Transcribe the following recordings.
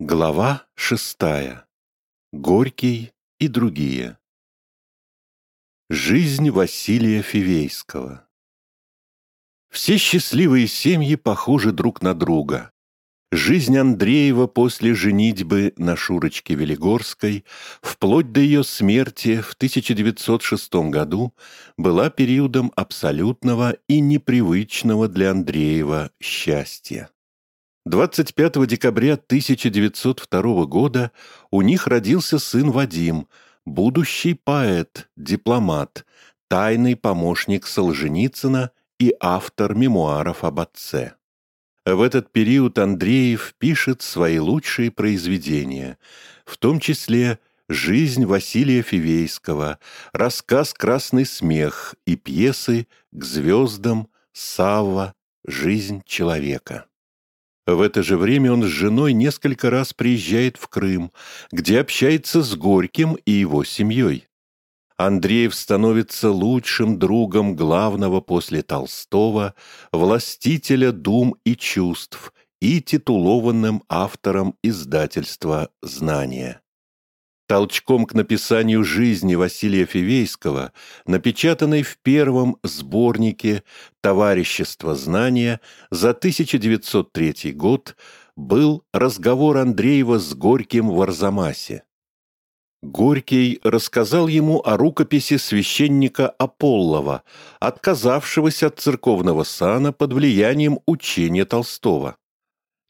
Глава шестая. Горький и другие. Жизнь Василия Фивейского. Все счастливые семьи похожи друг на друга. Жизнь Андреева после женитьбы на Шурочке Велигорской, вплоть до ее смерти в 1906 году, была периодом абсолютного и непривычного для Андреева счастья. 25 декабря 1902 года у них родился сын Вадим, будущий поэт, дипломат, тайный помощник Солженицына и автор мемуаров об отце. В этот период Андреев пишет свои лучшие произведения, в том числе «Жизнь Василия Фивейского», рассказ «Красный смех» и пьесы «К звездам», «Савва», «Жизнь человека». В это же время он с женой несколько раз приезжает в Крым, где общается с Горьким и его семьей. Андреев становится лучшим другом главного после Толстого, властителя дум и чувств и титулованным автором издательства «Знания». Толчком к написанию жизни Василия Фивейского, напечатанной в первом сборнике «Товарищество знания» за 1903 год, был разговор Андреева с Горьким в Арзамасе. Горький рассказал ему о рукописи священника Аполлова, отказавшегося от церковного сана под влиянием учения Толстого.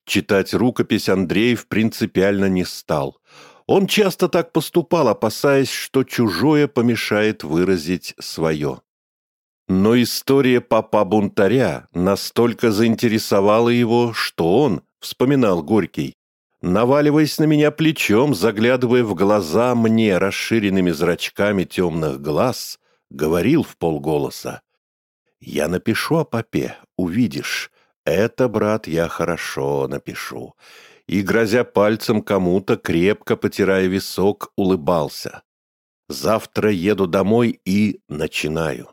Читать рукопись Андреев принципиально не стал – он часто так поступал, опасаясь, что чужое помешает выразить свое. Но история папа-бунтаря настолько заинтересовала его, что он, вспоминал Горький, наваливаясь на меня плечом, заглядывая в глаза мне расширенными зрачками темных глаз, говорил в полголоса. «Я напишу о папе, увидишь. Это, брат, я хорошо напишу и, грозя пальцем кому-то, крепко потирая висок, улыбался. «Завтра еду домой и начинаю.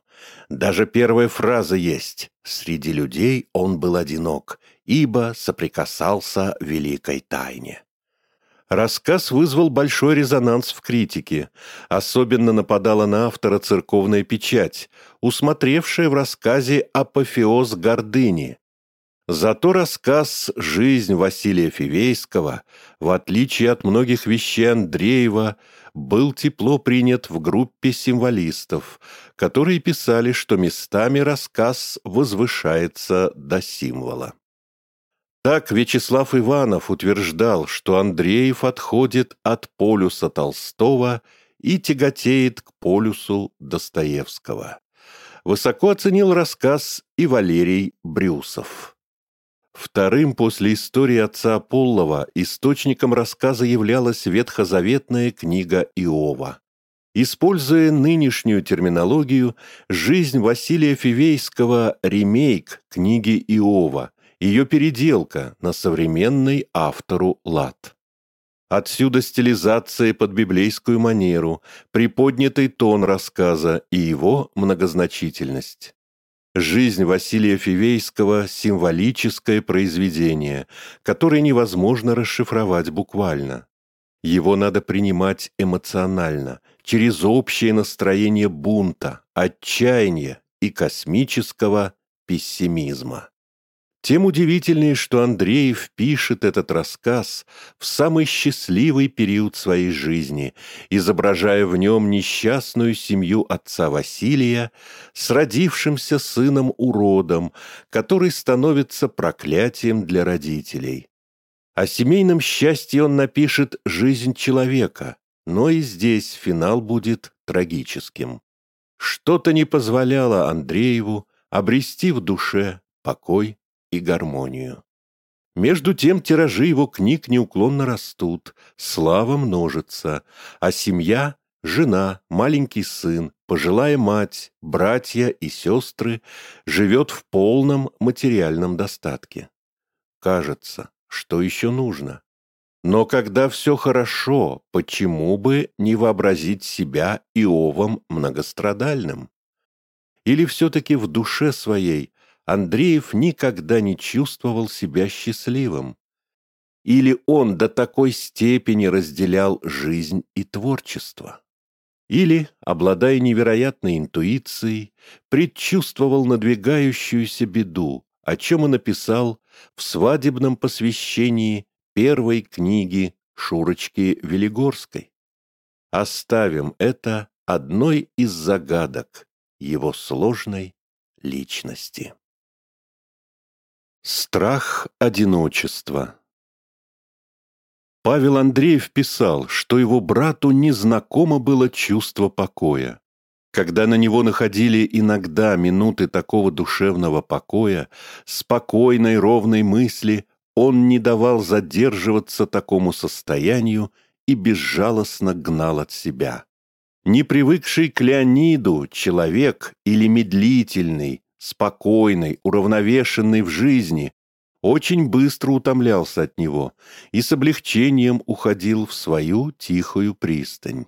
Даже первая фраза есть. Среди людей он был одинок, ибо соприкасался великой тайне». Рассказ вызвал большой резонанс в критике. Особенно нападала на автора церковная печать, усмотревшая в рассказе апофеоз гордыни, Зато рассказ «Жизнь Василия Фивейского», в отличие от многих вещей Андреева, был тепло принят в группе символистов, которые писали, что местами рассказ возвышается до символа. Так Вячеслав Иванов утверждал, что Андреев отходит от полюса Толстого и тяготеет к полюсу Достоевского. Высоко оценил рассказ и Валерий Брюсов. Вторым после истории отца Аполлова источником рассказа являлась ветхозаветная книга Иова. Используя нынешнюю терминологию, жизнь Василия Фивейского – ремейк книги Иова, ее переделка на современный автору лад. Отсюда стилизация под библейскую манеру, приподнятый тон рассказа и его многозначительность. Жизнь Василия Фивейского – символическое произведение, которое невозможно расшифровать буквально. Его надо принимать эмоционально, через общее настроение бунта, отчаяния и космического пессимизма. Тем удивительнее, что Андреев пишет этот рассказ в самый счастливый период своей жизни, изображая в нем несчастную семью отца Василия с родившимся сыном-уродом, который становится проклятием для родителей. О семейном счастье он напишет «Жизнь человека», но и здесь финал будет трагическим. Что-то не позволяло Андрееву обрести в душе покой и гармонию. Между тем тиражи его книг неуклонно растут, слава множится, а семья, жена, маленький сын, пожилая мать, братья и сестры живет в полном материальном достатке. Кажется, что еще нужно? Но когда все хорошо, почему бы не вообразить себя Иовом многострадальным? Или все-таки в душе своей Андреев никогда не чувствовал себя счастливым. Или он до такой степени разделял жизнь и творчество? Или, обладая невероятной интуицией, предчувствовал надвигающуюся беду, о чем и написал в свадебном посвящении первой книги Шурочки Велигорской. Оставим это одной из загадок его сложной личности. Страх одиночества Павел Андреев писал, что его брату незнакомо было чувство покоя. Когда на него находили иногда минуты такого душевного покоя, спокойной ровной мысли, он не давал задерживаться такому состоянию и безжалостно гнал от себя. Не привыкший к Леониду человек или медлительный, спокойный, уравновешенный в жизни, очень быстро утомлялся от него и с облегчением уходил в свою тихую пристань.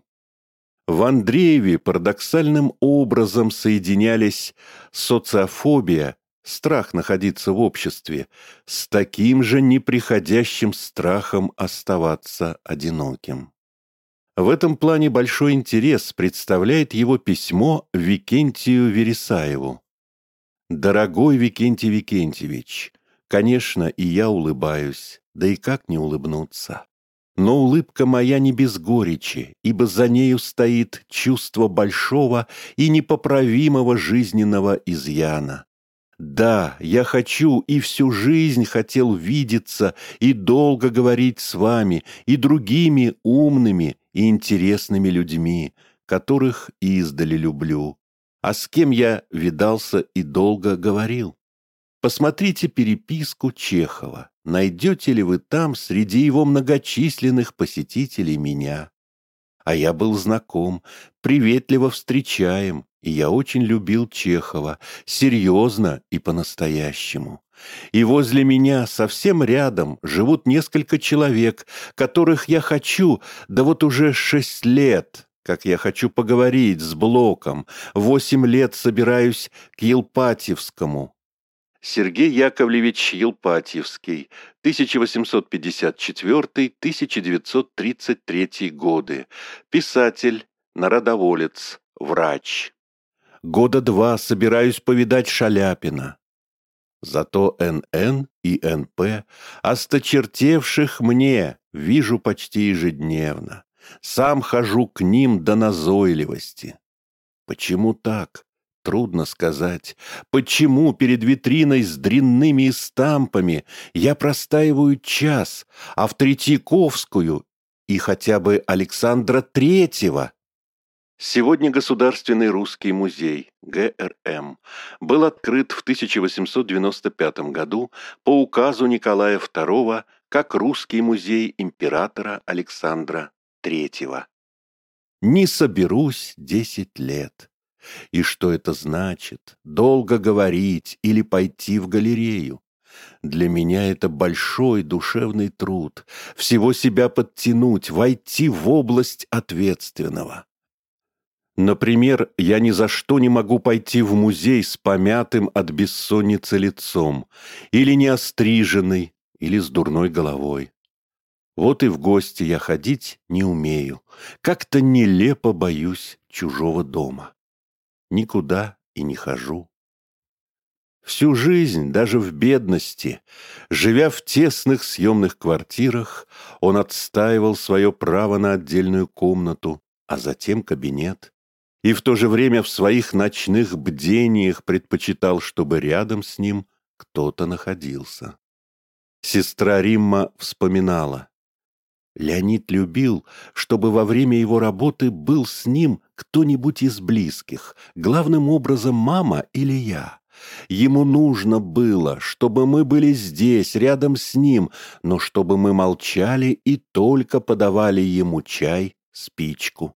В Андрееве парадоксальным образом соединялись социофобия, страх находиться в обществе, с таким же неприходящим страхом оставаться одиноким. В этом плане большой интерес представляет его письмо Викентию Вересаеву. «Дорогой Викентий Викентьевич, конечно, и я улыбаюсь, да и как не улыбнуться. Но улыбка моя не без горечи, ибо за нею стоит чувство большого и непоправимого жизненного изъяна. Да, я хочу и всю жизнь хотел видеться и долго говорить с вами и другими умными и интересными людьми, которых издали люблю, а с кем я видался и долго говорил. Посмотрите переписку Чехова. Найдете ли вы там среди его многочисленных посетителей меня? А я был знаком, приветливо встречаем, и я очень любил Чехова, серьезно и по-настоящему. И возле меня, совсем рядом, живут несколько человек, которых я хочу, да вот уже шесть лет, как я хочу поговорить с Блоком, восемь лет собираюсь к Елпатьевскому, Сергей Яковлевич Елпатьевский, 1854-1933 годы, писатель, народоволец, врач. Года два собираюсь повидать Шаляпина. Зато НН и НП, осточертевших мне, вижу почти ежедневно. Сам хожу к ним до назойливости. Почему так? Трудно сказать, почему перед витриной с дрянными стампами я простаиваю час, а в Третьяковскую и хотя бы Александра Третьего. Сегодня Государственный русский музей, ГРМ, был открыт в 1895 году по указу Николая II как Русский музей императора Александра III. Не соберусь десять лет. И что это значит? Долго говорить или пойти в галерею? Для меня это большой душевный труд. Всего себя подтянуть, войти в область ответственного. Например, я ни за что не могу пойти в музей с помятым от бессонницы лицом, или неостриженный, или с дурной головой. Вот и в гости я ходить не умею. Как-то нелепо боюсь чужого дома никуда и не хожу. Всю жизнь, даже в бедности, живя в тесных съемных квартирах, он отстаивал свое право на отдельную комнату, а затем кабинет, и в то же время в своих ночных бдениях предпочитал, чтобы рядом с ним кто-то находился. Сестра Римма вспоминала. Леонид любил, чтобы во время его работы был с ним кто-нибудь из близких, главным образом мама или я. Ему нужно было, чтобы мы были здесь, рядом с ним, но чтобы мы молчали и только подавали ему чай, спичку.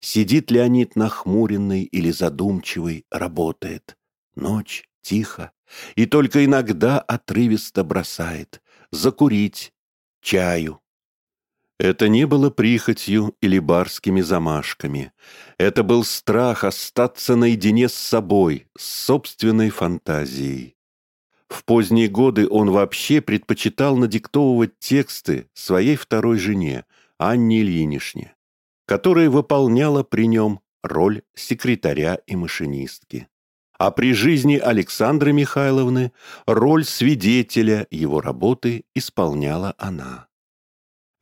Сидит Леонид нахмуренный или задумчивый, работает. Ночь, тихо, и только иногда отрывисто бросает. Закурить, чаю, это не было прихотью или барскими замашками. Это был страх остаться наедине с собой, с собственной фантазией. В поздние годы он вообще предпочитал надиктовывать тексты своей второй жене, Анне Ильинишне, которая выполняла при нем роль секретаря и машинистки. А при жизни Александры Михайловны роль свидетеля его работы исполняла она.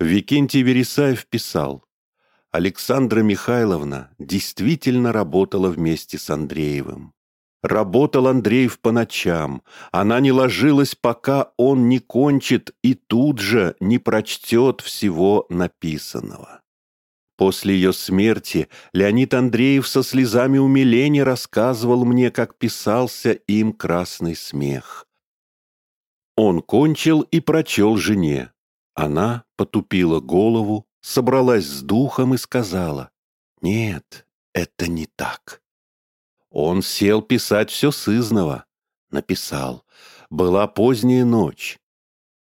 Викентий Вересаев писал, Александра Михайловна действительно работала вместе с Андреевым. Работал Андреев по ночам. Она не ложилась, пока он не кончит и тут же не прочтет всего написанного. После ее смерти Леонид Андреев со слезами умиления рассказывал мне, как писался им красный смех. Он кончил и прочел жене. Она потупила голову, собралась с духом и сказала, «Нет, это не так». Он сел писать все сызново. Написал. Была поздняя ночь.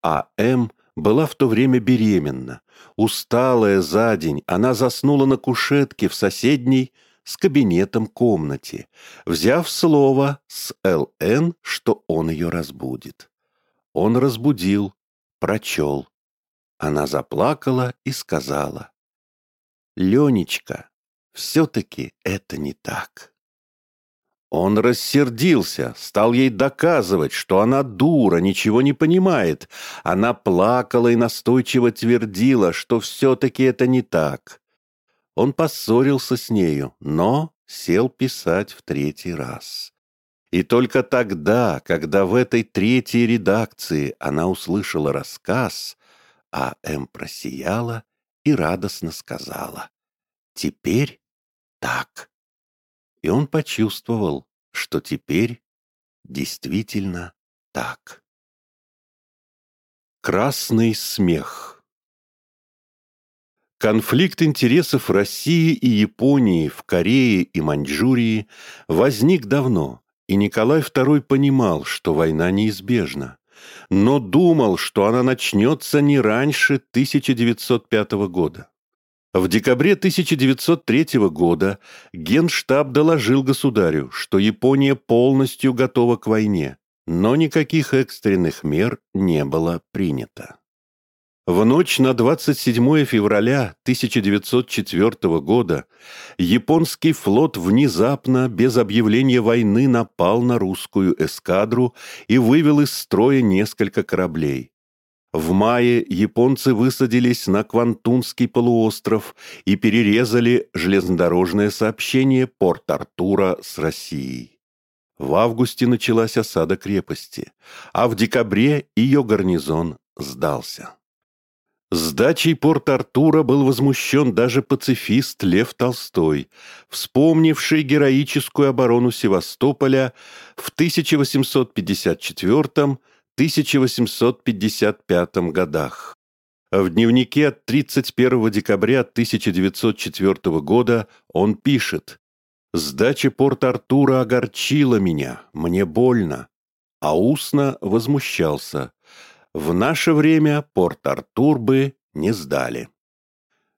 А М была в то время беременна. Усталая за день, она заснула на кушетке в соседней с кабинетом комнате, взяв слово с ЛН, что он ее разбудит. Он разбудил, прочел. Она заплакала и сказала, «Ленечка, все-таки это не так». Он рассердился, стал ей доказывать, что она дура, ничего не понимает. Она плакала и настойчиво твердила, что все-таки это не так. Он поссорился с нею, но сел писать в третий раз. И только тогда, когда в этой третьей редакции она услышала рассказ, а М просияла и радостно сказала «Теперь так» и он почувствовал, что теперь действительно так. Красный смех. Конфликт интересов России и Японии в Корее и Маньчжурии возник давно, и Николай II понимал, что война неизбежна, но думал, что она начнется не раньше 1905 года. В декабре 1903 года Генштаб доложил государю, что Япония полностью готова к войне, но никаких экстренных мер не было принято. В ночь на 27 февраля 1904 года японский флот внезапно, без объявления войны, напал на русскую эскадру и вывел из строя несколько кораблей. В мае японцы высадились на Квантунский полуостров и перерезали железнодорожное сообщение Порт-Артура с Россией. В августе началась осада крепости, а в декабре ее гарнизон сдался. Сдачей Порт-Артура был возмущен даже пацифист Лев Толстой, вспомнивший героическую оборону Севастополя в 1854 1855 годах. В дневнике от 31 декабря 1904 года он пишет «Сдача Порт-Артура огорчила меня, мне больно, а устно возмущался. В наше время Порт-Артур бы не сдали».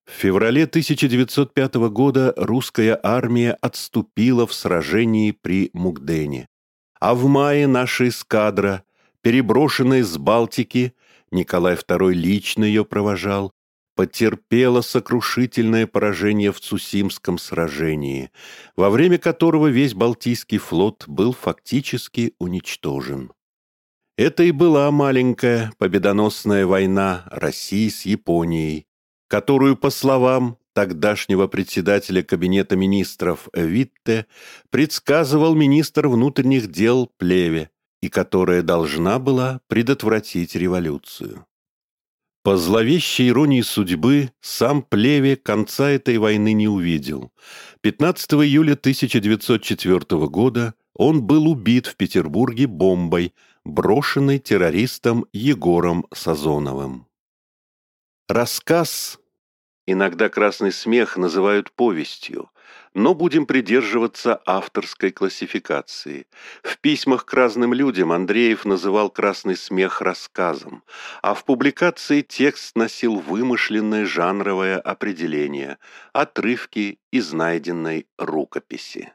В феврале 1905 года русская армия отступила в сражении при Мугдене, а в мае наша эскадра переброшенная с Балтики, Николай II лично ее провожал, потерпела сокрушительное поражение в Цусимском сражении, во время которого весь Балтийский флот был фактически уничтожен. Это и была маленькая победоносная война России с Японией, которую, по словам тогдашнего председателя Кабинета министров Витте, предсказывал министр внутренних дел Плеве, и которая должна была предотвратить революцию. По зловещей иронии судьбы, сам Плеве конца этой войны не увидел. 15 июля 1904 года он был убит в Петербурге бомбой, брошенной террористом Егором Сазоновым. Рассказ, иногда «Красный смех» называют повестью, но будем придерживаться авторской классификации. В письмах к разным людям Андреев называл «Красный смех» рассказом, а в публикации текст носил вымышленное жанровое определение – отрывки из найденной рукописи.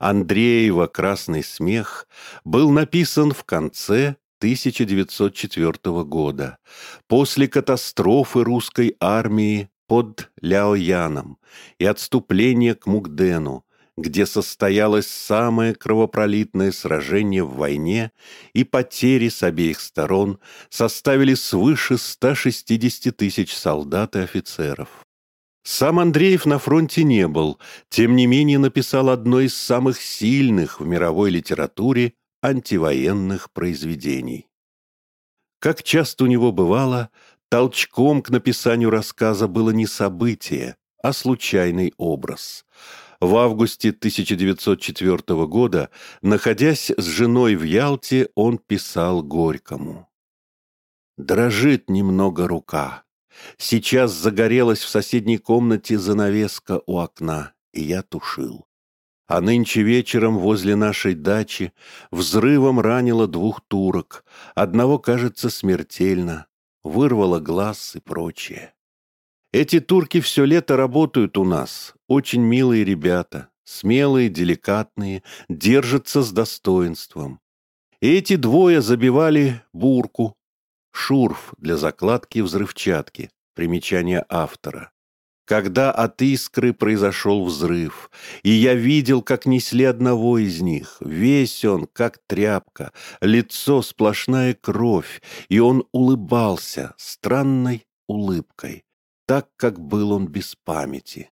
Андреева «Красный смех» был написан в конце 1904 года, после катастрофы русской армии под Ляояном и отступления к Мукдену, где состоялось самое кровопролитное сражение в войне, и потери с обеих сторон составили свыше 160 тысяч солдат и офицеров. Сам Андреев на фронте не был, тем не менее написал одно из самых сильных в мировой литературе антивоенных произведений. Как часто у него бывало, толчком к написанию рассказа было не событие, а случайный образ. В августе 1904 года, находясь с женой в Ялте, он писал Горькому. «Дрожит немного рука. Сейчас загорелась в соседней комнате занавеска у окна, и я тушил. А нынче вечером возле нашей дачи взрывом ранило двух турок, одного, кажется, смертельно, вырвало глаз и прочее. Эти турки все лето работают у нас, очень милые ребята, смелые, деликатные, держатся с достоинством. Эти двое забивали бурку, шурф для закладки взрывчатки, примечание автора когда от искры произошел взрыв, и я видел, как несли одного из них. Весь он, как тряпка, лицо сплошная кровь, и он улыбался странной улыбкой, так, как был он без памяти.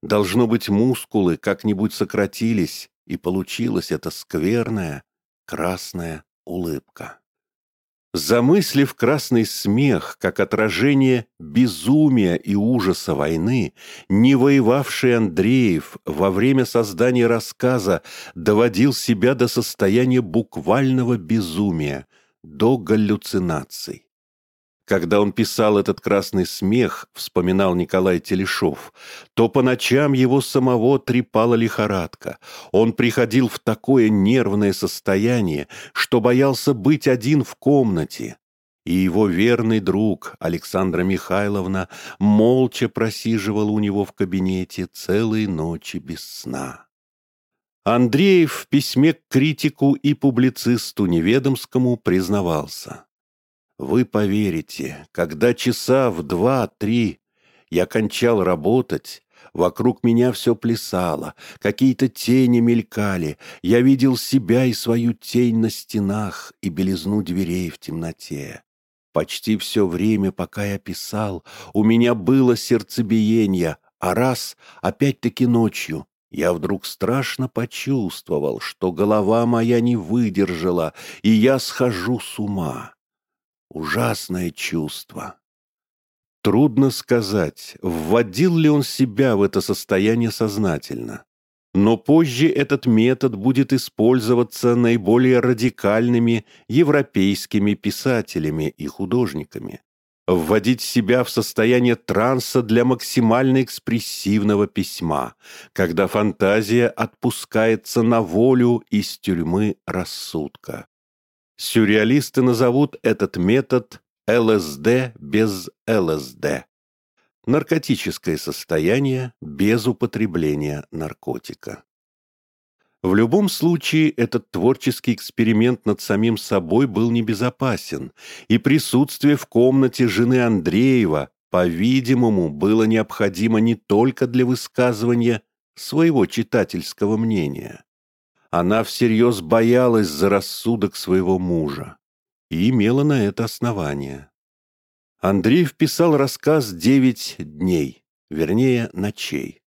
Должно быть, мускулы как-нибудь сократились, и получилась эта скверная красная улыбка. Замыслив красный смех как отражение безумия и ужаса войны, не воевавший Андреев во время создания рассказа доводил себя до состояния буквального безумия, до галлюцинаций. Когда он писал этот красный смех, вспоминал Николай Телешов, то по ночам его самого трепала лихорадка. Он приходил в такое нервное состояние, что боялся быть один в комнате. И его верный друг Александра Михайловна молча просиживал у него в кабинете целые ночи без сна. Андреев в письме к критику и публицисту Неведомскому признавался – вы поверите, когда часа в два-три я кончал работать, вокруг меня все плясало, какие-то тени мелькали, я видел себя и свою тень на стенах и белизну дверей в темноте. Почти все время, пока я писал, у меня было сердцебиение, а раз, опять-таки ночью, я вдруг страшно почувствовал, что голова моя не выдержала, и я схожу с ума. Ужасное чувство. Трудно сказать, вводил ли он себя в это состояние сознательно. Но позже этот метод будет использоваться наиболее радикальными европейскими писателями и художниками. Вводить себя в состояние транса для максимально экспрессивного письма, когда фантазия отпускается на волю из тюрьмы рассудка. Сюрреалисты назовут этот метод ЛСД без ЛСД. Наркотическое состояние без употребления наркотика. В любом случае, этот творческий эксперимент над самим собой был небезопасен, и присутствие в комнате жены Андреева, по-видимому, было необходимо не только для высказывания своего читательского мнения. Она всерьез боялась за рассудок своего мужа и имела на это основание. Андрей вписал рассказ «Девять дней», вернее, ночей.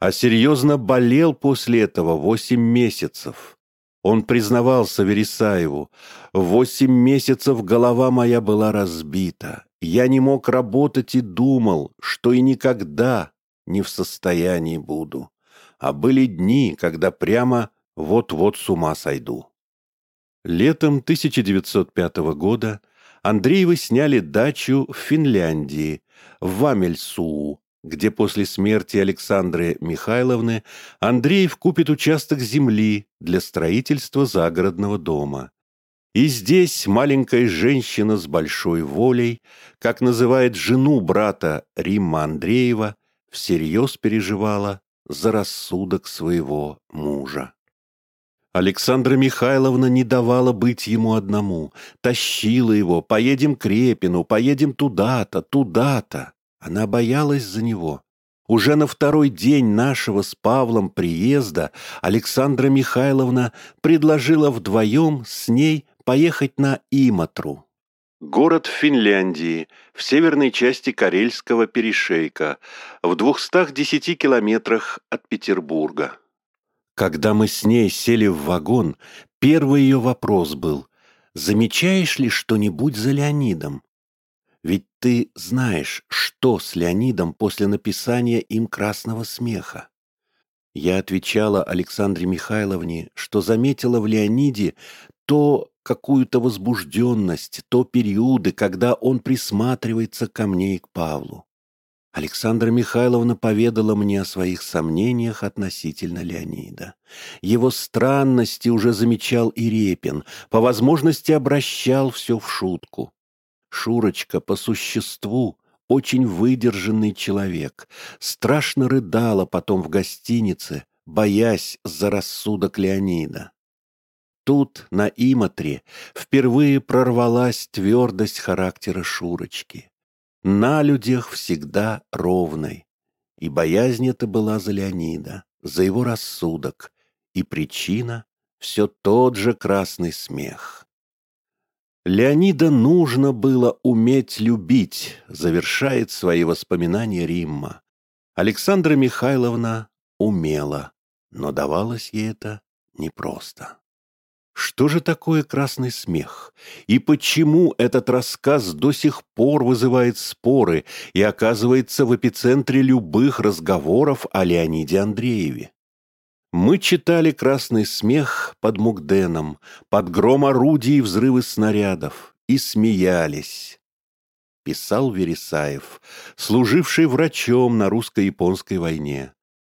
А серьезно болел после этого восемь месяцев. Он признавался Вересаеву, «Восемь месяцев голова моя была разбита. Я не мог работать и думал, что и никогда не в состоянии буду. А были дни, когда прямо вот-вот с ума сойду. Летом 1905 года Андреевы сняли дачу в Финляндии, в Вамельсуу, где после смерти Александры Михайловны Андреев купит участок земли для строительства загородного дома. И здесь маленькая женщина с большой волей, как называет жену брата Римма Андреева, всерьез переживала за рассудок своего мужа. Александра Михайловна не давала быть ему одному, тащила его, поедем к Репину, поедем туда-то, туда-то. Она боялась за него. Уже на второй день нашего с Павлом приезда Александра Михайловна предложила вдвоем с ней поехать на Иматру. Город в Финляндии, в северной части Карельского перешейка, в 210 километрах от Петербурга. Когда мы с ней сели в вагон, первый ее вопрос был «Замечаешь ли что-нибудь за Леонидом?» Ведь ты знаешь, что с Леонидом после написания им «Красного смеха». Я отвечала Александре Михайловне, что заметила в Леониде то какую-то возбужденность, то периоды, когда он присматривается ко мне и к Павлу. Александра Михайловна поведала мне о своих сомнениях относительно Леонида. Его странности уже замечал и Репин, по возможности обращал все в шутку. Шурочка по существу очень выдержанный человек, страшно рыдала потом в гостинице, боясь за рассудок Леонида. Тут, на Иматре, впервые прорвалась твердость характера Шурочки на людях всегда ровной. И боязнь эта была за Леонида, за его рассудок, и причина — все тот же красный смех. Леонида нужно было уметь любить, завершает свои воспоминания Римма. Александра Михайловна умела, но давалось ей это непросто. Что же такое красный смех? И почему этот рассказ до сих пор вызывает споры и оказывается в эпицентре любых разговоров о Леониде Андрееве? Мы читали «Красный смех» под Мугденом, под гром орудий и взрывы снарядов, и смеялись. Писал Вересаев, служивший врачом на русско-японской войне.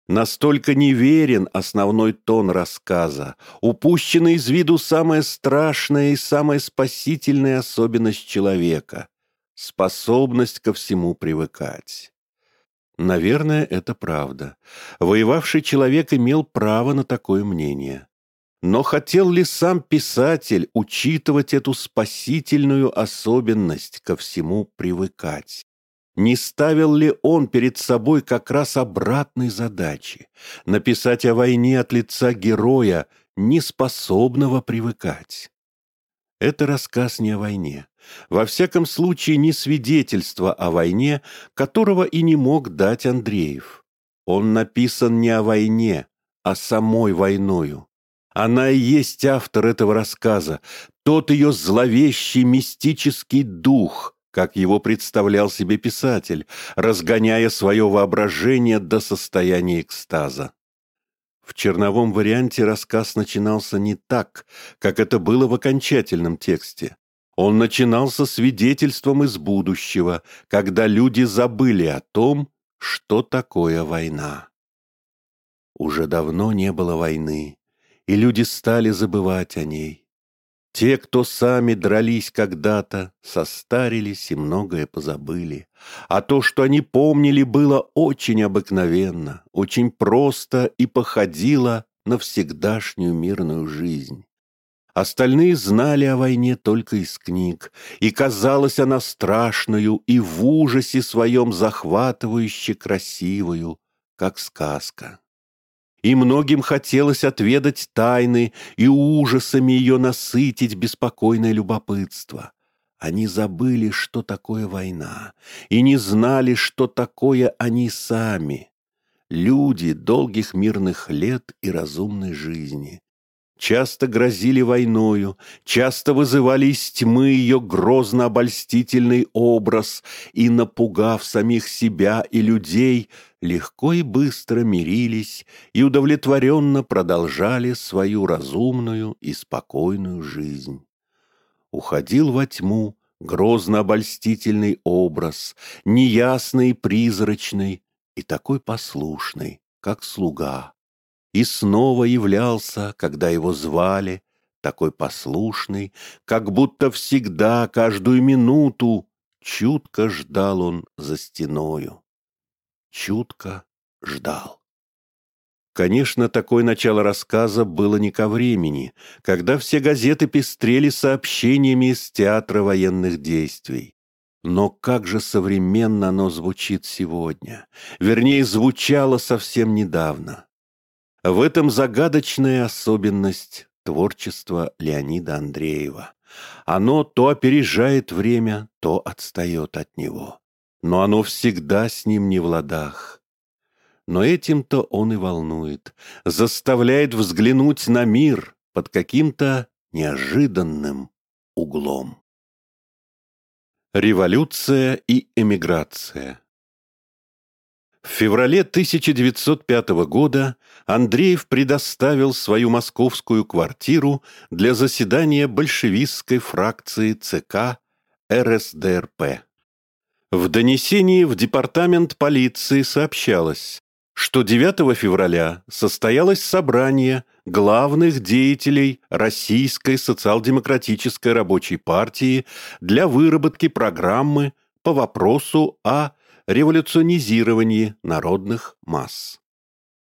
Настолько неверен основной тон рассказа, упущена из виду самая страшная и самая спасительная особенность человека — способность ко всему привыкать. Наверное, это правда. Воевавший человек имел право на такое мнение. Но хотел ли сам писатель учитывать эту спасительную особенность ко всему привыкать? Не ставил ли он перед собой как раз обратной задачи — написать о войне от лица героя, неспособного привыкать? Это рассказ не о войне. Во всяком случае, не свидетельство о войне, которого и не мог дать Андреев. Он написан не о войне, а самой войною. Она и есть автор этого рассказа, тот ее зловещий мистический дух — как его представлял себе писатель, разгоняя свое воображение до состояния экстаза. В черновом варианте рассказ начинался не так, как это было в окончательном тексте. Он начинался свидетельством из будущего, когда люди забыли о том, что такое война. Уже давно не было войны, и люди стали забывать о ней. Те, кто сами дрались когда-то, состарились и многое позабыли. А то, что они помнили, было очень обыкновенно, очень просто и походило на всегдашнюю мирную жизнь. Остальные знали о войне только из книг, и казалась она страшную и в ужасе своем захватывающе красивую, как сказка и многим хотелось отведать тайны и ужасами ее насытить беспокойное любопытство. Они забыли, что такое война, и не знали, что такое они сами. Люди долгих мирных лет и разумной жизни часто грозили войною, часто вызывали из тьмы ее грозно-обольстительный образ и, напугав самих себя и людей, легко и быстро мирились и удовлетворенно продолжали свою разумную и спокойную жизнь. Уходил во тьму грозно-обольстительный образ, неясный призрачный, и такой послушный, как слуга и снова являлся, когда его звали, такой послушный, как будто всегда, каждую минуту, чутко ждал он за стеною. Чутко ждал. Конечно, такое начало рассказа было не ко времени, когда все газеты пестрели сообщениями из театра военных действий. Но как же современно оно звучит сегодня, вернее, звучало совсем недавно. В этом загадочная особенность творчества Леонида Андреева. Оно то опережает время, то отстает от него. Но оно всегда с ним не в ладах. Но этим-то он и волнует, заставляет взглянуть на мир под каким-то неожиданным углом. Революция и эмиграция В феврале 1905 года Андреев предоставил свою московскую квартиру для заседания большевистской фракции ЦК РСДРП. В донесении в департамент полиции сообщалось, что 9 февраля состоялось собрание главных деятелей Российской социал-демократической рабочей партии для выработки программы по вопросу о революционизировании народных масс.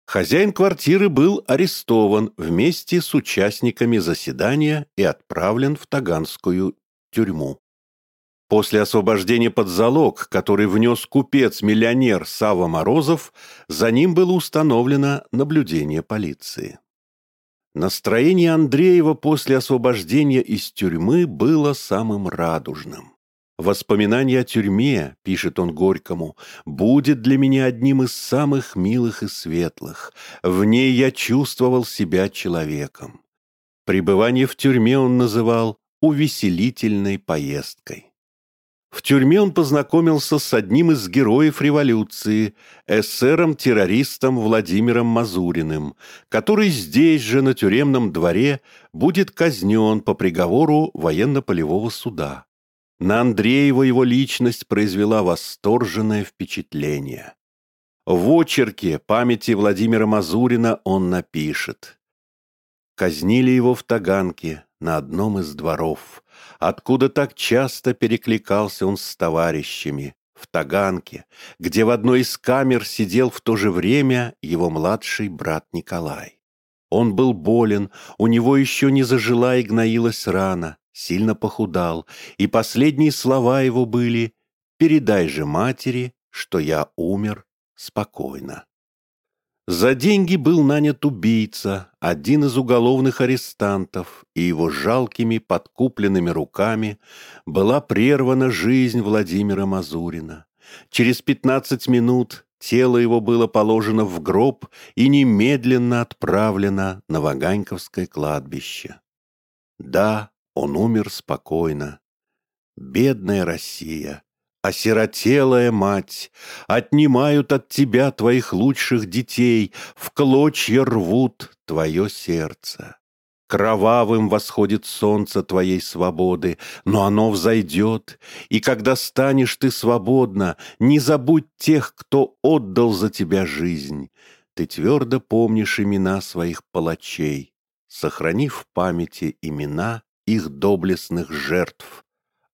Хозяин квартиры был арестован вместе с участниками заседания и отправлен в Таганскую тюрьму. После освобождения под залог, который внес купец-миллионер Сава Морозов, за ним было установлено наблюдение полиции. Настроение Андреева после освобождения из тюрьмы было самым радужным. «Воспоминание о тюрьме, — пишет он Горькому, — будет для меня одним из самых милых и светлых. В ней я чувствовал себя человеком». Пребывание в тюрьме он называл увеселительной поездкой. В тюрьме он познакомился с одним из героев революции, эсером-террористом Владимиром Мазуриным, который здесь же, на тюремном дворе, будет казнен по приговору военно-полевого суда. На Андреева его личность произвела восторженное впечатление. В очерке памяти Владимира Мазурина он напишет. Казнили его в Таганке, на одном из дворов, откуда так часто перекликался он с товарищами, в Таганке, где в одной из камер сидел в то же время его младший брат Николай. Он был болен, у него еще не зажила и гноилась рана, сильно похудал, и последние слова его были «Передай же матери, что я умер спокойно». За деньги был нанят убийца, один из уголовных арестантов, и его жалкими подкупленными руками была прервана жизнь Владимира Мазурина. Через пятнадцать минут тело его было положено в гроб и немедленно отправлено на Ваганьковское кладбище. Да, он умер спокойно. Бедная Россия! Осиротелая мать, отнимают от тебя твоих лучших детей, в клочья рвут твое сердце. Кровавым восходит солнце твоей свободы, но оно взойдет, и когда станешь ты свободна, не забудь тех, кто отдал за тебя жизнь. Ты твердо помнишь имена своих палачей, сохранив в памяти имена их доблестных жертв,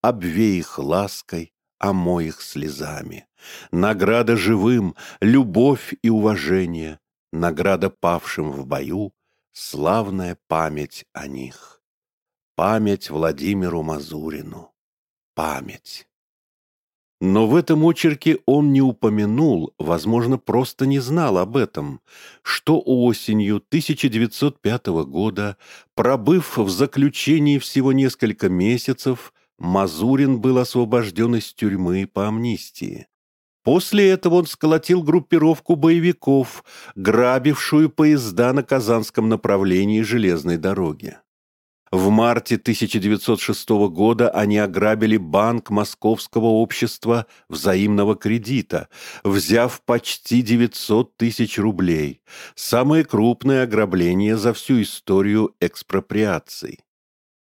обвей их лаской, омой их слезами. Награда живым — любовь и уважение, награда павшим в бою — славная память о них. Память Владимиру Мазурину. Память. Но в этом очерке он не упомянул, возможно, просто не знал об этом, что осенью 1905 года, пробыв в заключении всего несколько месяцев, Мазурин был освобожден из тюрьмы по амнистии. После этого он сколотил группировку боевиков, грабившую поезда на Казанском направлении железной дороги. В марте 1906 года они ограбили банк Московского общества взаимного кредита, взяв почти 900 тысяч рублей, самое крупное ограбление за всю историю экспроприаций.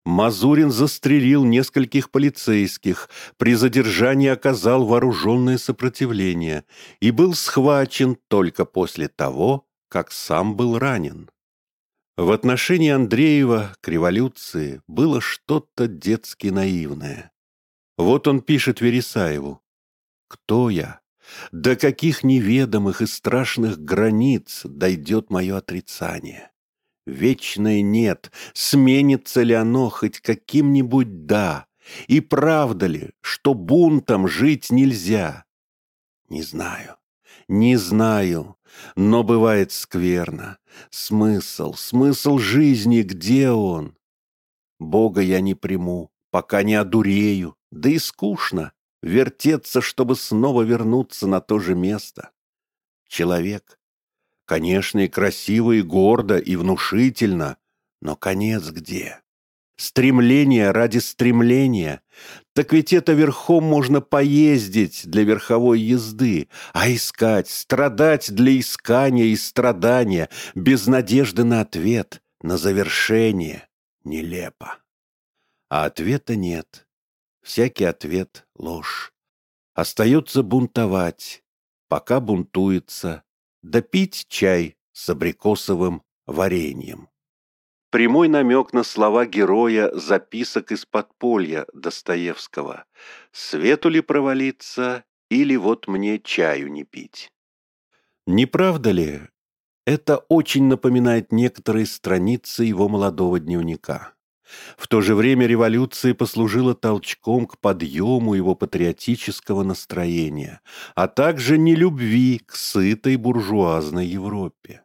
Мазурин застрелил нескольких полицейских, при задержании оказал вооруженное сопротивление и был схвачен только после того, как сам был ранен. В отношении Андреева к революции было что-то детски наивное. Вот он пишет Вересаеву. «Кто я? До каких неведомых и страшных границ дойдет мое отрицание? Вечное «нет», сменится ли оно хоть каким-нибудь «да», и правда ли, что бунтом жить нельзя? Не знаю, не знаю, но бывает скверно. Смысл, смысл жизни, где он? Бога я не приму, пока не одурею, да и скучно вертеться, чтобы снова вернуться на то же место. Человек, конечно, и красиво, и гордо, и внушительно, но конец где? Стремление ради стремления. Так ведь это верхом можно поездить для верховой езды, а искать, страдать для искания и страдания, без надежды на ответ, на завершение, нелепо. А ответа нет. Всякий ответ — ложь. Остается бунтовать, пока бунтуется, да пить чай с абрикосовым вареньем. Прямой намек на слова героя записок из подполья Достоевского. «Свету ли провалиться, или вот мне чаю не пить?» Не правда ли? Это очень напоминает некоторые страницы его молодого дневника. В то же время революция послужила толчком к подъему его патриотического настроения, а также нелюбви к сытой буржуазной Европе.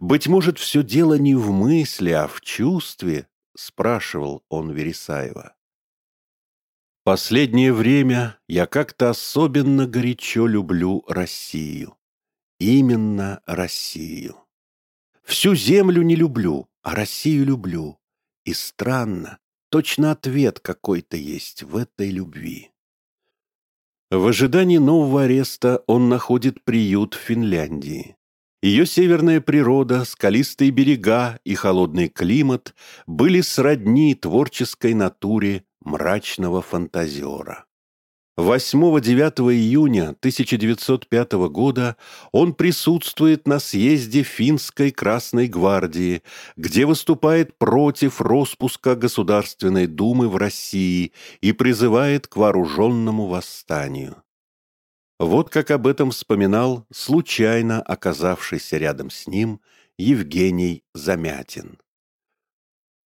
«Быть может, все дело не в мысли, а в чувстве?» — спрашивал он Вересаева. «Последнее время я как-то особенно горячо люблю Россию. Именно Россию. Всю землю не люблю, а Россию люблю. И странно, точно ответ какой-то есть в этой любви». В ожидании нового ареста он находит приют в Финляндии. Ее северная природа, скалистые берега и холодный климат были сродни творческой натуре мрачного фантазера. 8-9 июня 1905 года он присутствует на съезде Финской Красной Гвардии, где выступает против распуска Государственной Думы в России и призывает к вооруженному восстанию. Вот как об этом вспоминал случайно оказавшийся рядом с ним Евгений Замятин.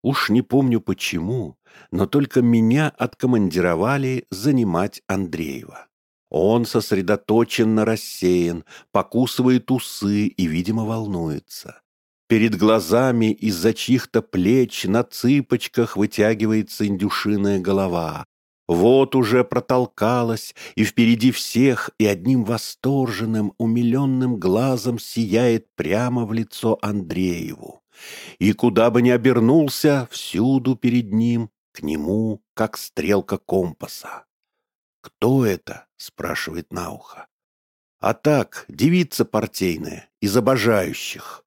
Уж не помню почему, но только меня откомандировали занимать Андреева. Он сосредоточенно рассеян, покусывает усы и, видимо, волнуется. Перед глазами из-за чьих-то плеч на цыпочках вытягивается индюшиная голова. Вот уже протолкалась, и впереди всех, и одним восторженным, умиленным глазом сияет прямо в лицо Андрееву. И куда бы ни обернулся, всюду перед ним, к нему, как стрелка компаса. «Кто это?» — спрашивает на ухо. «А так, девица партийная, из обожающих».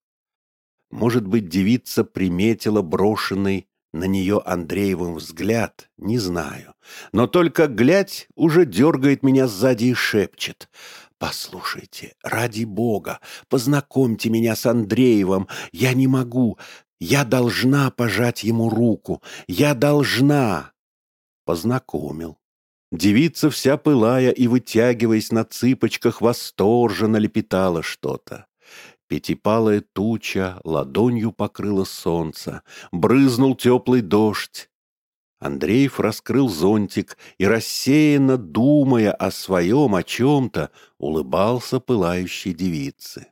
Может быть, девица приметила брошенный на нее Андреевым взгляд, не знаю. Но только глядь уже дергает меня сзади и шепчет. «Послушайте, ради бога, познакомьте меня с Андреевым. Я не могу. Я должна пожать ему руку. Я должна!» Познакомил. Девица вся пылая и вытягиваясь на цыпочках восторженно лепетала что-то. Пятипалая туча ладонью покрыла солнце, брызнул теплый дождь. Андреев раскрыл зонтик и, рассеянно думая о своем, о чем-то, улыбался пылающей девице.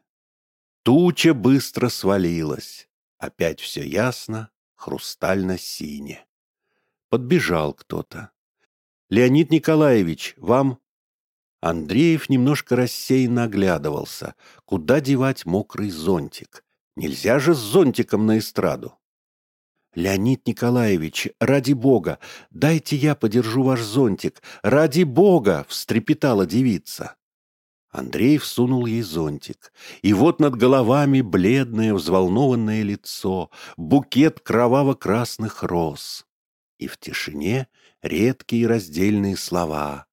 Туча быстро свалилась. Опять все ясно, хрустально-сине. Подбежал кто-то. «Леонид Николаевич, вам Андреев немножко рассеянно оглядывался. Куда девать мокрый зонтик? Нельзя же с зонтиком на эстраду. «Леонид Николаевич, ради бога, дайте я подержу ваш зонтик. Ради бога!» — встрепетала девица. Андреев сунул ей зонтик. И вот над головами бледное, взволнованное лицо, букет кроваво-красных роз. И в тишине редкие раздельные слова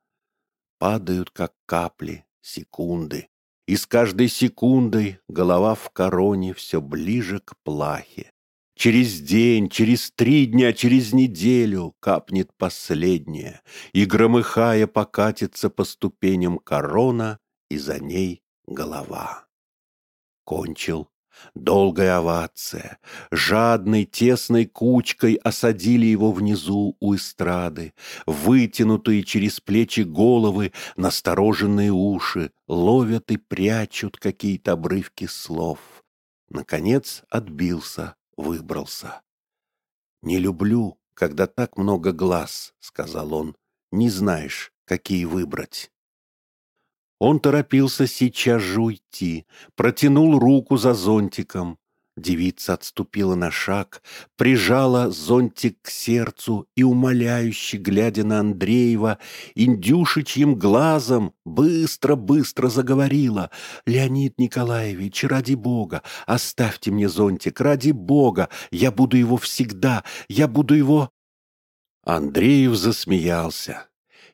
падают, как капли, секунды. И с каждой секундой голова в короне все ближе к плахе. Через день, через три дня, через неделю капнет последняя, и, громыхая, покатится по ступеням корона и за ней голова. Кончил. Долгая овация. Жадной, тесной кучкой осадили его внизу у эстрады. Вытянутые через плечи головы, настороженные уши ловят и прячут какие-то обрывки слов. Наконец отбился, выбрался. «Не люблю, когда так много глаз», — сказал он. «Не знаешь, какие выбрать». Он торопился сейчас же уйти, протянул руку за зонтиком. Девица отступила на шаг, прижала зонтик к сердцу и, умоляюще глядя на Андреева, индюшечьим глазом быстро-быстро заговорила. «Леонид Николаевич, ради Бога, оставьте мне зонтик, ради Бога, я буду его всегда, я буду его...» Андреев засмеялся,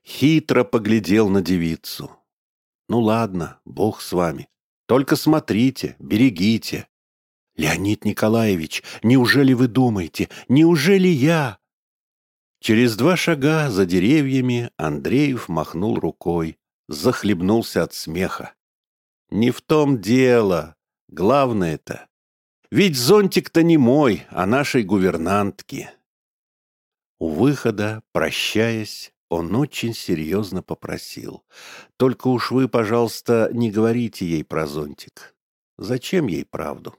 хитро поглядел на девицу. Ну ладно, бог с вами. Только смотрите, берегите. Леонид Николаевич, неужели вы думаете, неужели я? Через два шага за деревьями Андреев махнул рукой, захлебнулся от смеха. Не в том дело. Главное-то. Ведь зонтик-то не мой, а нашей гувернантки. У выхода, прощаясь, он очень серьезно попросил. «Только уж вы, пожалуйста, не говорите ей про зонтик. Зачем ей правду?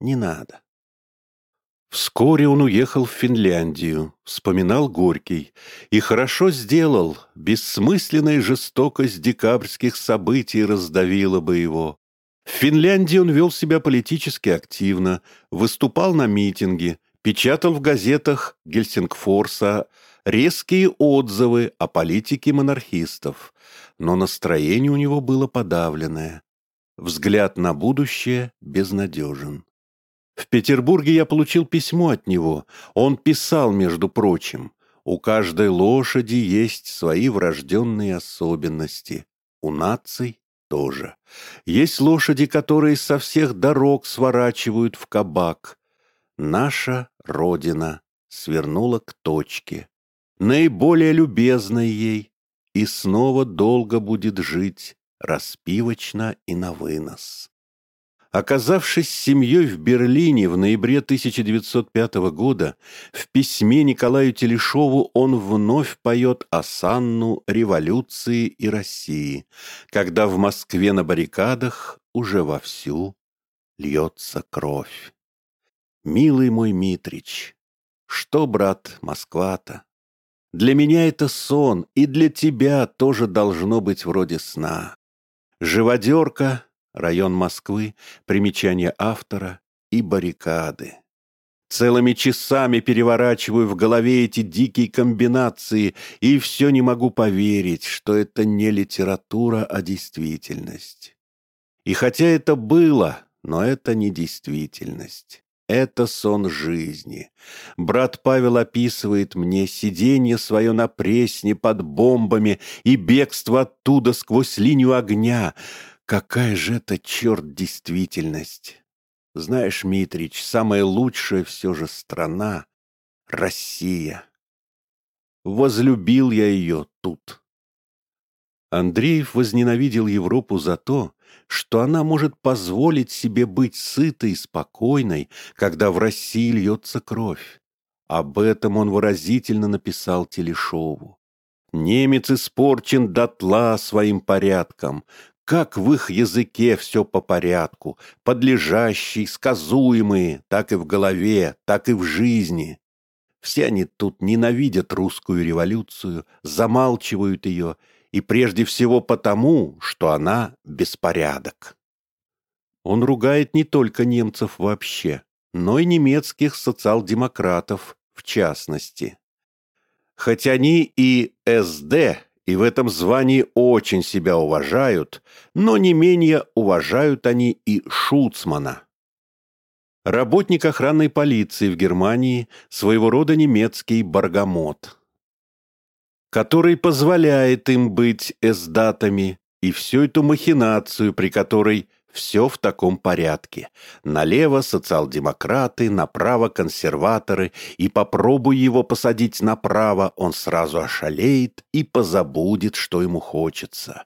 Не надо». Вскоре он уехал в Финляндию, вспоминал Горький, и хорошо сделал, бессмысленная жестокость декабрьских событий раздавила бы его. В Финляндии он вел себя политически активно, выступал на митинге, печатал в газетах Гельсингфорса резкие отзывы о политике монархистов, но настроение у него было подавленное. Взгляд на будущее безнадежен. В Петербурге я получил письмо от него. Он писал, между прочим, «У каждой лошади есть свои врожденные особенности. У наций тоже. Есть лошади, которые со всех дорог сворачивают в кабак. Наша Родина свернула к точке наиболее любезной ей, и снова долго будет жить, распивочно и на вынос. Оказавшись с семьей в Берлине в ноябре 1905 года, в письме Николаю Телешову он вновь поет осанну революции и России, когда в Москве на баррикадах уже вовсю льется кровь. Милый мой Митрич, что, брат, Москва-то? Для меня это сон, и для тебя тоже должно быть вроде сна. Живодерка, район Москвы, примечание автора и баррикады. Целыми часами переворачиваю в голове эти дикие комбинации, и все не могу поверить, что это не литература, а действительность. И хотя это было, но это не действительность. Это сон жизни. Брат Павел описывает мне сиденье свое на пресне под бомбами и бегство оттуда сквозь линию огня. Какая же это, черт, действительность! Знаешь, Митрич, самая лучшая все же страна — Россия. Возлюбил я ее тут. Андреев возненавидел Европу за то, что она может позволить себе быть сытой и спокойной, когда в России льется кровь. Об этом он выразительно написал Телешову. Немец испорчен дотла своим порядком, как в их языке все по порядку, подлежащий, сказуемые, так и в голове, так и в жизни. Все они тут ненавидят русскую революцию, замалчивают ее и прежде всего потому, что она беспорядок. Он ругает не только немцев вообще, но и немецких социал-демократов в частности. Хоть они и СД, и в этом звании очень себя уважают, но не менее уважают они и Шуцмана. Работник охранной полиции в Германии, своего рода немецкий баргамот – который позволяет им быть эсдатами, и всю эту махинацию, при которой все в таком порядке. Налево социал-демократы, направо консерваторы, и попробуй его посадить направо, он сразу ошалеет и позабудет, что ему хочется.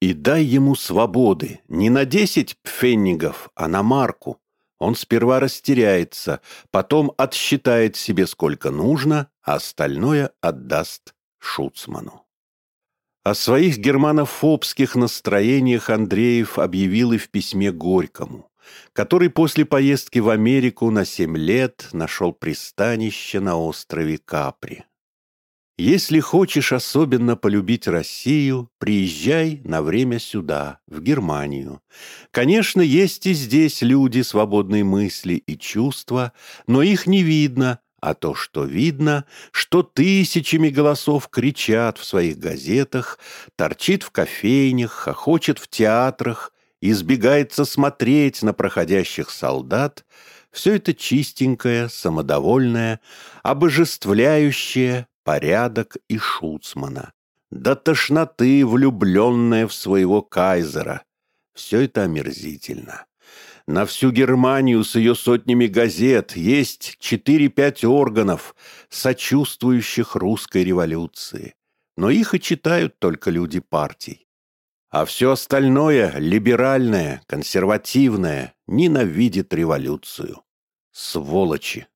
И дай ему свободы, не на десять пфеннигов, а на марку. Он сперва растеряется, потом отсчитает себе сколько нужно, а остальное отдаст Шуцману. О своих германофобских настроениях Андреев объявил и в письме Горькому, который после поездки в Америку на семь лет нашел пристанище на острове Капри. Если хочешь особенно полюбить Россию, приезжай на время сюда, в Германию. Конечно, есть и здесь люди свободной мысли и чувства, но их не видно, а то, что видно, что тысячами голосов кричат в своих газетах, торчит в кофейнях, хохочет в театрах, избегается смотреть на проходящих солдат, все это чистенькое, самодовольное, обожествляющее, порядок и шуцмана. До тошноты влюбленная в своего кайзера. Все это омерзительно. На всю Германию с ее сотнями газет есть 4-5 органов, сочувствующих русской революции. Но их и читают только люди партий. А все остальное, либеральное, консервативное, ненавидит революцию. Сволочи!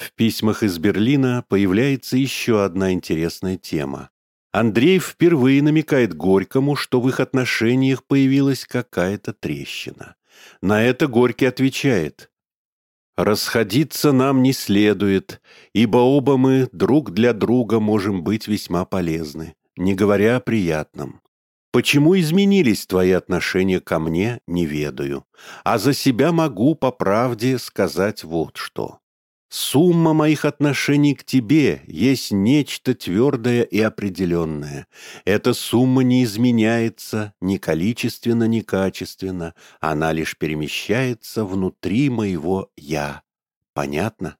В письмах из Берлина появляется еще одна интересная тема. Андрей впервые намекает Горькому, что в их отношениях появилась какая-то трещина. На это Горький отвечает. «Расходиться нам не следует, ибо оба мы друг для друга можем быть весьма полезны, не говоря о приятном. Почему изменились твои отношения ко мне, не ведаю, а за себя могу по правде сказать вот что. Сумма моих отношений к тебе есть нечто твердое и определенное. Эта сумма не изменяется ни количественно, ни качественно. Она лишь перемещается внутри моего «я». Понятно?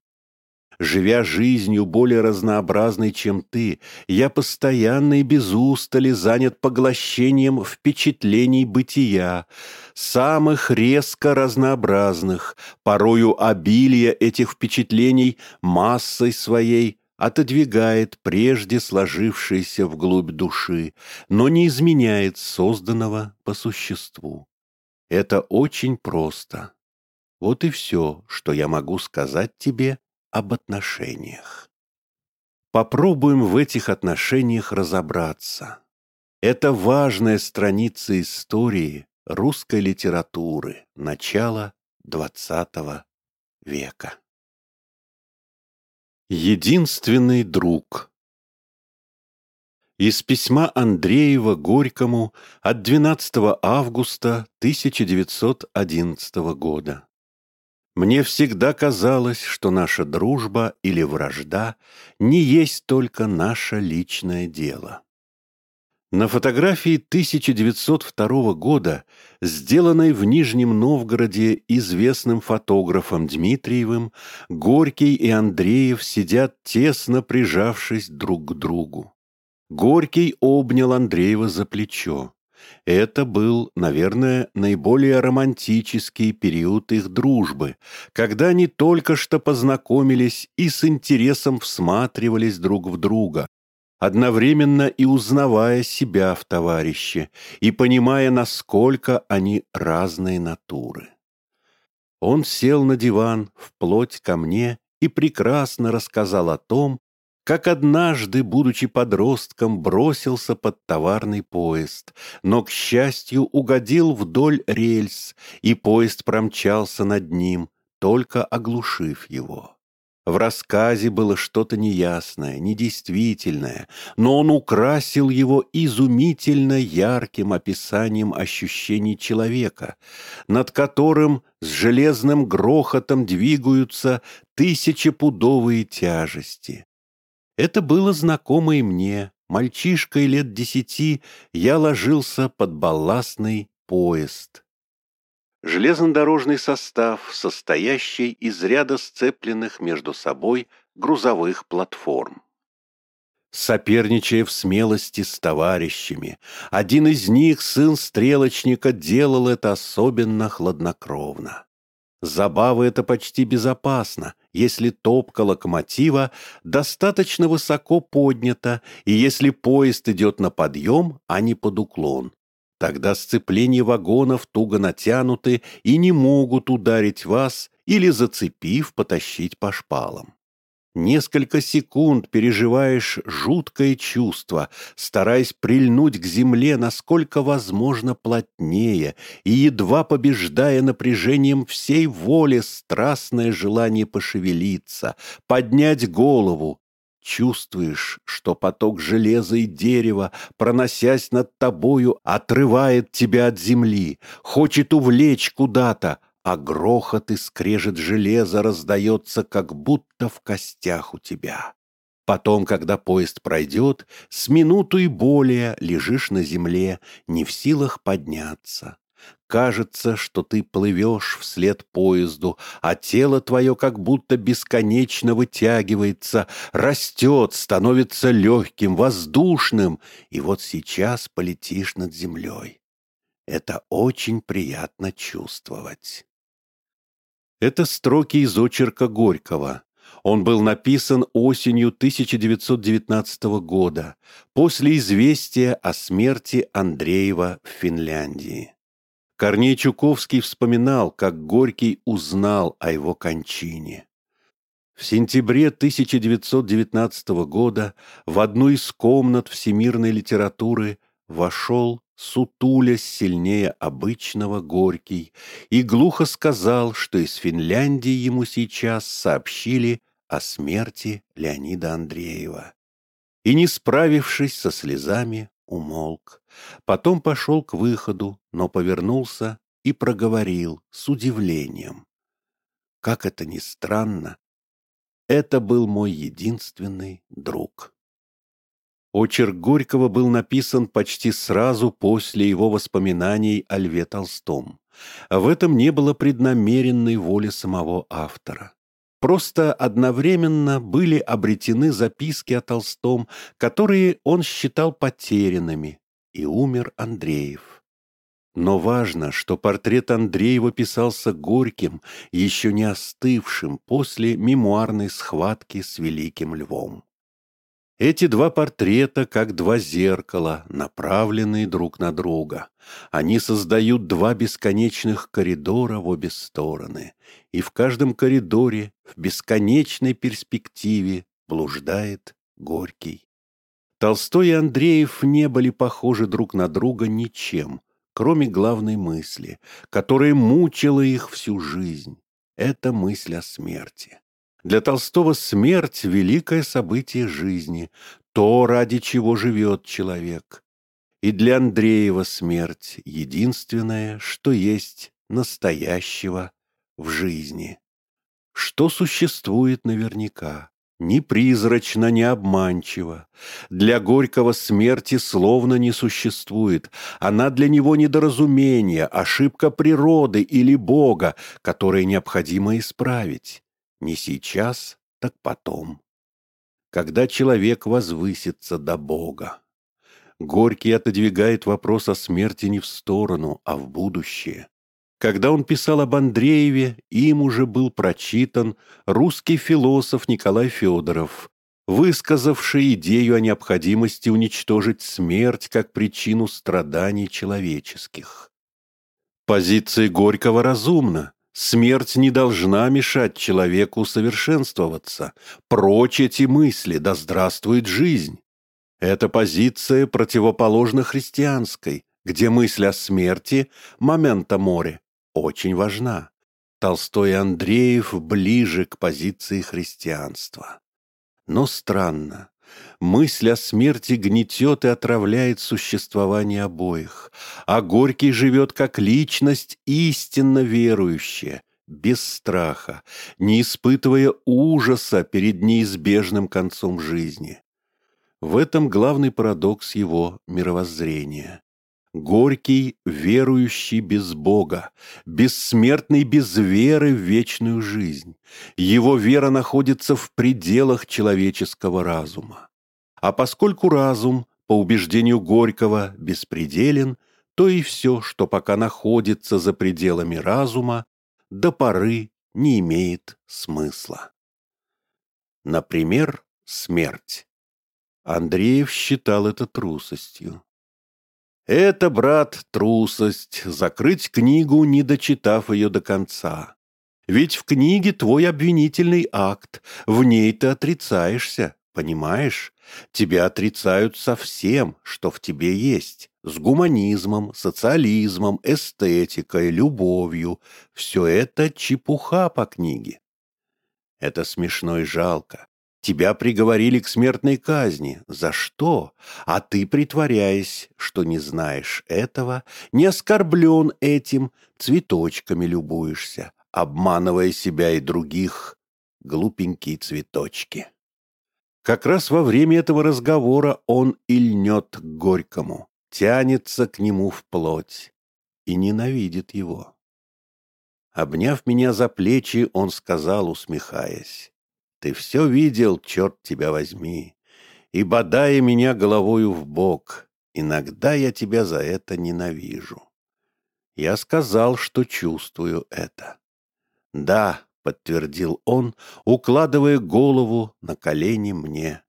Живя жизнью более разнообразной, чем ты, я постоянно и без устали занят поглощением впечатлений бытия, самых резко разнообразных, порою обилие этих впечатлений массой своей отодвигает прежде сложившееся вглубь души, но не изменяет созданного по существу. Это очень просто. Вот и все, что я могу сказать тебе об отношениях. Попробуем в этих отношениях разобраться. Это важная страница истории русской литературы начала XX века. Единственный друг Из письма Андреева Горькому от 12 августа 1911 года. Мне всегда казалось, что наша дружба или вражда не есть только наше личное дело. На фотографии 1902 года, сделанной в Нижнем Новгороде известным фотографом Дмитриевым, Горький и Андреев сидят тесно прижавшись друг к другу. Горький обнял Андреева за плечо. Это был, наверное, наиболее романтический период их дружбы, когда они только что познакомились и с интересом всматривались друг в друга, одновременно и узнавая себя в товарище и понимая, насколько они разные натуры. Он сел на диван вплоть ко мне и прекрасно рассказал о том, как однажды, будучи подростком, бросился под товарный поезд, но, к счастью, угодил вдоль рельс, и поезд промчался над ним, только оглушив его. В рассказе было что-то неясное, недействительное, но он украсил его изумительно ярким описанием ощущений человека, над которым с железным грохотом двигаются тысячепудовые тяжести. Это было знакомо и мне. Мальчишкой лет десяти я ложился под балластный поезд. Железнодорожный состав, состоящий из ряда сцепленных между собой грузовых платформ. Соперничая в смелости с товарищами, один из них, сын стрелочника, делал это особенно хладнокровно. Забава это почти безопасно, если топка локомотива достаточно высоко поднята и если поезд идет на подъем, а не под уклон. Тогда сцепления вагонов туго натянуты и не могут ударить вас или, зацепив, потащить по шпалам. Несколько секунд переживаешь жуткое чувство, стараясь прильнуть к земле насколько возможно плотнее и едва побеждая напряжением всей воли страстное желание пошевелиться, поднять голову, Чувствуешь, что поток железа и дерева, проносясь над тобою, отрывает тебя от земли, хочет увлечь куда-то, а грохот и скрежет железа раздается, как будто в костях у тебя. Потом, когда поезд пройдет, с минуту и более лежишь на земле, не в силах подняться. Кажется, что ты плывешь вслед поезду, а тело твое как будто бесконечно вытягивается, растет, становится легким, воздушным, и вот сейчас полетишь над землей. Это очень приятно чувствовать. Это строки из очерка Горького. Он был написан осенью 1919 года, после известия о смерти Андреева в Финляндии. Корней Чуковский вспоминал, как Горький узнал о его кончине. В сентябре 1919 года в одну из комнат всемирной литературы вошел, сутулясь сильнее обычного, Горький, и глухо сказал, что из Финляндии ему сейчас сообщили о смерти Леонида Андреева. И, не справившись со слезами, умолк. Потом пошел к выходу, но повернулся и проговорил с удивлением. Как это ни странно, это был мой единственный друг. Очерк Горького был написан почти сразу после его воспоминаний о Льве Толстом. В этом не было преднамеренной воли самого автора. Просто одновременно были обретены записки о Толстом, которые он считал потерянными, и умер Андреев. Но важно, что портрет Андреева писался Горьким, еще не остывшим после мемуарной схватки с Великим Львом. Эти два портрета, как два зеркала, направленные друг на друга. Они создают два бесконечных коридора в обе стороны, и в каждом коридоре в бесконечной перспективе блуждает Горький. Толстой и Андреев не были похожи друг на друга ничем, кроме главной мысли, которая мучила их всю жизнь. Это мысль о смерти. Для Толстого смерть — великое событие жизни, то, ради чего живет человек. И для Андреева смерть — единственное, что есть настоящего в жизни. Что существует наверняка, ни призрачно, ни обманчиво. Для Горького смерти словно не существует. Она для него недоразумение, ошибка природы или Бога, которое необходимо исправить. Не сейчас, так потом. Когда человек возвысится до Бога. Горький отодвигает вопрос о смерти не в сторону, а в будущее. Когда он писал об Андрееве, им уже был прочитан русский философ Николай Федоров, высказавший идею о необходимости уничтожить смерть как причину страданий человеческих. Позиция Горького разумна. Смерть не должна мешать человеку совершенствоваться. Прочь эти мысли, да здравствует жизнь. Эта позиция противоположна христианской, где мысль о смерти, момента море, очень важна. Толстой и Андреев ближе к позиции христианства. Но странно, Мысль о смерти гнетет и отравляет существование обоих, а Горький живет как личность истинно верующая, без страха, не испытывая ужаса перед неизбежным концом жизни. В этом главный парадокс его мировоззрения. Горький, верующий без Бога, бессмертный без веры в вечную жизнь. Его вера находится в пределах человеческого разума. А поскольку разум, по убеждению Горького, беспределен, то и все, что пока находится за пределами разума, до поры не имеет смысла. Например, смерть. Андреев считал это трусостью. Это, брат, трусость, закрыть книгу, не дочитав ее до конца. Ведь в книге твой обвинительный акт, в ней ты отрицаешься, понимаешь? Тебя отрицают со всем, что в тебе есть, с гуманизмом, социализмом, эстетикой, любовью. Все это чепуха по книге. Это смешно и жалко. Тебя приговорили к смертной казни. За что? А ты, притворяясь, что не знаешь этого, не оскорблен этим, цветочками любуешься, обманывая себя и других, глупенькие цветочки. Как раз во время этого разговора он и льнет к Горькому, тянется к нему вплоть и ненавидит его. Обняв меня за плечи, он сказал, усмехаясь, «Ты все видел, черт тебя возьми, и, бодая меня головою в бок, иногда я тебя за это ненавижу». Я сказал, что чувствую это. «Да», — подтвердил он, укладывая голову на колени мне.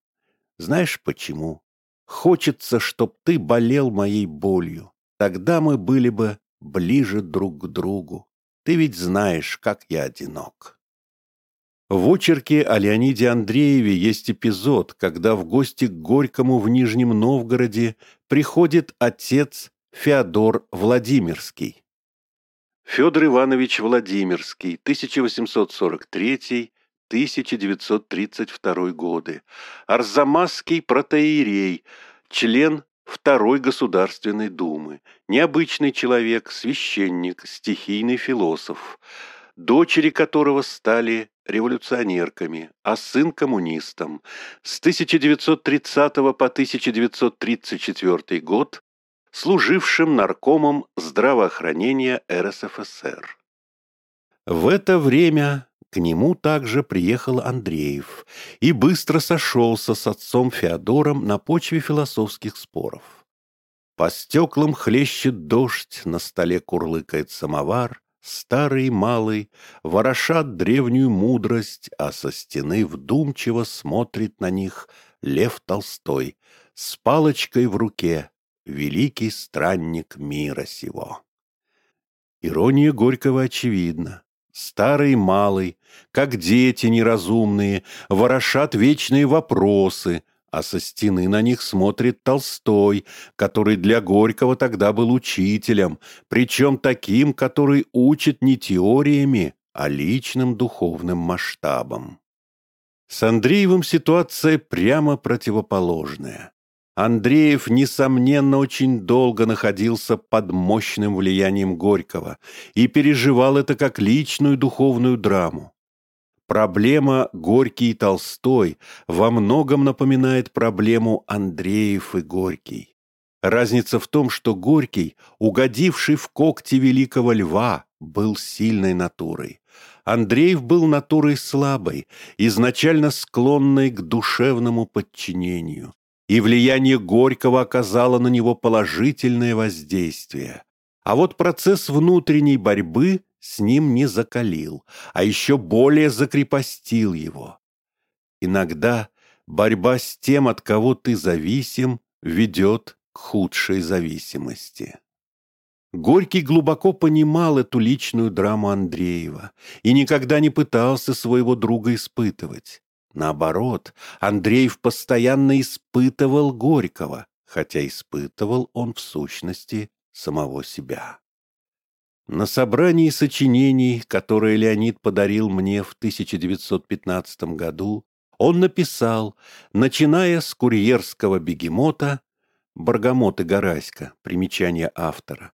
«Знаешь почему? Хочется, чтоб ты болел моей болью. Тогда мы были бы ближе друг к другу. Ты ведь знаешь, как я одинок». В очерке о Леониде Андрееве есть эпизод, когда в гости к Горькому в Нижнем Новгороде приходит отец Феодор Владимирский. Федор Иванович Владимирский, 1843-1932 годы, Арзамасский протеерей, член Второй Государственной Думы, необычный человек, священник, стихийный философ, дочери которого стали революционерками, а сын коммунистом. С 1930 по 1934 год служившим наркомом здравоохранения РСФСР. В это время к нему также приехал Андреев и быстро сошелся с отцом Феодором на почве философских споров. По стеклам хлещет дождь, на столе курлыкает самовар, старый и малый ворошат древнюю мудрость, а со стены вдумчиво смотрит на них Лев Толстой с палочкой в руке, великий странник мира сего. Ирония Горького очевидна. Старый малый, как дети неразумные, ворошат вечные вопросы, а со стены на них смотрит Толстой, который для Горького тогда был учителем, причем таким, который учит не теориями, а личным духовным масштабом. С Андреевым ситуация прямо противоположная. Андреев, несомненно, очень долго находился под мощным влиянием Горького и переживал это как личную духовную драму. Проблема Горький и Толстой во многом напоминает проблему Андреев и Горький. Разница в том, что Горький, угодивший в когти великого льва, был сильной натурой. Андреев был натурой слабой, изначально склонной к душевному подчинению и влияние Горького оказало на него положительное воздействие. А вот процесс внутренней борьбы с ним не закалил, а еще более закрепостил его. Иногда борьба с тем, от кого ты зависим, ведет к худшей зависимости. Горький глубоко понимал эту личную драму Андреева и никогда не пытался своего друга испытывать. Наоборот, Андреев постоянно испытывал Горького, хотя испытывал он в сущности самого себя. На собрании сочинений, которое Леонид подарил мне в 1915 году, он написал, начиная с курьерского бегемота, Баргамот и Гораська, примечание автора.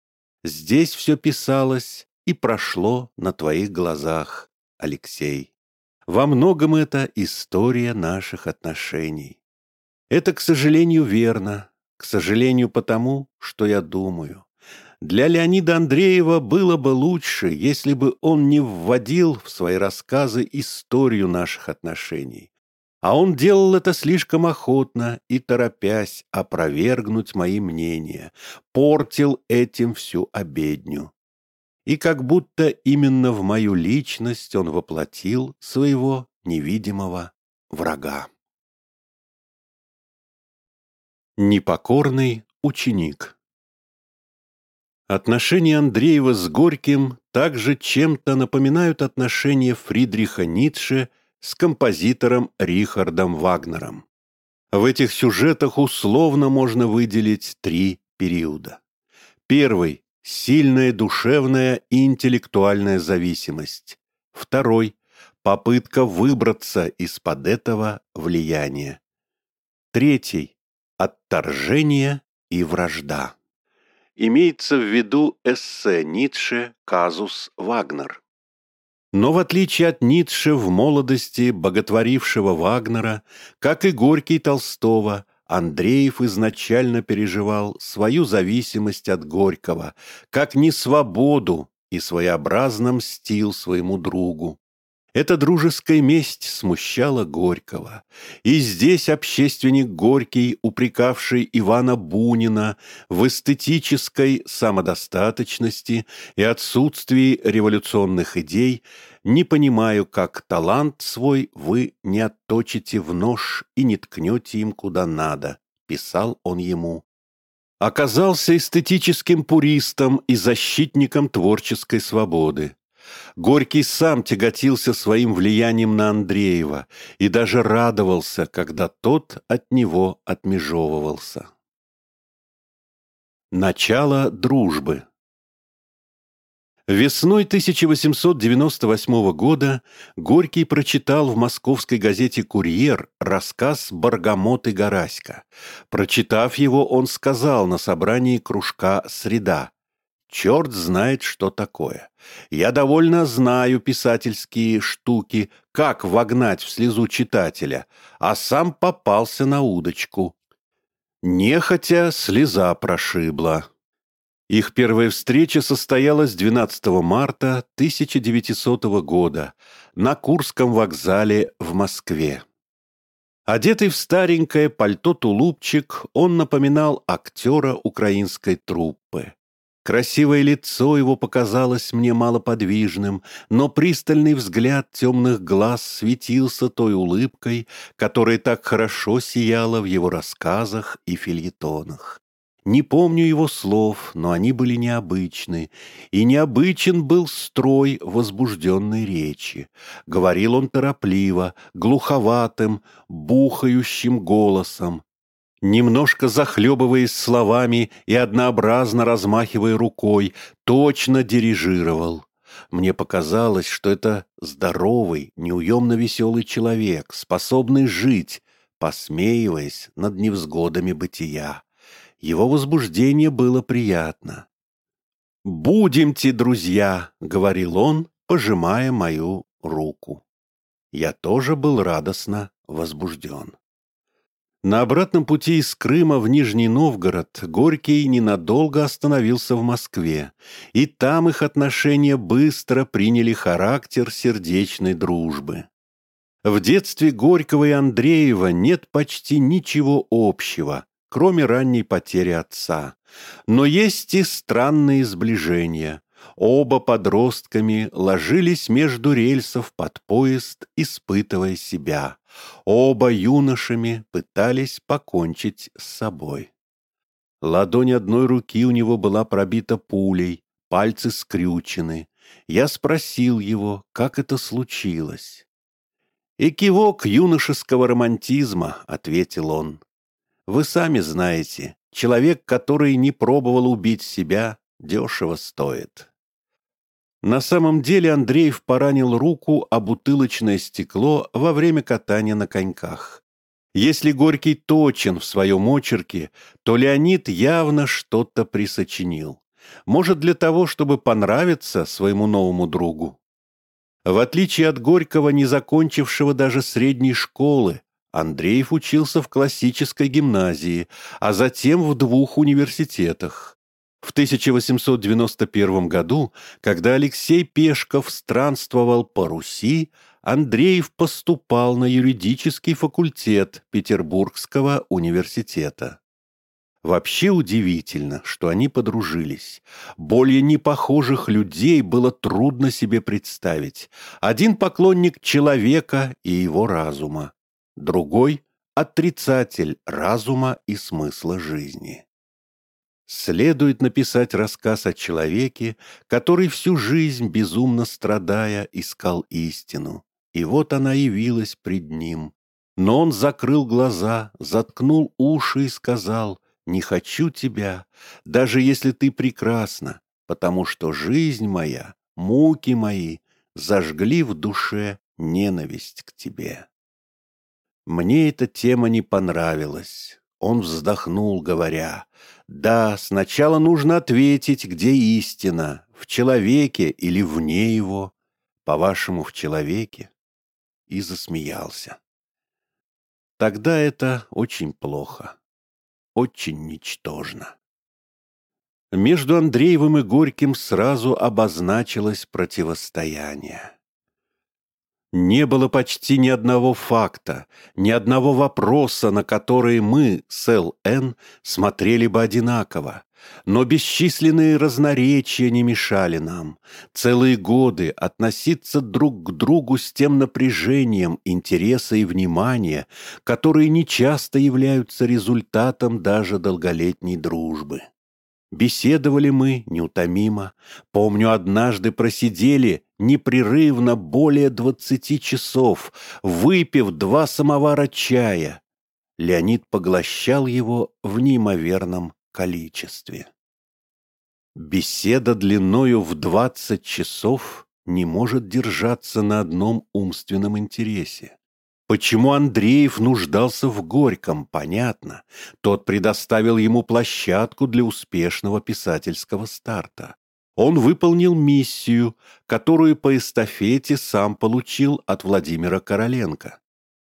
Здесь все писалось и прошло на твоих глазах, Алексей. Во многом это история наших отношений. Это, к сожалению, верно. К сожалению, потому, что я думаю. Для Леонида Андреева было бы лучше, если бы он не вводил в свои рассказы историю наших отношений. А он делал это слишком охотно и торопясь опровергнуть мои мнения, портил этим всю обедню и как будто именно в мою личность он воплотил своего невидимого врага. Непокорный ученик Отношения Андреева с Горьким также чем-то напоминают отношения Фридриха Ницше с композитором Рихардом Вагнером. В этих сюжетах условно можно выделить три периода. Первый – сильная душевная и интеллектуальная зависимость. Второй – попытка выбраться из-под этого влияния. Третий – отторжение и вражда. Имеется в виду эссе Ницше «Казус Вагнер». Но в отличие от Ницше в молодости, боготворившего Вагнера, как и Горький Толстого, Андреев изначально переживал свою зависимость от Горького, как несвободу и своеобразно мстил своему другу. Эта дружеская месть смущала Горького. И здесь общественник Горький, упрекавший Ивана Бунина в эстетической самодостаточности и отсутствии революционных идей, не понимаю, как талант свой вы не отточите в нож и не ткнете им куда надо, писал он ему. Оказался эстетическим пуристом и защитником творческой свободы. Горький сам тяготился своим влиянием на Андреева и даже радовался, когда тот от него отмежевывался. Начало дружбы Весной 1898 года Горький прочитал в московской газете «Курьер» рассказ «Баргамот и Гораська». Прочитав его, он сказал на собрании кружка «Среда», Черт знает, что такое. Я довольно знаю писательские штуки, как вогнать в слезу читателя, а сам попался на удочку. Нехотя слеза прошибла. Их первая встреча состоялась 12 марта 1900 года на Курском вокзале в Москве. Одетый в старенькое пальто-тулупчик, он напоминал актера украинской труппы. Красивое лицо его показалось мне малоподвижным, но пристальный взгляд темных глаз светился той улыбкой, которая так хорошо сияла в его рассказах и фильетонах. Не помню его слов, но они были необычны, и необычен был строй возбужденной речи. Говорил он торопливо, глуховатым, бухающим голосом, немножко захлебываясь словами и однообразно размахивая рукой, точно дирижировал. Мне показалось, что это здоровый, неуемно веселый человек, способный жить, посмеиваясь над невзгодами бытия. Его возбуждение было приятно. «Будемте, друзья», — говорил он, пожимая мою руку. Я тоже был радостно возбужден. На обратном пути из Крыма в Нижний Новгород Горький ненадолго остановился в Москве, и там их отношения быстро приняли характер сердечной дружбы. В детстве Горького и Андреева нет почти ничего общего, кроме ранней потери отца. Но есть и странные сближения. Оба подростками ложились между рельсов под поезд, испытывая себя. Оба юношами пытались покончить с собой. Ладонь одной руки у него была пробита пулей, пальцы скрючены. Я спросил его, как это случилось. «Экивок юношеского романтизма», — ответил он. «Вы сами знаете, человек, который не пробовал убить себя, дешево стоит». На самом деле Андреев поранил руку о бутылочное стекло во время катания на коньках. Если Горький точен в своем очерке, то Леонид явно что-то присочинил. Может, для того, чтобы понравиться своему новому другу. В отличие от Горького, не закончившего даже средней школы, Андреев учился в классической гимназии, а затем в двух университетах. В 1891 году, когда Алексей Пешков странствовал по Руси, Андреев поступал на юридический факультет Петербургского университета. Вообще удивительно, что они подружились. Более непохожих людей было трудно себе представить. Один поклонник человека и его разума, другой — отрицатель разума и смысла жизни. следует написать рассказ о человеке, который всю жизнь, безумно страдая, искал истину. И вот она явилась пред ним. Но он закрыл глаза, заткнул уши и сказал, «Не хочу тебя, даже если ты прекрасна, потому что жизнь моя, муки мои зажгли в душе ненависть к тебе». Мне эта тема не понравилась. Он вздохнул, говоря, «Да, сначала нужно ответить, где истина, в человеке или вне его, по-вашему, в человеке?» И засмеялся. Тогда это очень плохо, очень ничтожно. Между Андреевым и Горьким сразу обозначилось противостояние. Не было почти ни одного факта, ни одного вопроса, на которые мы с Л.Н. смотрели бы одинаково. Но бесчисленные разноречия не мешали нам целые годы относиться друг к другу с тем напряжением интереса и внимания, которые нечасто являются результатом даже долголетней дружбы. Беседовали мы неутомимо. Помню, однажды просидели непрерывно более двадцати часов, выпив два самовара чая. Леонид поглощал его в неимоверном количестве. Беседа длиною в двадцать часов не может держаться на одном умственном интересе. Почему Андреев нуждался в Горьком, понятно. Тот предоставил ему площадку для успешного писательского старта. Он выполнил миссию, которую по эстафете сам получил от Владимира Короленко.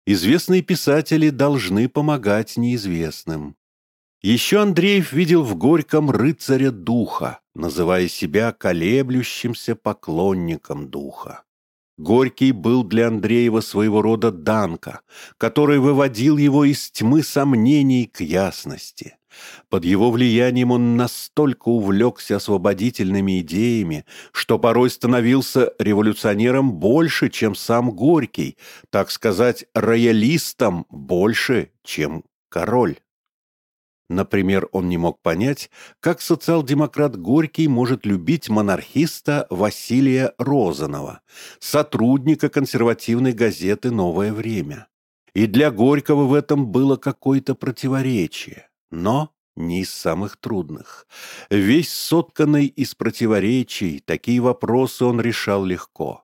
Известные писатели должны помогать неизвестным. Еще Андреев видел в Горьком рыцаря духа, называя себя колеблющимся поклонником духа. Горький был для Андреева своего рода Данка, который выводил его из тьмы сомнений к ясности. Под его влиянием он настолько увлекся освободительными идеями, что порой становился революционером больше, чем сам Горький, так сказать, роялистом больше, чем король. Например, он не мог понять, как социал-демократ Горький может любить монархиста Василия Розанова, сотрудника консервативной газеты «Новое время». И для Горького в этом было какое-то противоречие, но не из самых трудных. Весь сотканный из противоречий, такие вопросы он решал легко.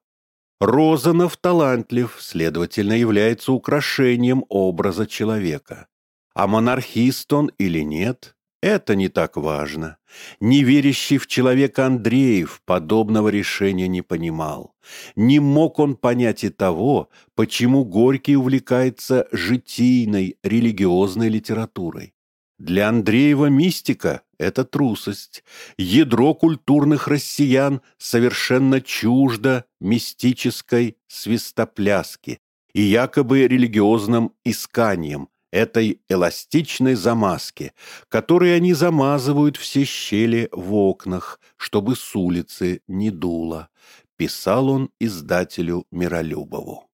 Розанов талантлив, следовательно, является украшением образа человека. А монархист он или нет, это не так важно. Неверящий в человека Андреев подобного решения не понимал. Не мог он понять и того, почему Горький увлекается житийной, религиозной литературой. Для Андреева мистика – это трусость. Ядро культурных россиян совершенно чуждо мистической свистопляски и якобы религиозным исканием, этой эластичной замазки, которой они замазывают все щели в окнах, чтобы с улицы не дуло, писал он издателю Миролюбову.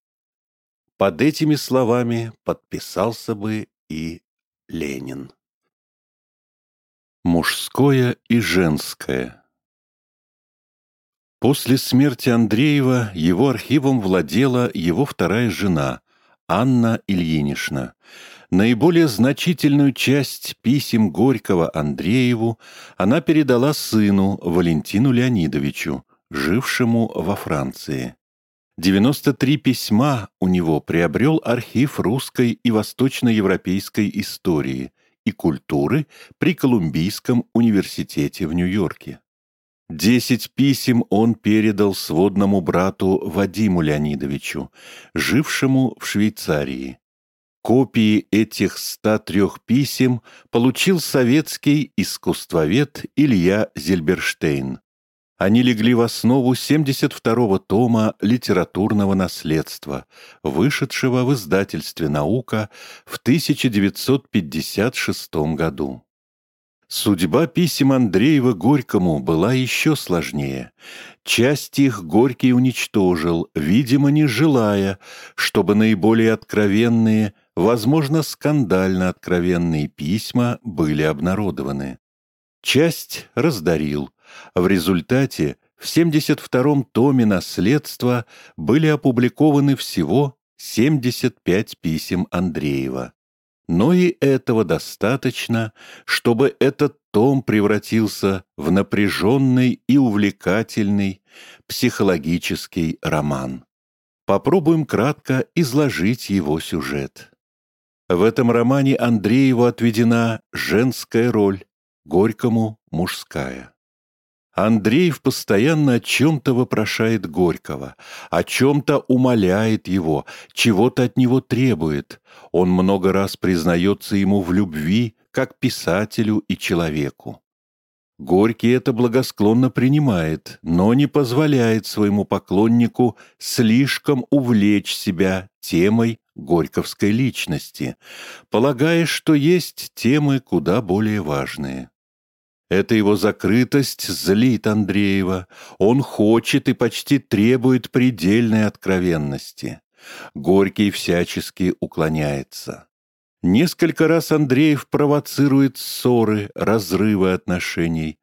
Под этими словами подписался бы и Ленин. Мужское и женское После смерти Андреева его архивом владела его вторая жена, Анна Ильинична, Наиболее значительную часть писем Горького Андрееву она передала сыну Валентину Леонидовичу, жившему во Франции. 93 письма у него приобрел архив русской и восточноевропейской истории и культуры при Колумбийском университете в Нью-Йорке. Десять писем он передал сводному брату Вадиму Леонидовичу, жившему в Швейцарии. Копии этих 103 писем получил советский искусствовед Илья Зельберштейн. Они легли в основу 72-го тома литературного наследства, вышедшего в издательстве «Наука» в 1956 году. Судьба писем Андреева Горькому была еще сложнее. Часть их Горький уничтожил, видимо, не желая, чтобы наиболее откровенные – возможно, скандально откровенные письма были обнародованы. часть раздарил. В результате в 72-м томе наследства были опубликованы всего 75 писем Андреева. Но и этого достаточно, чтобы этот том превратился в напряженный и увлекательный психологический роман. Попробуем кратко изложить его сюжет. В этом романе Андрееву отведена женская роль, Горькому – мужская. Андреев постоянно о чем-то вопрошает Горького, о чем-то умоляет его, чего-то от него требует. Он много раз признается ему в любви, как писателю и человеку. Горький это благосклонно принимает, но не позволяет своему поклоннику слишком увлечь себя темой горьковской личности, полагая, что есть темы куда более важные. Эта его закрытость злит Андреева. Он хочет и почти требует предельной откровенности. Горький всячески уклоняется. Несколько раз Андреев провоцирует ссоры, разрывы отношений.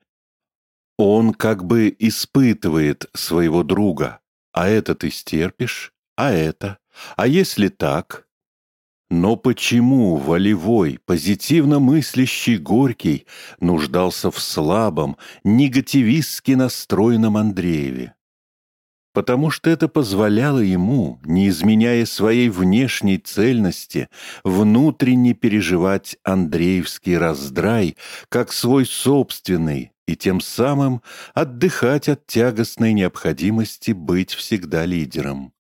Он как бы испытывает своего друга. А это ты стерпишь? А это? А если так? Но почему волевой, позитивно мыслящий Горький нуждался в слабом, негативистски настроенном Андрееве? Потому что это позволяло ему, не изменяя своей внешней цельности, внутренне переживать Андреевский раздрай как свой собственный и тем самым отдыхать от тягостной необходимости быть всегда лидером.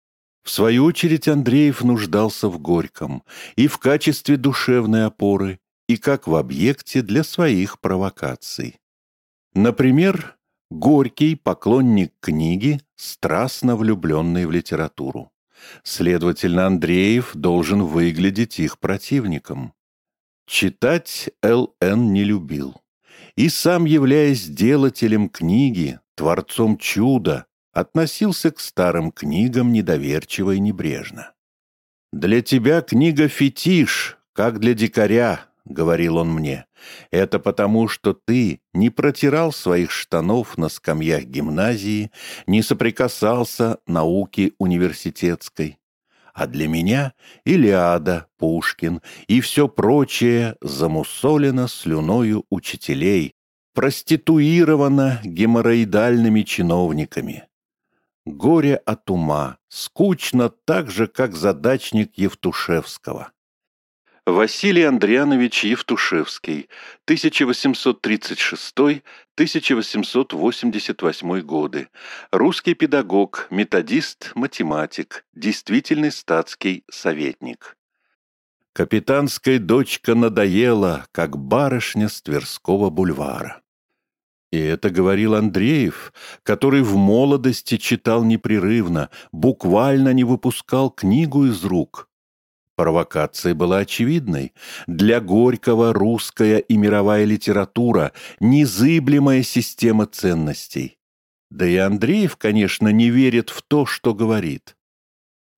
В свою очередь Андреев нуждался в Горьком и в качестве душевной опоры, и как в объекте для своих провокаций. Например, Горький – поклонник книги, страстно влюбленный в литературу. Следовательно, Андреев должен выглядеть их противником. Читать Л.Н. не любил. И сам, являясь делателем книги, творцом чуда, относился к старым книгам недоверчиво и небрежно. «Для тебя книга фетиш, как для дикаря», — говорил он мне. «Это потому, что ты не протирал своих штанов на скамьях гимназии, не соприкасался науки университетской. А для меня Илиада, Пушкин и все прочее замусолено слюною учителей, проституировано геморроидальными чиновниками. Горе от ума, скучно так же, как задачник Евтушевского. Василий Андрианович Евтушевский, 1836-1888 годы. Русский педагог, методист, математик, действительный статский советник. Капитанская дочка надоела, как барышня с Тверского бульвара. И это говорил Андреев, который в молодости читал непрерывно, буквально не выпускал книгу из рук. Провокация была очевидной. Для Горького русская и мировая литература – незыблемая система ценностей. Да и Андреев, конечно, не верит в то, что говорит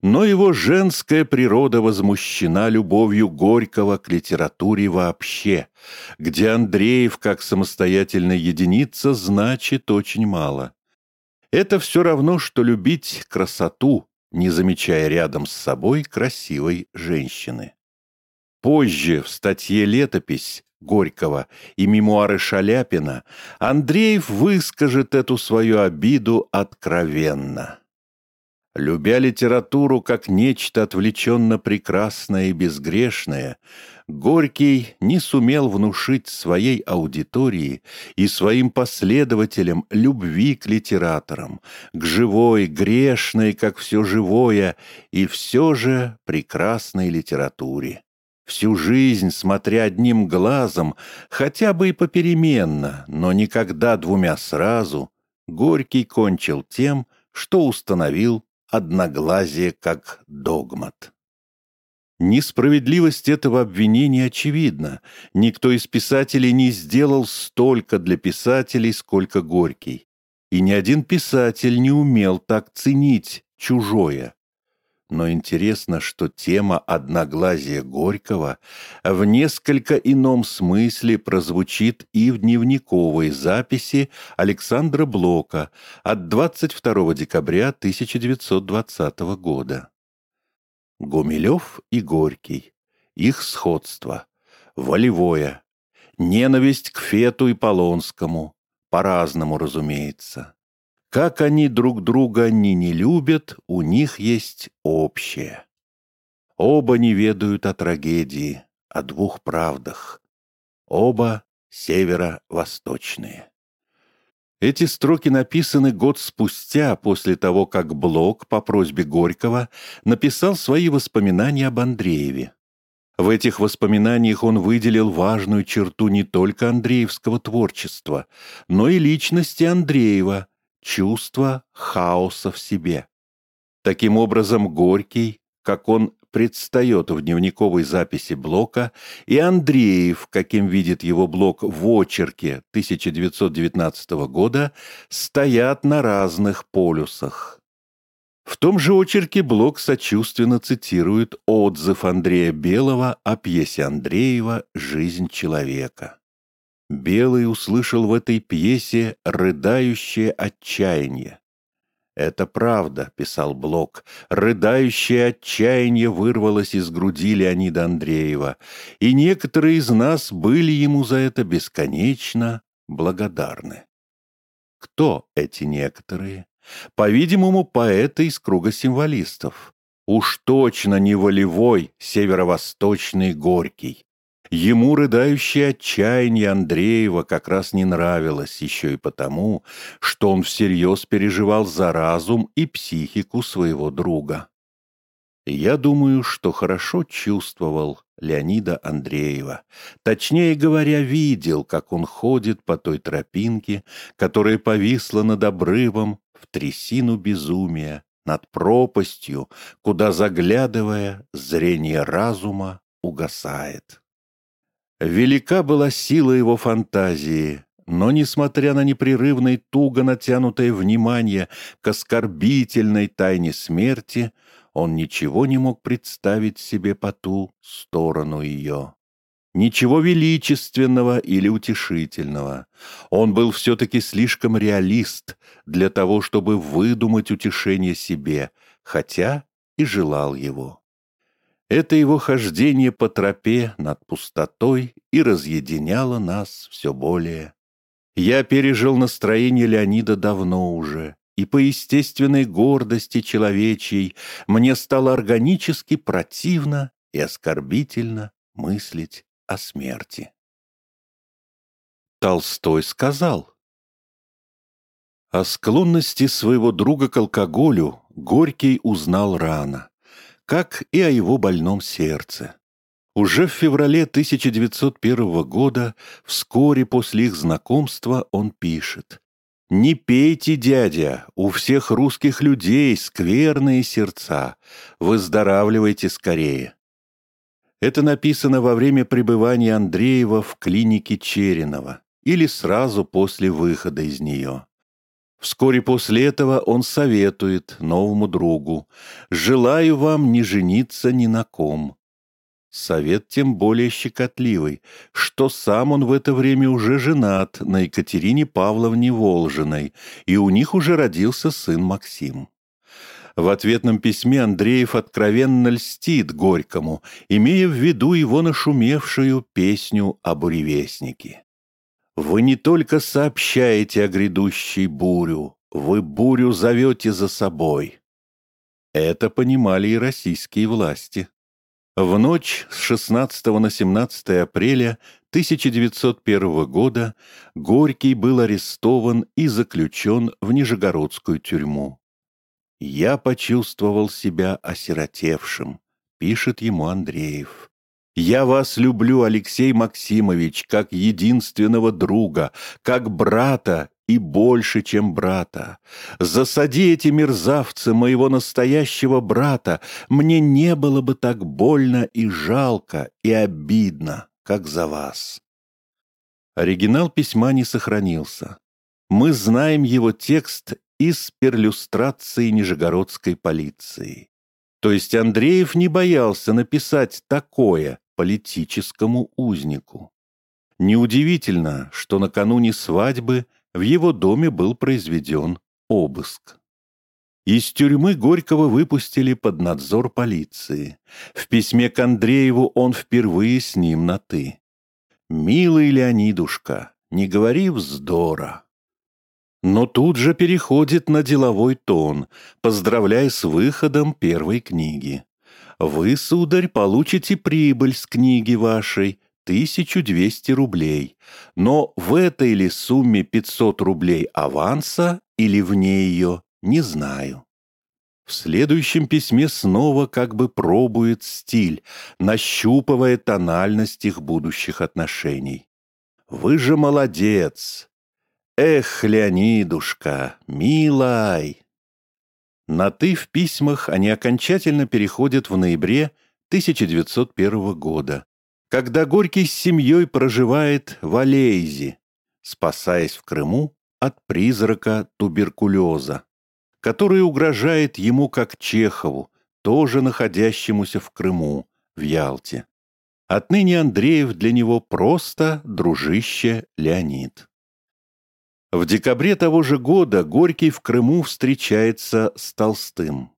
но его женская природа возмущена любовью Горького к литературе вообще, где Андреев как самостоятельная единица значит очень мало. Это все равно, что любить красоту, не замечая рядом с собой красивой женщины. Позже в статье «Летопись» Горького и мемуары Шаляпина Андреев выскажет эту свою обиду откровенно. Любя литературу как нечто отвлеченно прекрасное и безгрешное, Горький не сумел внушить своей аудитории и своим последователям любви к литераторам, к живой, грешной, как все живое, и все же прекрасной литературе. Всю жизнь, смотря одним глазом, хотя бы и попеременно, но никогда двумя сразу, Горький кончил тем, что установил одноглазие как догмат. Несправедливость этого обвинения очевидна. Никто из писателей не сделал столько для писателей, сколько Горький. И ни один писатель не умел так ценить чужое. Но интересно, что тема «Одноглазия Горького» в несколько ином смысле прозвучит и в дневниковой записи Александра Блока от 22 декабря 1920 года. Гумилев и Горький. Их сходство. Волевое. Ненависть к Фету и Полонскому. По-разному, разумеется. Как они друг друга они не любят, у них есть общее. Оба не ведают о трагедии, о двух правдах. Оба северо-восточные. Эти строки написаны год спустя, после того, как Блок по просьбе Горького написал свои воспоминания об Андрееве. В этих воспоминаниях он выделил важную черту не только андреевского творчества, но и личности Андреева, чувство хаоса в себе. Таким образом, Горький, как он предстает в дневниковой записи Блока, и Андреев, каким видит его Блок в очерке 1919 года, стоят на разных полюсах. В том же очерке Блок сочувственно цитирует отзыв Андрея Белого о пьесе Андреева «Жизнь человека». Белый услышал в этой пьесе рыдающее отчаяние. «Это правда», — писал Блок, — «рыдающее отчаяние вырвалось из груди Леонида Андреева, и некоторые из нас были ему за это бесконечно благодарны». Кто эти некоторые? По-видимому, поэты из круга символистов. Уж точно не волевой северо-восточный Горький, Ему рыдающее отчаяние Андреева как раз не нравилось еще и потому, что он всерьез переживал за разум и психику своего друга. Я думаю, что хорошо чувствовал Леонида Андреева. Точнее говоря, видел, как он ходит по той тропинке, которая повисла над обрывом в трясину безумия, над пропастью, куда, заглядывая, зрение разума угасает. Велика была сила его фантазии, но, несмотря на непрерывное туго натянутое внимание к оскорбительной тайне смерти, он ничего не мог представить себе по ту сторону ее. Ничего величественного или утешительного. Он был все-таки слишком реалист для того, чтобы выдумать утешение себе, хотя и желал его. Это его хождение по тропе над пустотой и разъединяло нас все более. Я пережил настроение Леонида давно уже, и по естественной гордости человечьей мне стало органически противно и оскорбительно мыслить о смерти. Толстой сказал, о склонности своего друга к алкоголю Горький узнал рано как и о его больном сердце. Уже в феврале 1901 года, вскоре после их знакомства, он пишет «Не пейте, дядя, у всех русских людей скверные сердца, выздоравливайте скорее». Это написано во время пребывания Андреева в клинике Черенова или сразу после выхода из нее. Вскоре после этого он советует новому другу «Желаю вам не жениться ни на ком». Совет тем более щекотливый, что сам он в это время уже женат на Екатерине Павловне Волжиной, и у них уже родился сын Максим. В ответном письме Андреев откровенно льстит Горькому, имея в виду его нашумевшую песню о буревестнике. Вы не только сообщаете о грядущей бурю, вы бурю зовете за собой. Это понимали и российские власти. В ночь с 16 на 17 апреля 1901 года Горький был арестован и заключен в Нижегородскую тюрьму. «Я почувствовал себя осиротевшим», — пишет ему Андреев. Я вас люблю, Алексей Максимович, как единственного друга, как брата и больше, чем брата. Засади эти мерзавцы моего настоящего брата, мне не было бы так больно и жалко и обидно, как за вас. Оригинал письма не сохранился. Мы знаем его текст из перлюстрации Нижегородской полиции. То есть Андреев не боялся написать такое политическому узнику. Неудивительно, что накануне свадьбы в его доме был произведен обыск. Из тюрьмы Горького выпустили под надзор полиции. В письме к Андрееву он впервые с ним на «ты». «Милый Леонидушка, не говори вздора». Но тут же переходит на деловой тон, поздравляя с выходом первой книги. «Вы, сударь, получите прибыль с книги вашей, 1200 рублей. Но в этой ли сумме 500 рублей аванса или вне ее, не знаю. В следующем письме снова как бы пробует стиль, нащупывая тональность их будущих отношений. «Вы же молодец! Эх, Леонидушка, милай!» На «ты» в письмах они окончательно переходят в ноябре 1901 года, когда Горький с семьей проживает в Алейзе, спасаясь в Крыму от призрака туберкулеза, который угрожает ему как Чехову, тоже находящемуся в Крыму, в Ялте. Отныне Андреев для него просто дружище Леонид. В декабре того же года Горький в Крыму встречается с Толстым.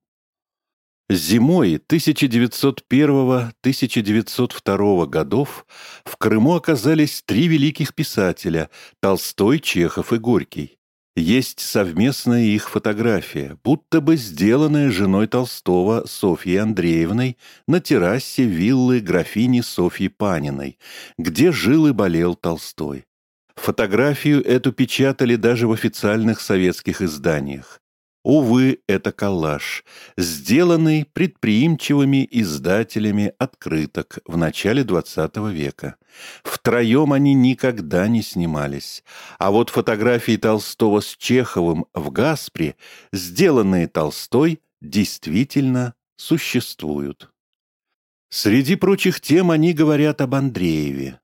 Зимой 1901-1902 годов в Крыму оказались три великих писателя – Толстой, Чехов и Горький. Есть совместная их фотография, будто бы сделанная женой Толстого Софьей Андреевной на террасе виллы графини Софьи Паниной, где жил и болел Толстой. Фотографию эту печатали даже в официальных советских изданиях. Увы, это коллаж, сделанный предприимчивыми издателями открыток в начале XX века. Втроем они никогда не снимались. А вот фотографии Толстого с Чеховым в «Гаспре», сделанные Толстой, действительно существуют. Среди прочих тем они говорят об Андрееве.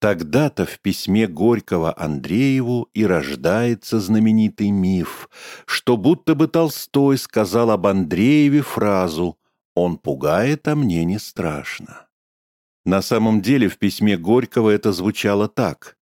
Тогда-то в письме Горького Андрееву и рождается знаменитый миф, что будто бы Толстой сказал об Андрееве фразу «Он пугает, а мне не страшно». На самом деле в письме Горького это звучало так.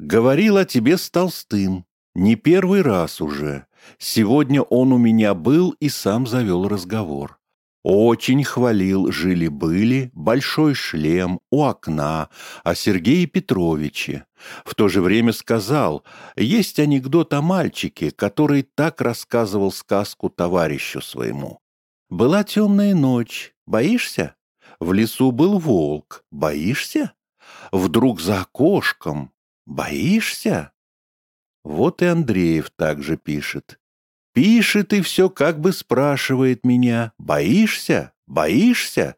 «Говорил о тебе с Толстым, не первый раз уже. Сегодня он у меня был и сам завел разговор. Очень хвалил жили-были, большой шлем у окна, о Сергее Петровиче. В то же время сказал, есть анекдот о мальчике, который так рассказывал сказку товарищу своему. «Была темная ночь. Боишься? В лесу был волк. Боишься? Вдруг за окошком. Боишься?» Вот и Андреев также пишет. Пишет и все как бы спрашивает меня, боишься, боишься?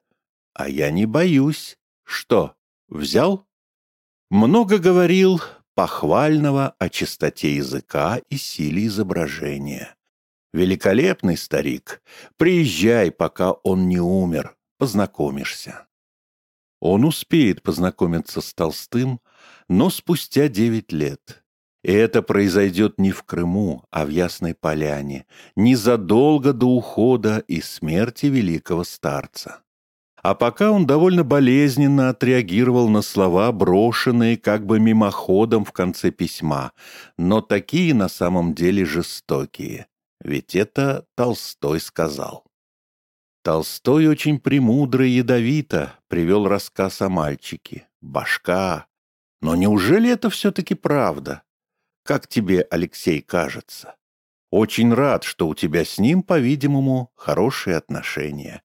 А я не боюсь. Что, взял? Много говорил похвального о чистоте языка и силе изображения. Великолепный старик, приезжай, пока он не умер, познакомишься. Он успеет познакомиться с Толстым, но спустя девять лет. И это произойдет не в Крыму, а в Ясной Поляне, незадолго до ухода и смерти великого старца. А пока он довольно болезненно отреагировал на слова, брошенные как бы мимоходом в конце письма, но такие на самом деле жестокие. Ведь это Толстой сказал. Толстой очень премудро и ядовито привел рассказ о мальчике. Башка. Но неужели это все-таки правда? Как тебе, Алексей, кажется? Очень рад, что у тебя с ним, по-видимому, хорошие отношения.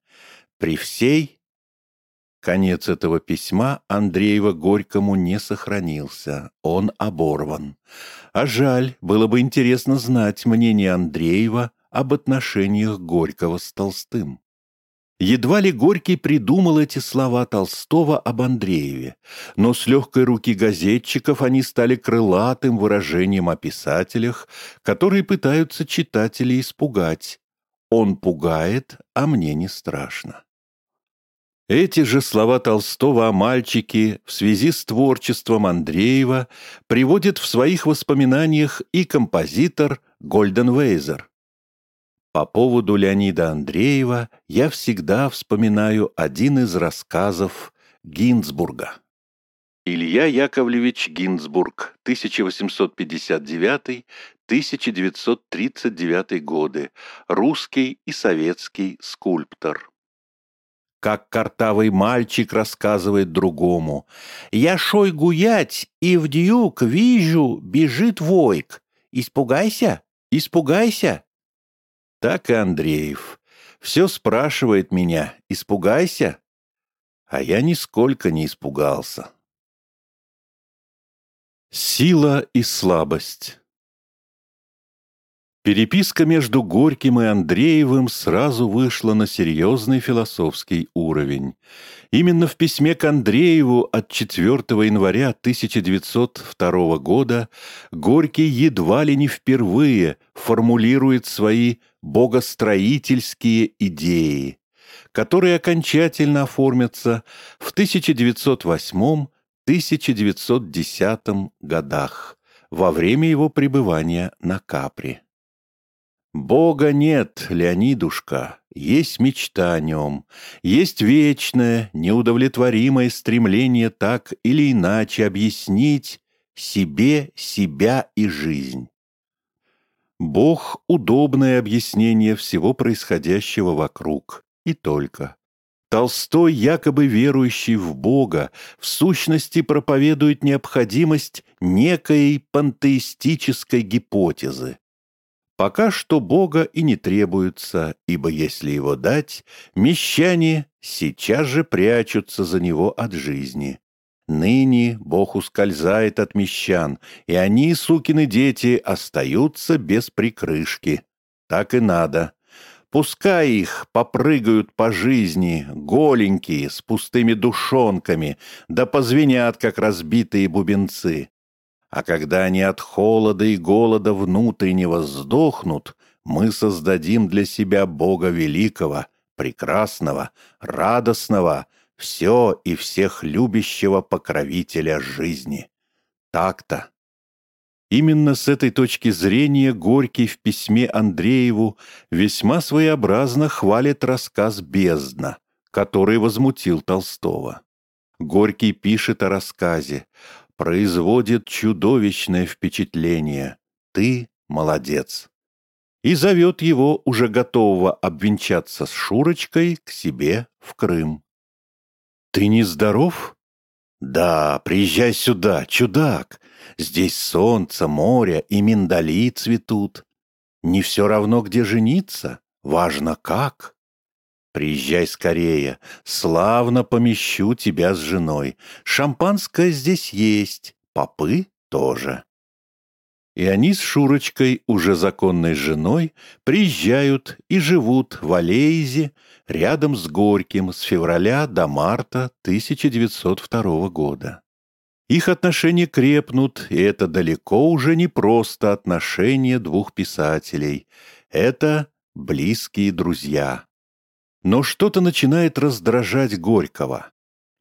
При всей... Конец этого письма Андреева Горькому не сохранился. Он оборван. А жаль, было бы интересно знать мнение Андреева об отношениях Горького с Толстым. Едва ли Горький придумал эти слова Толстого об Андрееве, но с легкой руки газетчиков они стали крылатым выражением о писателях, которые пытаются читателей испугать. «Он пугает, а мне не страшно». Эти же слова Толстого о мальчике в связи с творчеством Андреева приводит в своих воспоминаниях и композитор Гольден Вейзер. По поводу Леонида Андреева я всегда вспоминаю один из рассказов Гинзбурга. Илья Яковлевич Гинзбург, 1859-1939 годы, русский и советский скульптор. Как картавый мальчик рассказывает другому. «Я шой гуять, и в дюк вижу, бежит войк. Испугайся, испугайся!» Так и Андреев. Все спрашивает меня, испугайся? А я нисколько не испугался. Сила и слабость Переписка между Горьким и Андреевым сразу вышла на серьезный философский уровень. Именно в письме к Андрееву от 4 января 1902 года Горький едва ли не впервые формулирует свои богостроительские идеи, которые окончательно оформятся в 1908-1910 годах во время его пребывания на Капри. Бога нет, Леонидушка, есть мечта о нем, есть вечное, неудовлетворимое стремление так или иначе объяснить себе себя и жизнь. Бог — удобное объяснение всего происходящего вокруг, и только. Толстой, якобы верующий в Бога, в сущности проповедует необходимость некой пантеистической гипотезы, Пока что Бога и не требуется, ибо если его дать, мещане сейчас же прячутся за него от жизни. Ныне Бог ускользает от мещан, и они, сукины дети, остаются без прикрышки. Так и надо. Пускай их попрыгают по жизни, голенькие, с пустыми душонками, да позвенят, как разбитые бубенцы. А когда они от холода и голода внутреннего сдохнут, мы создадим для себя Бога великого, прекрасного, радостного, все и всех любящего покровителя жизни. Так-то. Именно с этой точки зрения Горький в письме Андрееву весьма своеобразно хвалит рассказ «Бездна», который возмутил Толстого. Горький пишет о рассказе производит чудовищное впечатление. Ты молодец. И зовет его, уже готового обвенчаться с Шурочкой, к себе в Крым. Ты не здоров? Да, приезжай сюда, чудак. Здесь солнце, море и миндали цветут. Не все равно, где жениться, важно как. Приезжай скорее, славно помещу тебя с женой. Шампанское здесь есть, попы тоже. И они с Шурочкой, уже законной женой, приезжают и живут в Алейзе, рядом с Горьким, с февраля до марта 1902 года. Их отношения крепнут, и это далеко уже не просто отношения двух писателей. Это близкие друзья. Но что-то начинает раздражать Горького.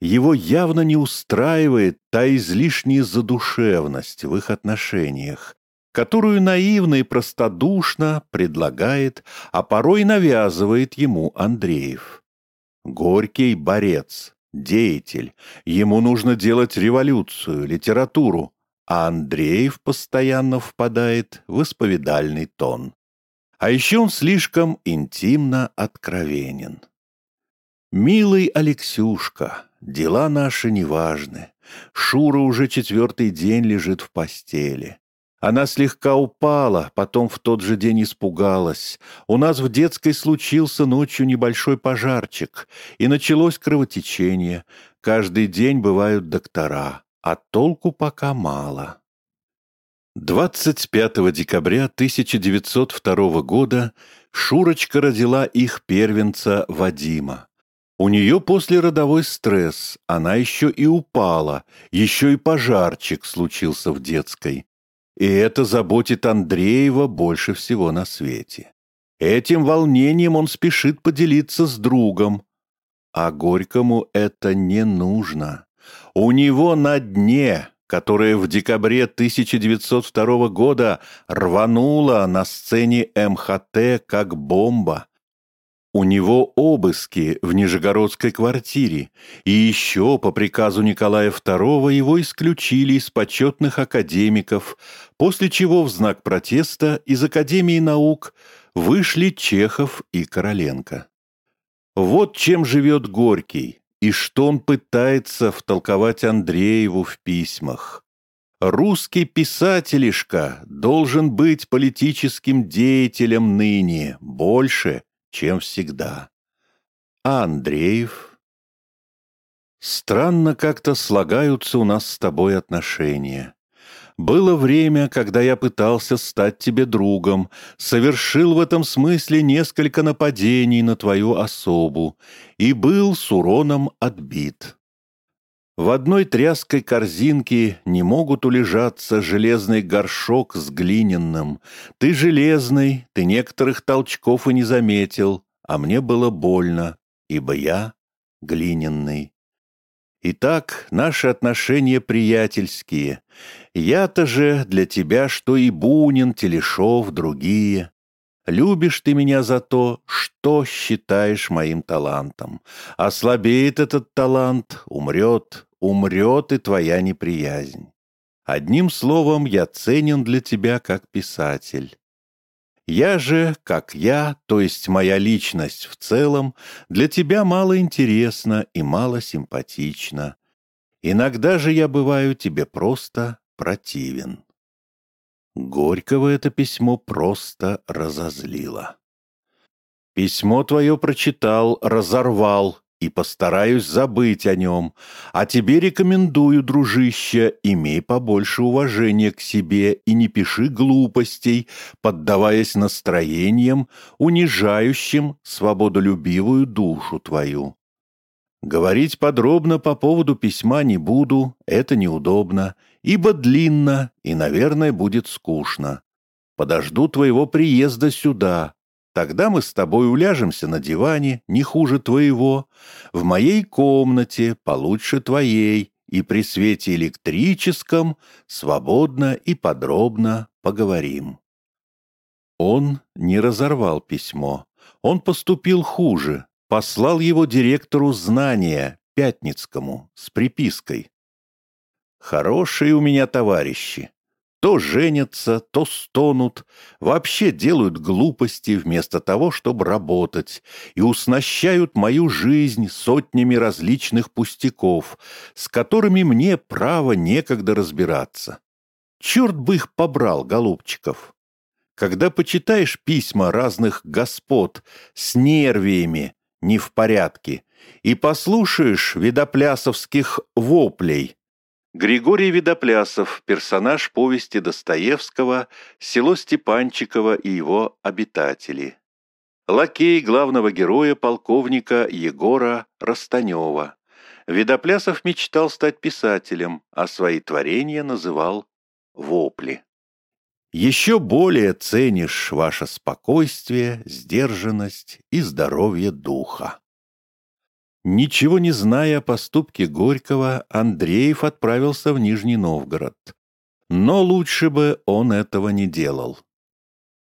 Его явно не устраивает та излишняя задушевность в их отношениях, которую наивно и простодушно предлагает, а порой навязывает ему Андреев. Горький борец, деятель, ему нужно делать революцию, литературу, а Андреев постоянно впадает в исповедальный тон. А еще он слишком интимно откровенен. «Милый Алексюшка, дела наши неважны. Шура уже четвертый день лежит в постели. Она слегка упала, потом в тот же день испугалась. У нас в детской случился ночью небольшой пожарчик, и началось кровотечение. Каждый день бывают доктора, а толку пока мало. 25 декабря 1902 года Шурочка родила их первенца Вадима. У нее послеродовой стресс, она еще и упала, еще и пожарчик случился в детской. И это заботит Андреева больше всего на свете. Этим волнением он спешит поделиться с другом. А Горькому это не нужно. У него на дне которая в декабре 1902 года рванула на сцене МХТ как бомба. У него обыски в Нижегородской квартире, и еще по приказу Николая II его исключили из почетных академиков, после чего в знак протеста из Академии наук вышли Чехов и Короленко. Вот чем живет Горький, и что он пытается втолковать Андрееву в письмах. Русский писателишка должен быть политическим деятелем ныне, больше, чем всегда. А Андреев? Странно как-то слагаются у нас с тобой отношения. Было время, когда я пытался стать тебе другом, совершил в этом смысле несколько нападений на твою особу и был с уроном отбит. В одной тряской корзинке не могут улежаться железный горшок с глиняным. Ты железный, ты некоторых толчков и не заметил, а мне было больно, ибо я глиняный. Итак, наши отношения приятельские. Я-то же для тебя, что и Бунин, Телешов, другие. Любишь ты меня за то, что считаешь моим талантом. Ослабеет этот талант, умрет, умрет и твоя неприязнь. Одним словом, я ценен для тебя как писатель. Я же, как я, то есть моя личность в целом, для тебя мало интересна и мало симпатична. Иногда же я бываю тебе просто противен. Горького это письмо просто разозлило. Письмо твое прочитал, разорвал, и постараюсь забыть о нем. А тебе рекомендую, дружище, имей побольше уважения к себе и не пиши глупостей, поддаваясь настроениям, унижающим свободолюбивую душу твою. Говорить подробно по поводу письма не буду, это неудобно, ибо длинно и, наверное, будет скучно. Подожду твоего приезда сюда, Тогда мы с тобой уляжемся на диване, не хуже твоего, в моей комнате, получше твоей, и при свете электрическом свободно и подробно поговорим. Он не разорвал письмо. Он поступил хуже, послал его директору знания, Пятницкому, с припиской. «Хорошие у меня товарищи. То женятся, то стонут, вообще делают глупости вместо того, чтобы работать, и уснащают мою жизнь сотнями различных пустяков, с которыми мне право некогда разбираться. Черт бы их побрал, голубчиков! Когда почитаешь письма разных господ с нервиями не в порядке и послушаешь видоплясовских воплей, Григорий Видоплясов, персонаж повести Достоевского «Село Степанчиково и его обитатели». Лакей главного героя полковника Егора Растанева. Видоплясов мечтал стать писателем, а свои творения называл «вопли». Еще более ценишь ваше спокойствие, сдержанность и здоровье духа. Ничего не зная о поступке Горького, Андреев отправился в Нижний Новгород. Но лучше бы он этого не делал.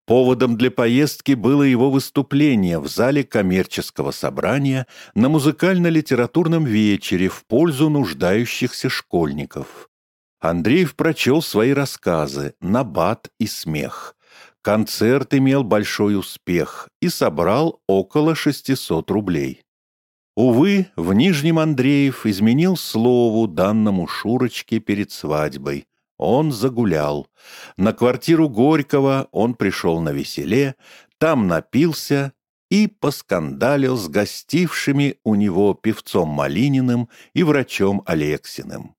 Поводом для поездки было его выступление в зале коммерческого собрания на музыкально-литературном вечере в пользу нуждающихся школьников. Андреев прочел свои рассказы «Набат и смех». Концерт имел большой успех и собрал около 600 рублей. Увы, в Нижнем Андреев изменил слову данному Шурочке перед свадьбой. Он загулял. На квартиру Горького он пришел на веселе, там напился и поскандалил с гостившими у него певцом Малининым и врачом Алексиным.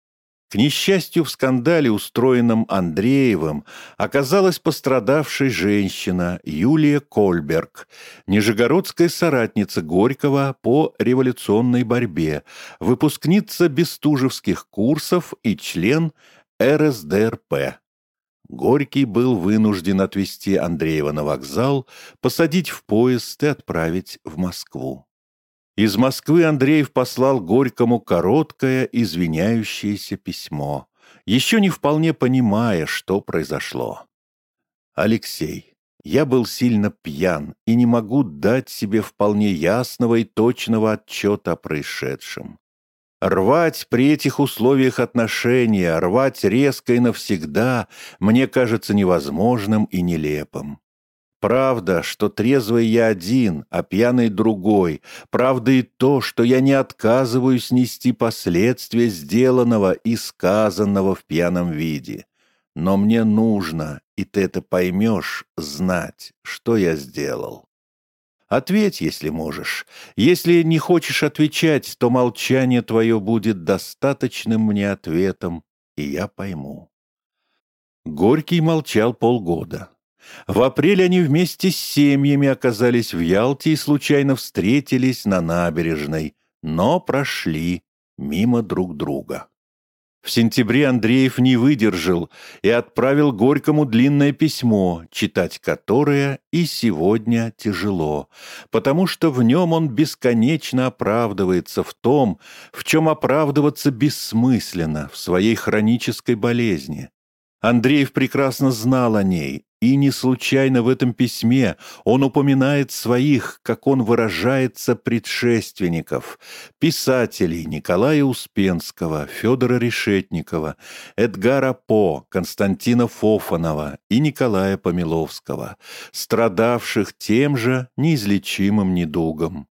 К несчастью, в скандале, устроенном Андреевым, оказалась пострадавшей женщина Юлия Кольберг, нижегородская соратница Горького по революционной борьбе, выпускница бестужевских курсов и член РСДРП. Горький был вынужден отвезти Андреева на вокзал, посадить в поезд и отправить в Москву. Из Москвы Андреев послал Горькому короткое, извиняющееся письмо. еще не вполне понимая, что произошло. Алексей, я был сильно пьян и не могу дать себе вполне ясного и точного отчета о происшедшем. Рвать при этих условиях отношения, рвать резко и навсегда, мне кажется невозможным и нелепым. Правда, что трезвый я один, а пьяный другой. Правда и то, что я не отказываюсь нести последствия сделанного и сказанного в пьяном виде. Но мне нужно, и ты это поймешь, знать, что я сделал. Ответь, если можешь. Если не хочешь отвечать, то молчание твое будет достаточным мне ответом, и я пойму. Горький молчал полгода. В апреле они вместе с семьями оказались в Ялте и случайно встретились на набережной, но прошли мимо друг друга. В сентябре Андреев не выдержал и отправил Горькому длинное письмо, читать которое и сегодня тяжело, потому что в нем он бесконечно оправдывается в том, в чем оправдываться бессмысленно, в своей хронической болезни. Андреев прекрасно знал о ней и не случайно в этом письме он упоминает своих, как он выражается, предшественников, писателей Николая Успенского, Федора Решетникова, Эдгара По, Константина Фофанова и Николая Помиловского, страдавших тем же неизлечимым недугом.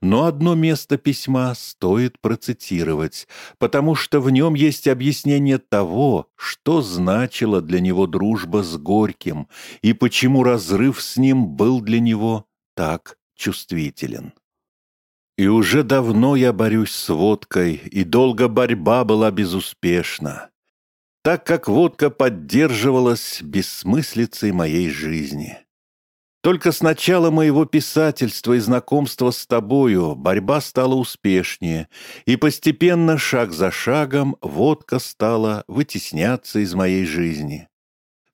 Но одно место письма стоит процитировать, потому что в нем есть объяснение того, что значила для него дружба с Горьким и почему разрыв с ним был для него так чувствителен. И уже давно я борюсь с водкой, и долго борьба была безуспешна, так как водка поддерживалась бессмыслицей моей жизни. Только с начала моего писательства и знакомства с тобою борьба стала успешнее, и постепенно, шаг за шагом, водка стала вытесняться из моей жизни.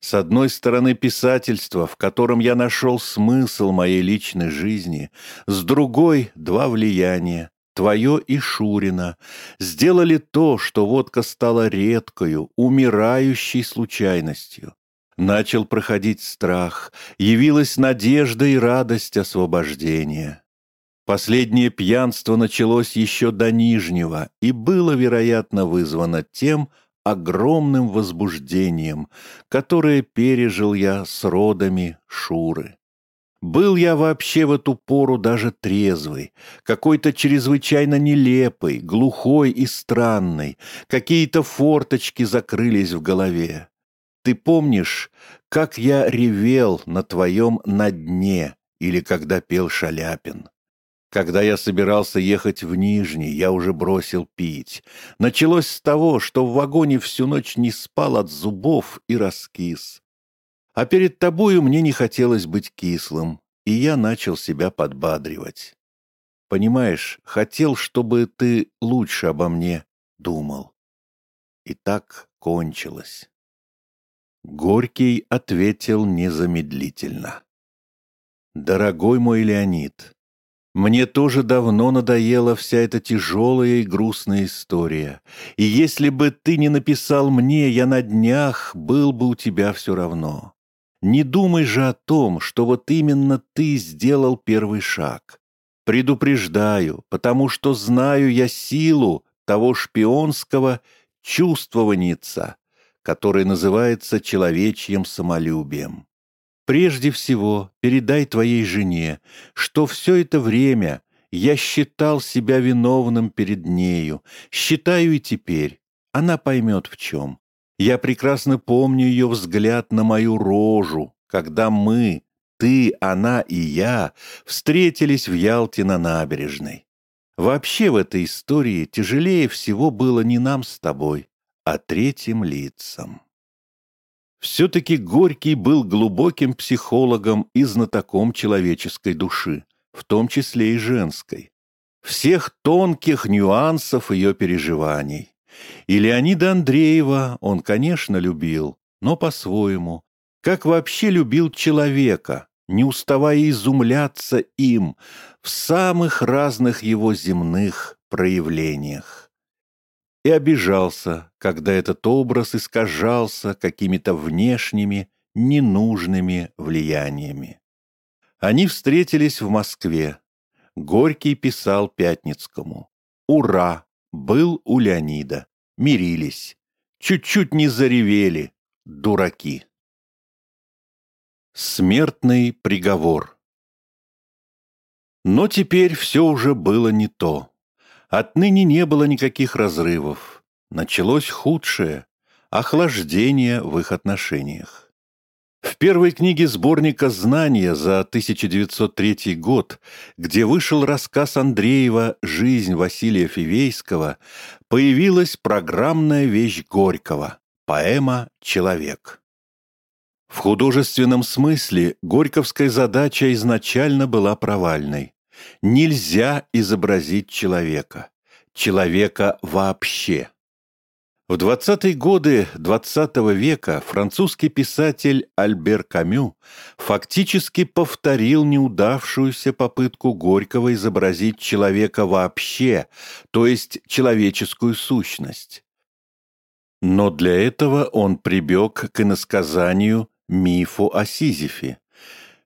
С одной стороны, писательство, в котором я нашел смысл моей личной жизни, с другой — два влияния, твое и Шурина, сделали то, что водка стала редкою, умирающей случайностью. Начал проходить страх, явилась надежда и радость освобождения. Последнее пьянство началось еще до Нижнего и было, вероятно, вызвано тем огромным возбуждением, которое пережил я с родами Шуры. Был я вообще в эту пору даже трезвый, какой-то чрезвычайно нелепый, глухой и странный, какие-то форточки закрылись в голове. Ты помнишь, как я ревел на твоем «на дне» или когда пел Шаляпин? Когда я собирался ехать в Нижний, я уже бросил пить. Началось с того, что в вагоне всю ночь не спал от зубов и раскис. А перед тобою мне не хотелось быть кислым, и я начал себя подбадривать. Понимаешь, хотел, чтобы ты лучше обо мне думал. И так кончилось. Горький ответил незамедлительно. «Дорогой мой Леонид, мне тоже давно надоела вся эта тяжелая и грустная история, и если бы ты не написал мне, я на днях был бы у тебя все равно. Не думай же о том, что вот именно ты сделал первый шаг. Предупреждаю, потому что знаю я силу того шпионского чувствованица, который называется человечьим самолюбием. Прежде всего, передай твоей жене, что все это время я считал себя виновным перед нею, считаю и теперь. Она поймет в чем. Я прекрасно помню ее взгляд на мою рожу, когда мы, ты, она и я, встретились в Ялте на набережной. Вообще в этой истории тяжелее всего было не нам с тобой, а третьим лицам. Все-таки Горький был глубоким психологом и знатоком человеческой души, в том числе и женской, всех тонких нюансов ее переживаний. И Леонида Андреева он, конечно, любил, но по-своему, как вообще любил человека, не уставая изумляться им в самых разных его земных проявлениях. И обижался, когда этот образ искажался какими-то внешними, ненужными влияниями. Они встретились в Москве. Горький писал Пятницкому. «Ура! Был у Леонида. Мирились. Чуть-чуть не заревели. Дураки». Смертный приговор Но теперь все уже было не то. Отныне не было никаких разрывов. Началось худшее – охлаждение в их отношениях. В первой книге сборника «Знания» за 1903 год, где вышел рассказ Андреева «Жизнь Василия Фивейского», появилась программная вещь Горького – поэма «Человек». В художественном смысле горьковская задача изначально была провальной. Нельзя изобразить человека. Человека вообще. В 20-е годы XX -го века французский писатель Альбер Камю фактически повторил неудавшуюся попытку Горького изобразить человека вообще, то есть человеческую сущность. Но для этого он прибег к иносказанию мифу о Сизифе.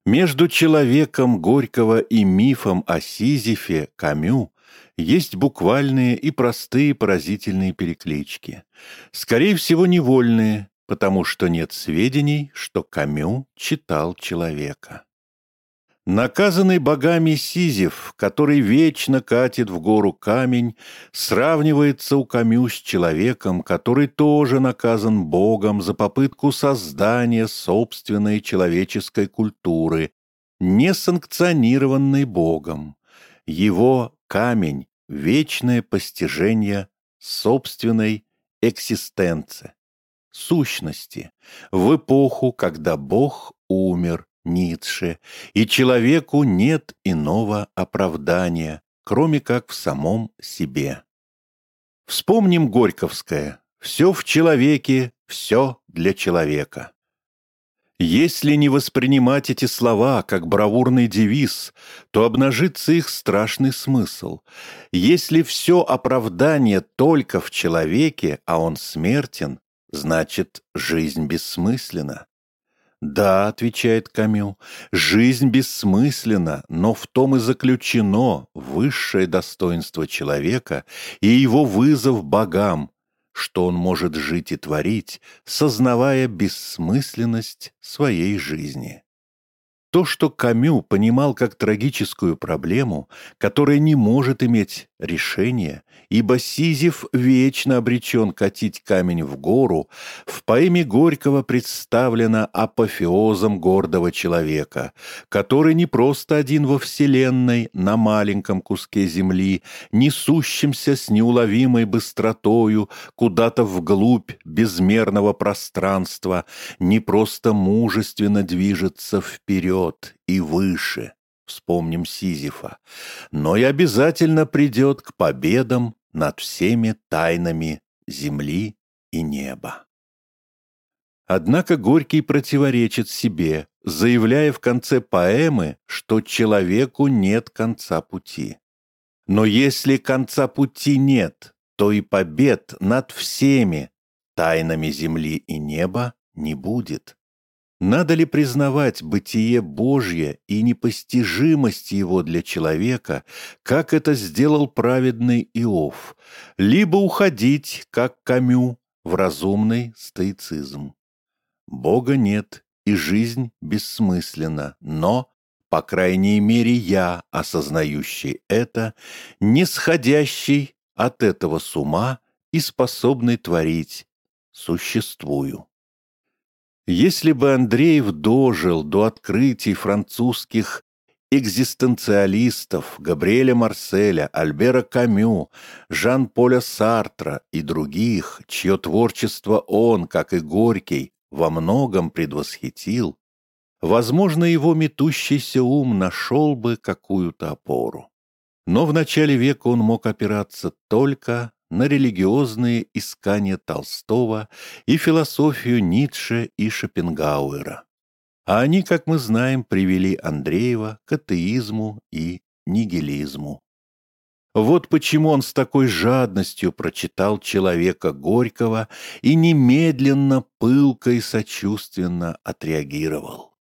Между человеком Горького и мифом о Сизифе Камю есть буквальные и простые поразительные переклички. Скорее всего, невольные, потому что нет сведений, что Камю читал человека. Наказанный богами Сизиф, который вечно катит в гору камень, сравнивается у Камю с человеком, который тоже наказан богом за попытку создания собственной человеческой культуры, не санкционированной богом. Его камень вечное постижение собственной экзистенции, сущности, в эпоху, когда Бог умер, Ницше, и человеку нет иного оправдания, кроме как в самом себе. Вспомним Горьковское «Все в человеке, все для человека». Если не воспринимать эти слова как бравурный девиз, то обнажится их страшный смысл. Если все оправдание только в человеке, а он смертен, значит, жизнь бессмысленна. «Да», — отвечает Камю, — «жизнь бессмысленна, но в том и заключено высшее достоинство человека и его вызов богам, что он может жить и творить, сознавая бессмысленность своей жизни. То, что Камю понимал как трагическую проблему, которая не может иметь решения, ибо Сизиф вечно обречен катить камень в гору, в поэме Горького представлено апофеозом гордого человека, который не просто один во Вселенной, на маленьком куске земли, несущемся с неуловимой быстротою куда-то вглубь безмерного пространства, не просто мужественно движется вперед, вперед и выше, вспомним Сизифа, но и обязательно придет к победам над всеми тайнами земли и неба. Однако Горький противоречит себе, заявляя в конце поэмы, что человеку нет конца пути. Но если конца пути нет, то и побед над всеми тайнами земли и неба не будет. Надо ли признавать бытие Божье и непостижимость его для человека, как это сделал праведный Иов, либо уходить, как Камю, в разумный стоицизм? Бога нет, и жизнь бессмысленна, но, по крайней мере, я, осознающий это, не сходящий от этого с ума и способный творить, существую. Если бы Андреев дожил до открытий французских экзистенциалистов Габриэля Марселя, Альбера Камю, Жан-Поля Сартра и других, чье творчество он, как и Горький, во многом предвосхитил, возможно, его метущийся ум нашел бы какую-то опору. Но в начале века он мог опираться только на религиозные искания Толстого и философию Ницше и Шопенгауэра. А они, как мы знаем, привели Андреева к атеизму и нигилизму. Вот почему он с такой жадностью прочитал человека Горького и немедленно, пылко и сочувственно отреагировал.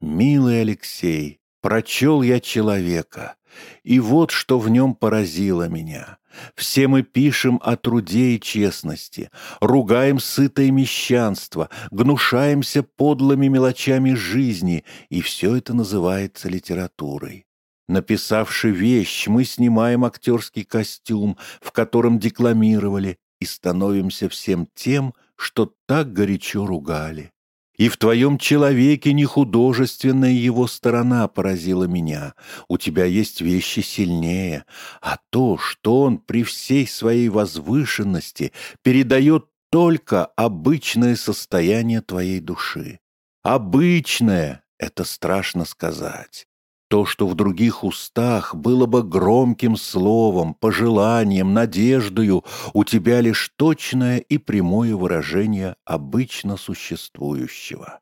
«Милый Алексей, прочел я человека, и вот что в нем поразило меня. Все мы пишем о труде и честности, ругаем сытое мещанство, гнушаемся подлыми мелочами жизни, и все это называется литературой. Написавши вещь, мы снимаем актерский костюм, в котором декламировали, и становимся всем тем, что так горячо ругали. И в твоем человеке не художественная его сторона поразила меня. У тебя есть вещи сильнее, а то, что он при всей своей возвышенности передает только обычное состояние твоей души. Обычное — это страшно сказать. То, что в других устах было бы громким словом, пожеланием, надеждою, у тебя лишь точное и прямое выражение обычно существующего.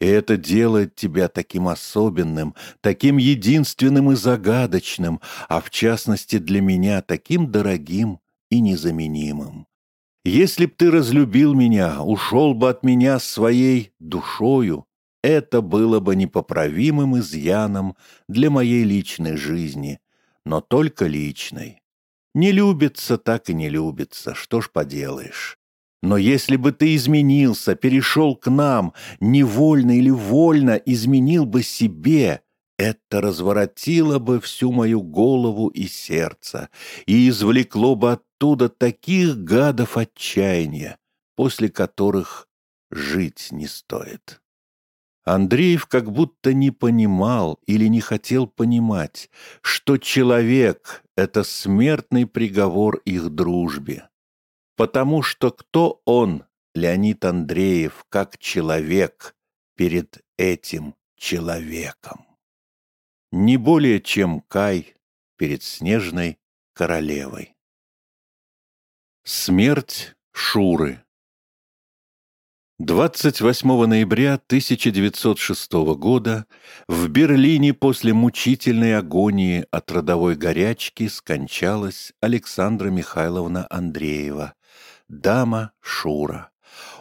И это делает тебя таким особенным, таким единственным и загадочным, а в частности для меня таким дорогим и незаменимым. Если б ты разлюбил меня, ушел бы от меня своей душою, это было бы непоправимым изъяном для моей личной жизни, но только личной. Не любится, так и не любится, что ж поделаешь. Но если бы ты изменился, перешел к нам, невольно или вольно изменил бы себе, это разворотило бы всю мою голову и сердце и извлекло бы оттуда таких гадов отчаяния, после которых жить не стоит. Андреев как будто не понимал или не хотел понимать, что человек — это смертный приговор их дружбе. Потому что кто он, Леонид Андреев, как человек перед этим человеком? Не более, чем Кай перед снежной королевой. Смерть Шуры 28 ноября 1906 года в Берлине после мучительной агонии от родовой горячки скончалась Александра Михайловна Андреева, дама Шура.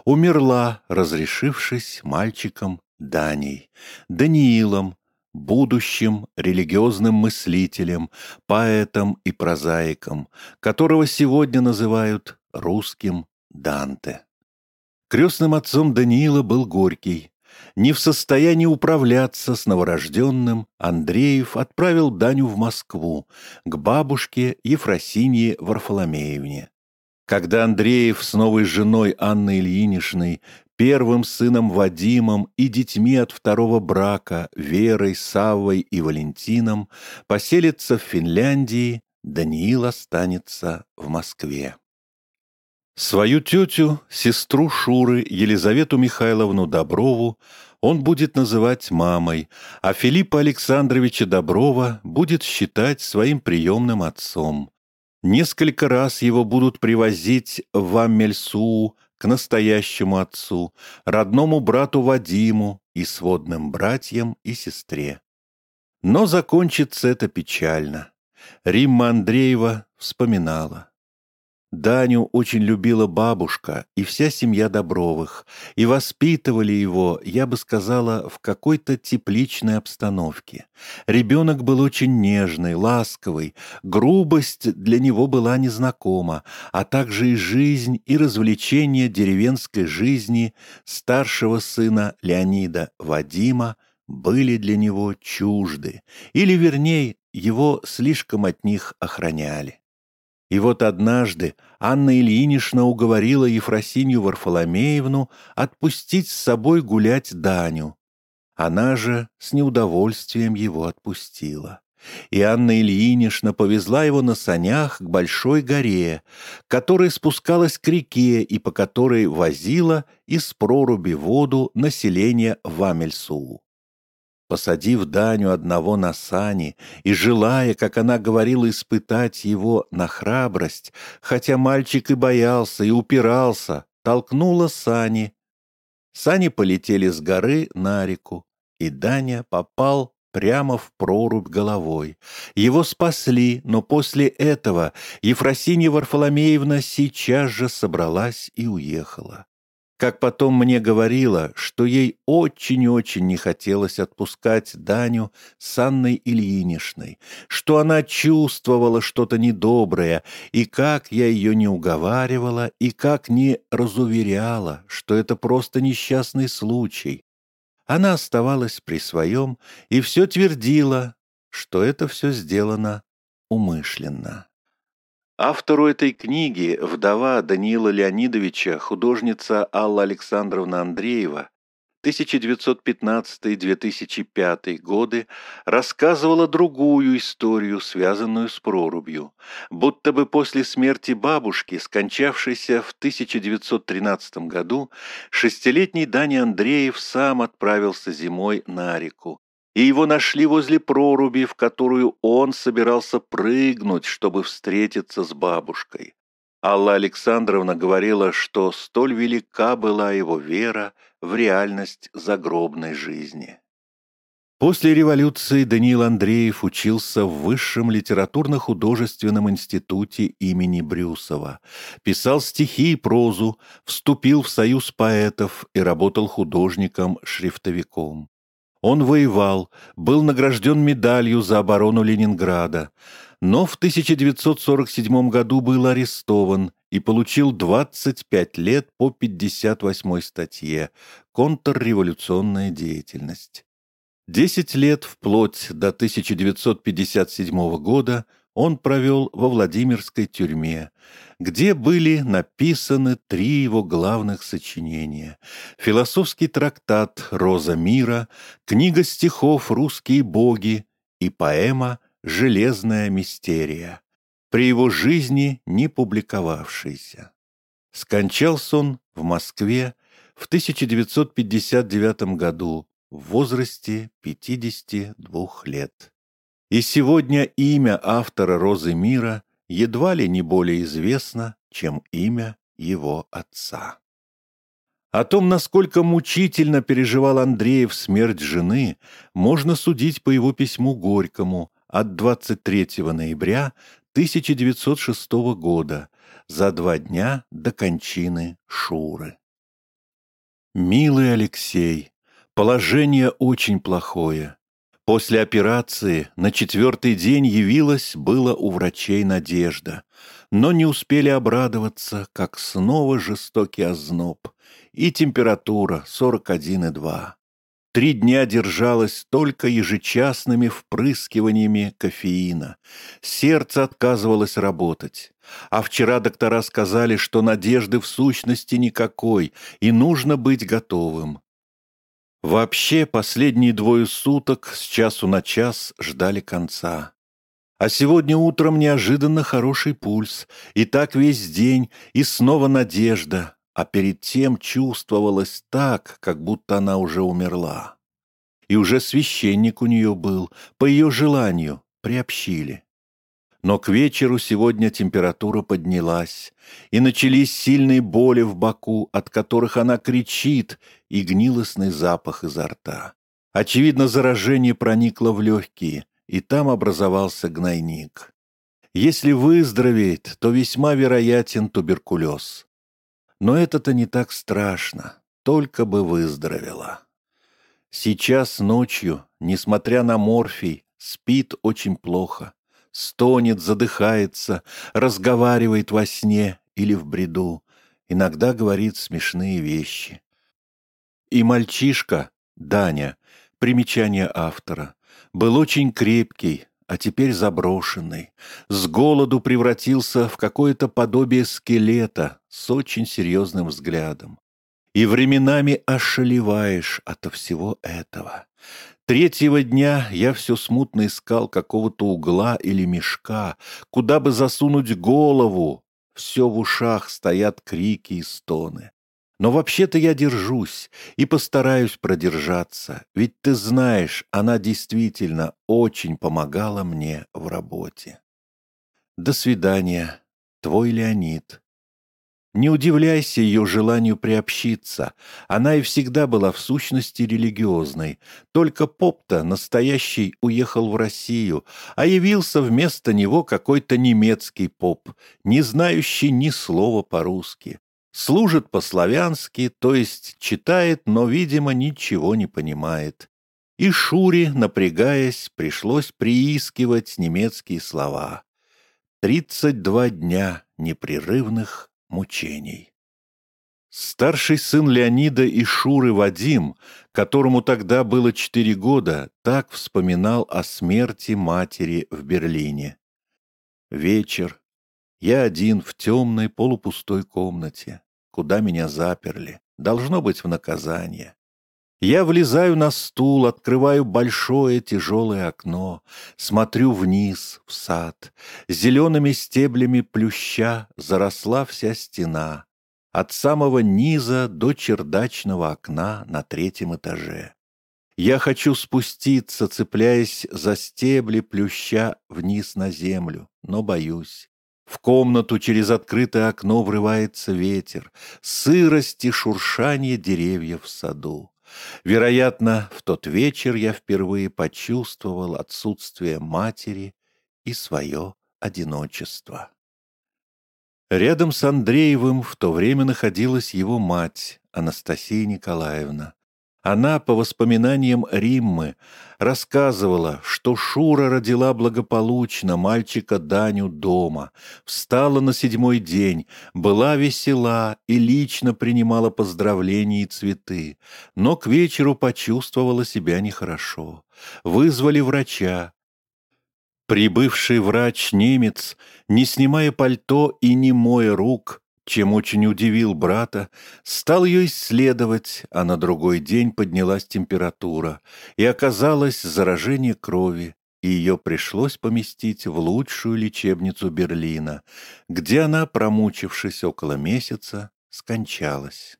Умерла, разрешившись мальчиком Даней, Даниилом, будущим религиозным мыслителем, поэтом и прозаиком, которого сегодня называют русским Данте. Крестным отцом Даниила был Горький. Не в состоянии управляться с новорожденным, Андреев отправил Даню в Москву, к бабушке Ефросинье Варфоломеевне. Когда Андреев с новой женой Анной Ильиничной, первым сыном Вадимом и детьми от второго брака Верой, Саввой и Валентином поселится в Финляндии, Даниил останется в Москве. Свою тетю, сестру Шуры, Елизавету Михайловну Доброву, он будет называть мамой, а Филиппа Александровича Доброва будет считать своим приемным отцом. Несколько раз его будут привозить в Аммельсу к настоящему отцу, родному брату Вадиму и сводным братьям и сестре. Но закончится это печально. Римма Андреева вспоминала. Даню очень любила бабушка и вся семья Добровых, и воспитывали его, я бы сказала, в какой-то тепличной обстановке. Ребенок был очень нежный, ласковый, грубость для него была незнакома, а также и жизнь, и развлечения деревенской жизни старшего сына Леонида Вадима были для него чужды, или, вернее, его слишком от них охраняли. И вот однажды Анна Ильинична уговорила Ефросинью Варфоломеевну отпустить с собой гулять Даню. Она же с неудовольствием его отпустила. И Анна Ильинична повезла его на санях к большой горе, которая спускалась к реке и по которой возила из проруби воду население Вамельсуу. Посадив Даню одного на сани и желая, как она говорила, испытать его на храбрость, хотя мальчик и боялся, и упирался, толкнула сани. Сани полетели с горы на реку, и Даня попал прямо в прорубь головой. Его спасли, но после этого Ефросинья Варфоломеевна сейчас же собралась и уехала. Как потом мне говорила, что ей очень-очень не хотелось отпускать Даню с Анной Ильиничной, что она чувствовала что-то недоброе, и как я ее не уговаривала, и как не разуверяла, что это просто несчастный случай. Она оставалась при своем и все твердила, что это все сделано умышленно. Автору этой книги, вдова Даниила Леонидовича, художница Алла Александровна Андреева, 1915-2005 годы рассказывала другую историю, связанную с прорубью, будто бы после смерти бабушки, скончавшейся в 1913 году, шестилетний Даня Андреев сам отправился зимой на реку, и его нашли возле проруби, в которую он собирался прыгнуть, чтобы встретиться с бабушкой. Алла Александровна говорила, что столь велика была его вера в реальность загробной жизни. После революции Даниил Андреев учился в Высшем литературно-художественном институте имени Брюсова, писал стихи и прозу, вступил в союз поэтов и работал художником-шрифтовиком. Он воевал, был награжден медалью за оборону Ленинграда, но в 1947 году был арестован и получил 25 лет по 58 статье «Контрреволюционная деятельность». Десять лет вплоть до 1957 года он провел во Владимирской тюрьме, где были написаны три его главных сочинения. Философский трактат «Роза мира», книга стихов «Русские боги» и поэма «Железная мистерия», при его жизни не публиковавшийся. Скончался он в Москве в 1959 году в возрасте 52 лет. И сегодня имя автора «Розы мира» едва ли не более известно, чем имя его отца. О том, насколько мучительно переживал Андреев смерть жены, можно судить по его письму Горькому от 23 ноября 1906 года, за два дня до кончины Шуры. «Милый Алексей, положение очень плохое. После операции на четвертый день явилась было у врачей надежда, но не успели обрадоваться, как снова жестокий озноб и температура 41,2. Три дня держалась только ежечасными впрыскиваниями кофеина. Сердце отказывалось работать. А вчера доктора сказали, что надежды в сущности никакой, и нужно быть готовым. Вообще, последние двое суток с часу на час ждали конца. А сегодня утром неожиданно хороший пульс, и так весь день, и снова надежда, а перед тем чувствовалось так, как будто она уже умерла. И уже священник у нее был, по ее желанию, приобщили. Но к вечеру сегодня температура поднялась, и начались сильные боли в боку, от которых она кричит, и гнилостный запах изо рта. Очевидно, заражение проникло в легкие, и там образовался гнойник. Если выздоровеет, то весьма вероятен туберкулез. Но это-то не так страшно, только бы выздоровела. Сейчас ночью, несмотря на морфий, спит очень плохо стонет, задыхается, разговаривает во сне или в бреду, иногда говорит смешные вещи. И мальчишка, Даня, примечание автора, был очень крепкий, а теперь заброшенный, с голоду превратился в какое-то подобие скелета с очень серьезным взглядом. И временами ошалеваешь от всего этого. Третьего дня я все смутно искал какого-то угла или мешка, куда бы засунуть голову. Все в ушах стоят крики и стоны. Но вообще-то я держусь и постараюсь продержаться, ведь ты знаешь, она действительно очень помогала мне в работе. До свидания, твой Леонид. Не удивляйся ее желанию приобщиться. Она и всегда была в сущности религиозной. Только поп-то настоящий уехал в Россию, а явился вместо него какой-то немецкий поп, не знающий ни слова по-русски. Служит по-славянски, то есть читает, но, видимо, ничего не понимает. И Шуре, напрягаясь, пришлось приискивать немецкие слова. Тридцать два дня непрерывных мучений. Старший сын Леонида и Шуры Вадим, которому тогда было четыре года, так вспоминал о смерти матери в Берлине. Вечер. Я один в темной полупустой комнате, куда меня заперли. Должно быть в наказание. Я влезаю на стул, открываю большое тяжелое окно, смотрю вниз, в сад. Зелеными стеблями плюща заросла вся стена, от самого низа до чердачного окна на третьем этаже. Я хочу спуститься, цепляясь за стебли плюща вниз на землю, но боюсь. В комнату через открытое окно врывается ветер, сырость и шуршание деревьев в саду. Вероятно, в тот вечер я впервые почувствовал отсутствие матери и свое одиночество. Рядом с Андреевым в то время находилась его мать, Анастасия Николаевна. Она, по воспоминаниям Риммы, рассказывала, что Шура родила благополучно мальчика Даню дома, встала на седьмой день, была весела и лично принимала поздравления и цветы, но к вечеру почувствовала себя нехорошо. Вызвали врача. Прибывший врач-немец, не снимая пальто и не моя рук, чем очень удивил брата, стал ее исследовать, а на другой день поднялась температура, и оказалось заражение крови, и ее пришлось поместить в лучшую лечебницу Берлина, где она, промучившись около месяца, скончалась.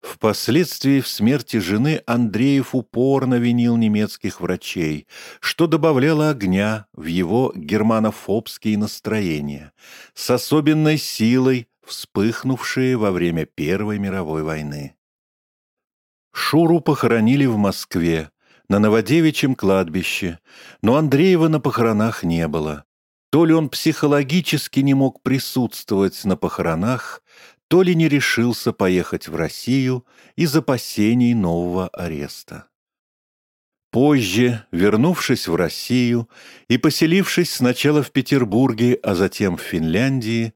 Впоследствии в смерти жены Андреев упорно винил немецких врачей, что добавляло огня в его германофобские настроения, с особенной силой вспыхнувшие во время Первой мировой войны. Шуру похоронили в Москве, на Новодевичьем кладбище, но Андреева на похоронах не было. То ли он психологически не мог присутствовать на похоронах, то ли не решился поехать в Россию из опасений нового ареста. Позже, вернувшись в Россию и поселившись сначала в Петербурге, а затем в Финляндии,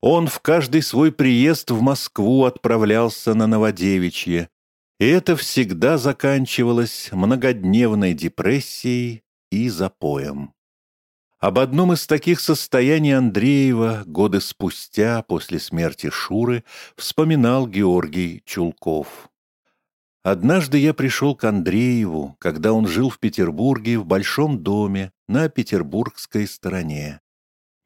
он в каждый свой приезд в Москву отправлялся на Новодевичье, и это всегда заканчивалось многодневной депрессией и запоем. Об одном из таких состояний Андреева годы спустя, после смерти Шуры, вспоминал Георгий Чулков. «Однажды я пришел к Андрееву, когда он жил в Петербурге в большом доме на петербургской стороне.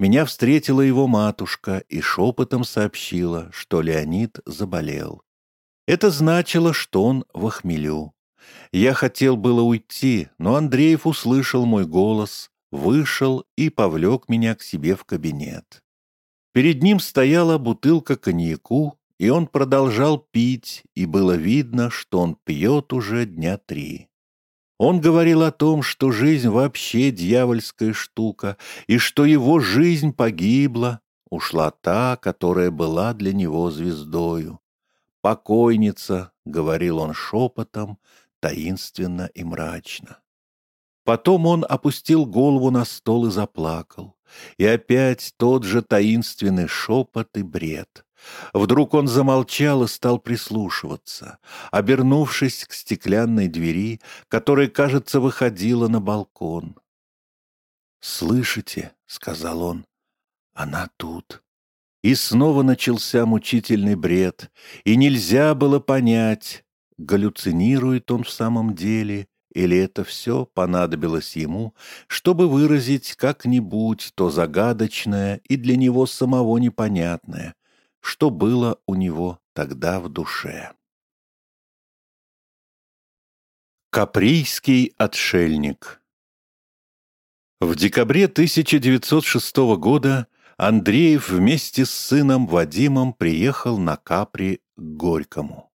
Меня встретила его матушка и шепотом сообщила, что Леонид заболел. Это значило, что он в охмелю. Я хотел было уйти, но Андреев услышал мой голос, вышел и повлек меня к себе в кабинет. Перед ним стояла бутылка коньяку, и он продолжал пить, и было видно, что он пьет уже дня три. Он говорил о том, что жизнь вообще дьявольская штука, и что его жизнь погибла, ушла та, которая была для него звездою. «Покойница», — говорил он шепотом, таинственно и мрачно. Потом он опустил голову на стол и заплакал. И опять тот же таинственный шепот и бред. Вдруг он замолчал и стал прислушиваться, обернувшись к стеклянной двери, которая, кажется, выходила на балкон. «Слышите?» — сказал он. «Она тут». И снова начался мучительный бред, и нельзя было понять, галлюцинирует он в самом деле или это все понадобилось ему, чтобы выразить как-нибудь то загадочное и для него самого непонятное, что было у него тогда в душе. Каприйский отшельник В декабре 1906 года Андреев вместе с сыном Вадимом приехал на Капри к Горькому.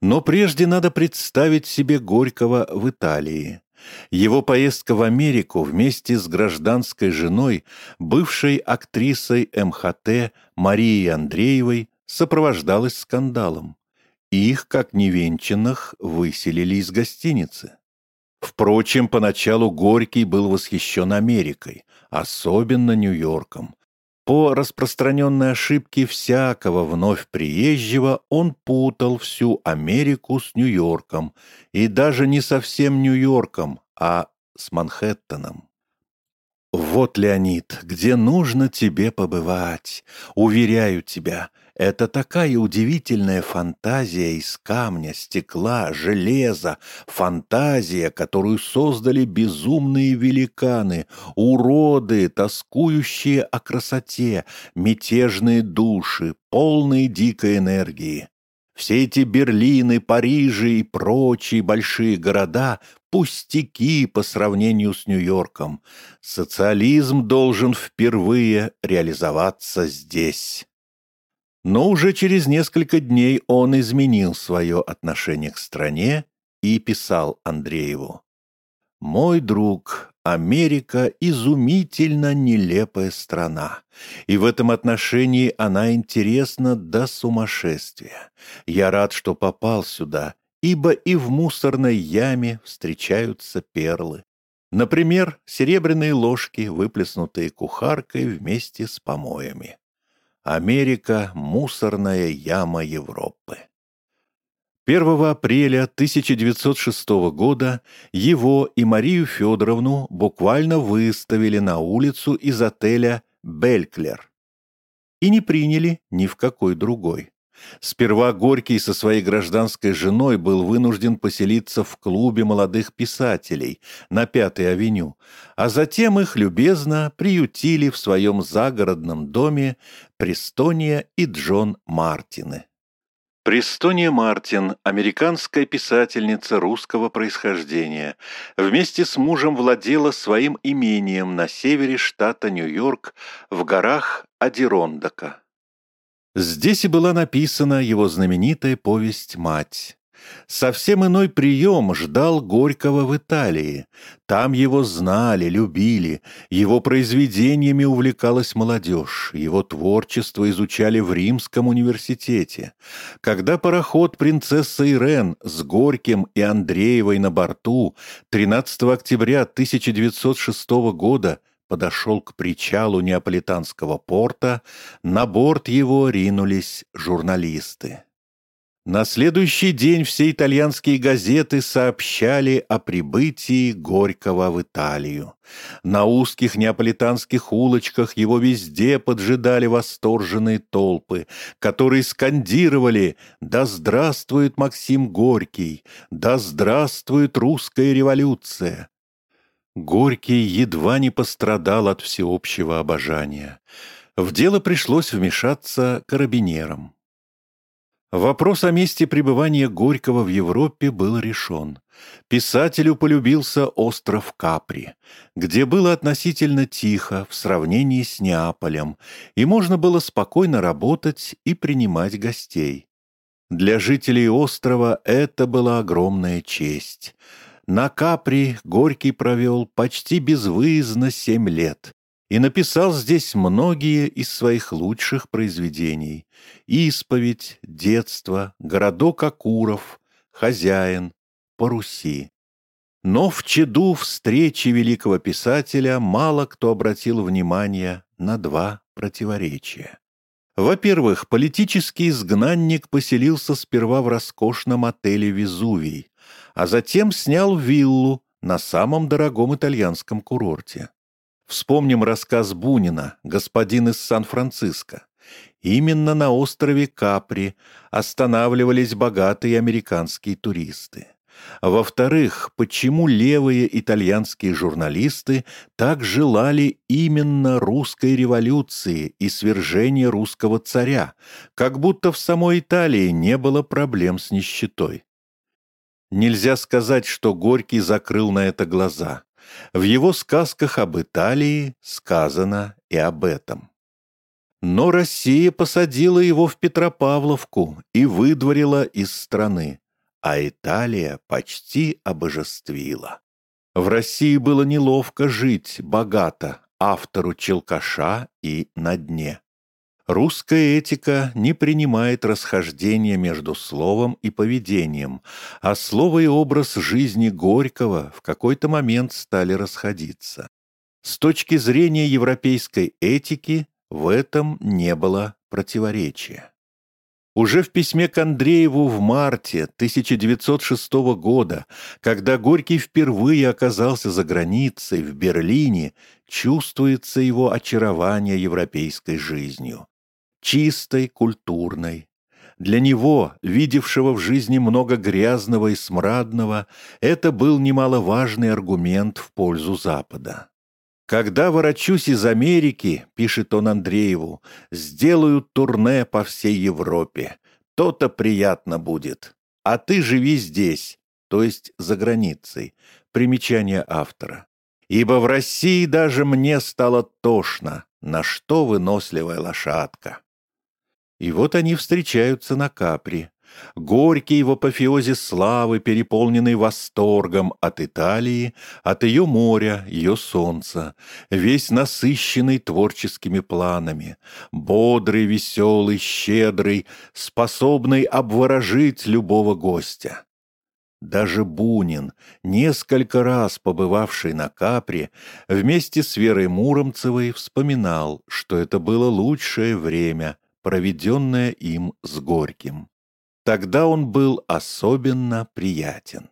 Но прежде надо представить себе Горького в Италии. Его поездка в Америку вместе с гражданской женой, бывшей актрисой МХТ Марией Андреевой, сопровождалась скандалом. Их, как невенчанных, выселили из гостиницы. Впрочем, поначалу Горький был восхищен Америкой, особенно Нью-Йорком. По распространенной ошибке всякого вновь приезжего он путал всю Америку с Нью-Йорком, и даже не совсем Нью-Йорком, а с Манхэттеном. «Вот, Леонид, где нужно тебе побывать. Уверяю тебя, это такая удивительная фантазия из камня, стекла, железа, фантазия, которую создали безумные великаны, уроды, тоскующие о красоте, мятежные души, полные дикой энергии. Все эти Берлины, Парижи и прочие большие города пустяки по сравнению с Нью-Йорком. Социализм должен впервые реализоваться здесь. Но уже через несколько дней он изменил свое отношение к стране и писал Андрееву. «Мой друг, Америка – изумительно нелепая страна, и в этом отношении она интересна до сумасшествия. Я рад, что попал сюда ибо и в мусорной яме встречаются перлы. Например, серебряные ложки, выплеснутые кухаркой вместе с помоями. Америка — мусорная яма Европы. 1 апреля 1906 года его и Марию Федоровну буквально выставили на улицу из отеля «Бельклер» и не приняли ни в какой другой. Сперва Горький со своей гражданской женой был вынужден поселиться в клубе молодых писателей на Пятой авеню, а затем их любезно приютили в своем загородном доме Престония и Джон Мартины. Престония Мартин, американская писательница русского происхождения, вместе с мужем владела своим имением на севере штата Нью-Йорк в горах Адирондока. Здесь и была написана его знаменитая повесть «Мать». Совсем иной прием ждал Горького в Италии. Там его знали, любили, его произведениями увлекалась молодежь, его творчество изучали в Римском университете. Когда пароход «Принцесса Ирен» с Горьким и Андреевой на борту 13 октября 1906 года – подошел к причалу неаполитанского порта, на борт его ринулись журналисты. На следующий день все итальянские газеты сообщали о прибытии Горького в Италию. На узких неаполитанских улочках его везде поджидали восторженные толпы, которые скандировали «Да здравствует Максим Горький! Да здравствует русская революция!» Горький едва не пострадал от всеобщего обожания. В дело пришлось вмешаться карабинерам. Вопрос о месте пребывания Горького в Европе был решен. Писателю полюбился остров Капри, где было относительно тихо в сравнении с Неаполем, и можно было спокойно работать и принимать гостей. Для жителей острова это была огромная честь — на Капри Горький провел почти безвыездно семь лет и написал здесь многие из своих лучших произведений. «Исповедь», «Детство», «Городок Акуров», «Хозяин», «По Но в чаду встречи великого писателя мало кто обратил внимание на два противоречия. Во-первых, политический изгнанник поселился сперва в роскошном отеле «Везувий», а затем снял виллу на самом дорогом итальянском курорте. Вспомним рассказ Бунина «Господин из Сан-Франциско». Именно на острове Капри останавливались богатые американские туристы. Во-вторых, почему левые итальянские журналисты так желали именно русской революции и свержения русского царя, как будто в самой Италии не было проблем с нищетой? Нельзя сказать, что Горький закрыл на это глаза. В его сказках об Италии сказано и об этом. Но Россия посадила его в Петропавловку и выдворила из страны, а Италия почти обожествила. В России было неловко жить богато автору Челкаша и на дне. Русская этика не принимает расхождения между словом и поведением, а слово и образ жизни Горького в какой-то момент стали расходиться. С точки зрения европейской этики в этом не было противоречия. Уже в письме к Андрееву в марте 1906 года, когда Горький впервые оказался за границей, в Берлине, чувствуется его очарование европейской жизнью. Чистой, культурной. Для него, видевшего в жизни много грязного и смрадного, это был немаловажный аргумент в пользу Запада. «Когда ворочусь из Америки, — пишет он Андрееву, — сделаю турне по всей Европе. То-то приятно будет. А ты живи здесь, то есть за границей». Примечание автора. «Ибо в России даже мне стало тошно, на что выносливая лошадка». И вот они встречаются на Капри. Горький в апофеозе славы, переполненный восторгом от Италии, от ее моря, ее солнца, весь насыщенный творческими планами, бодрый, веселый, щедрый, способный обворожить любого гостя. Даже Бунин, несколько раз побывавший на Капре, вместе с Верой Муромцевой вспоминал, что это было лучшее время, проведенное им с Горьким. Тогда он был особенно приятен.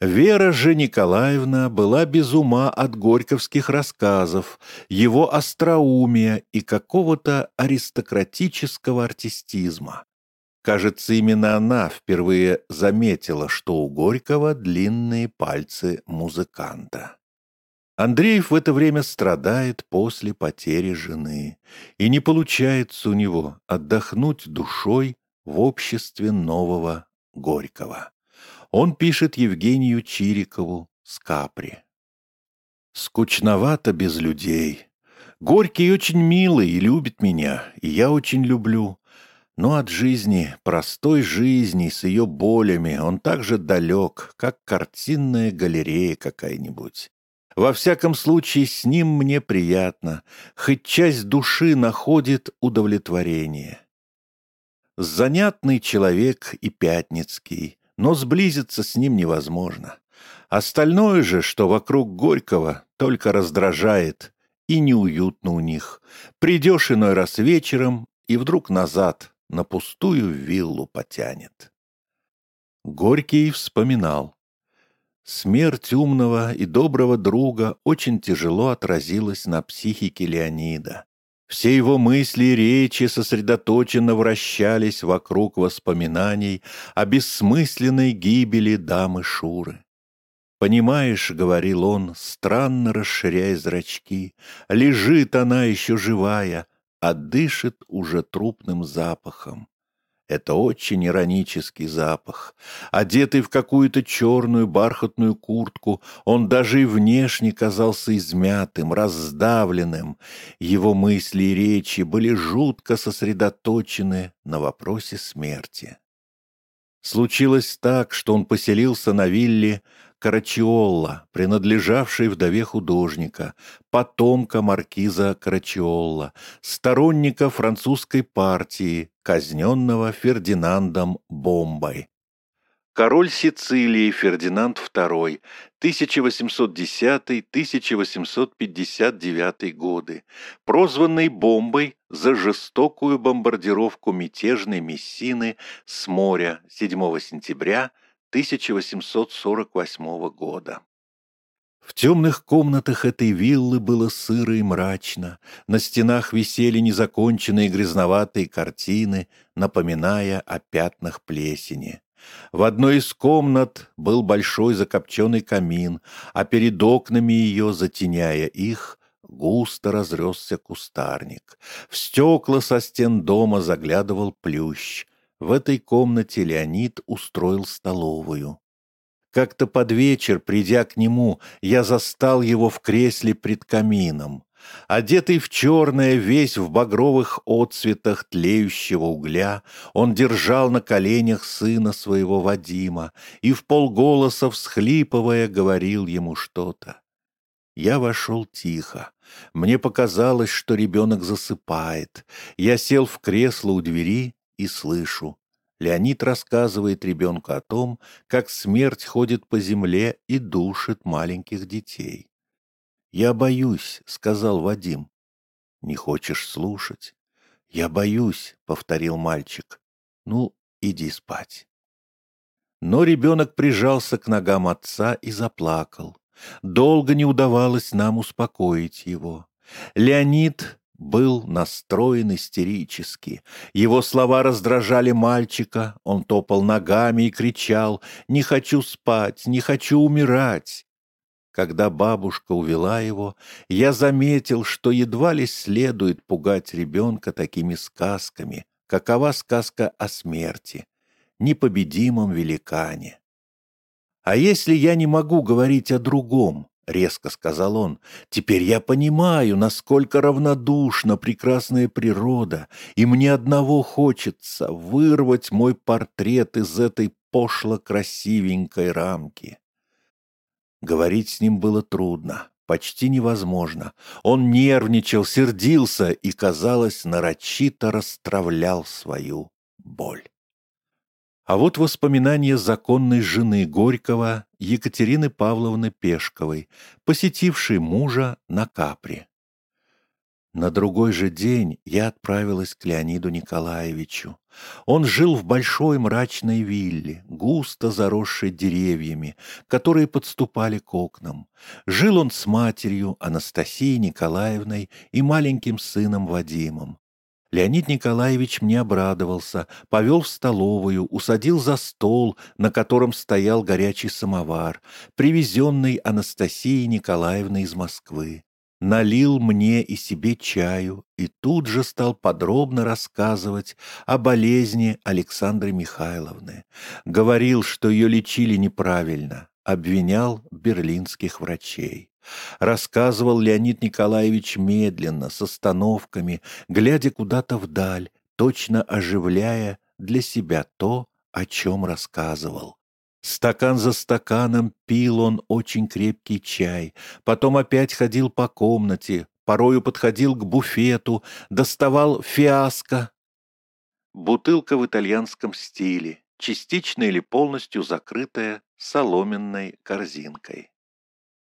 Вера же Николаевна была без ума от горьковских рассказов, его остроумия и какого-то аристократического артистизма. Кажется, именно она впервые заметила, что у Горького длинные пальцы музыканта. Андреев в это время страдает после потери жены, и не получается у него отдохнуть душой в обществе нового Горького. Он пишет Евгению Чирикову с Капри. «Скучновато без людей. Горький очень милый и любит меня, и я очень люблю. Но от жизни, простой жизни, с ее болями, он так же далек, как картинная галерея какая-нибудь. Во всяком случае, с ним мне приятно, хоть часть души находит удовлетворение. Занятный человек и Пятницкий, но сблизиться с ним невозможно. Остальное же, что вокруг Горького, только раздражает и неуютно у них. Придешь иной раз вечером, и вдруг назад, на пустую виллу потянет. Горький вспоминал. Смерть умного и доброго друга очень тяжело отразилась на психике Леонида. Все его мысли и речи сосредоточенно вращались вокруг воспоминаний о бессмысленной гибели дамы Шуры. «Понимаешь, — говорил он, странно расширяя зрачки, — лежит она еще живая, а дышит уже трупным запахом. Это очень иронический запах. Одетый в какую-то черную бархатную куртку, он даже и внешне казался измятым, раздавленным. Его мысли и речи были жутко сосредоточены на вопросе смерти. Случилось так, что он поселился на вилле Карачиолла, принадлежавшей вдове художника, потомка маркиза Карачиолла, сторонника французской партии, казненного Фердинандом Бомбой. Король Сицилии Фердинанд II, 1810-1859 годы, прозванный бомбой за жестокую бомбардировку мятежной Мессины с моря 7 сентября 1848 года. В темных комнатах этой виллы было сыро и мрачно, на стенах висели незаконченные грязноватые картины, напоминая о пятнах плесени. В одной из комнат был большой закопченный камин, а перед окнами ее, затеняя их, густо разросся кустарник. В стекла со стен дома заглядывал плющ, в этой комнате Леонид устроил столовую. Как-то под вечер, придя к нему, я застал его в кресле пред камином. Одетый в черное, весь в багровых отцветах тлеющего угля, он держал на коленях сына своего Вадима и в полголоса, всхлипывая, говорил ему что-то. Я вошел тихо. Мне показалось, что ребенок засыпает. Я сел в кресло у двери и слышу. Леонид рассказывает ребенку о том, как смерть ходит по земле и душит маленьких детей. «Я боюсь», — сказал Вадим. «Не хочешь слушать?» «Я боюсь», — повторил мальчик. «Ну, иди спать». Но ребенок прижался к ногам отца и заплакал. Долго не удавалось нам успокоить его. Леонид был настроен истерически. Его слова раздражали мальчика, он топал ногами и кричал «Не хочу спать, не хочу умирать». Когда бабушка увела его, я заметил, что едва ли следует пугать ребенка такими сказками, какова сказка о смерти, непобедимом великане. «А если я не могу говорить о другом?» — резко сказал он. «Теперь я понимаю, насколько равнодушна прекрасная природа, и мне одного хочется вырвать мой портрет из этой пошло-красивенькой рамки». Говорить с ним было трудно, почти невозможно. Он нервничал, сердился и, казалось, нарочито расстравлял свою боль. А вот воспоминания законной жены Горького Екатерины Павловны Пешковой, посетившей мужа на Капри. На другой же день я отправилась к Леониду Николаевичу. Он жил в большой мрачной вилле, густо заросшей деревьями, которые подступали к окнам. Жил он с матерью Анастасией Николаевной и маленьким сыном Вадимом. Леонид Николаевич мне обрадовался, повел в столовую, усадил за стол, на котором стоял горячий самовар, привезенный Анастасией Николаевной из Москвы налил мне и себе чаю и тут же стал подробно рассказывать о болезни Александры Михайловны. Говорил, что ее лечили неправильно, обвинял берлинских врачей. Рассказывал Леонид Николаевич медленно, с остановками, глядя куда-то вдаль, точно оживляя для себя то, о чем рассказывал. Стакан за стаканом пил он очень крепкий чай, потом опять ходил по комнате, порою подходил к буфету, доставал фиаско. Бутылка в итальянском стиле, частично или полностью закрытая соломенной корзинкой.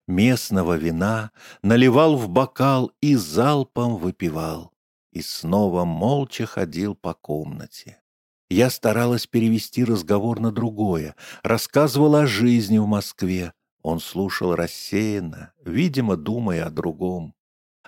Местного вина наливал в бокал и залпом выпивал, и снова молча ходил по комнате. Я старалась перевести разговор на другое, рассказывала о жизни в Москве. Он слушал рассеянно, видимо, думая о другом.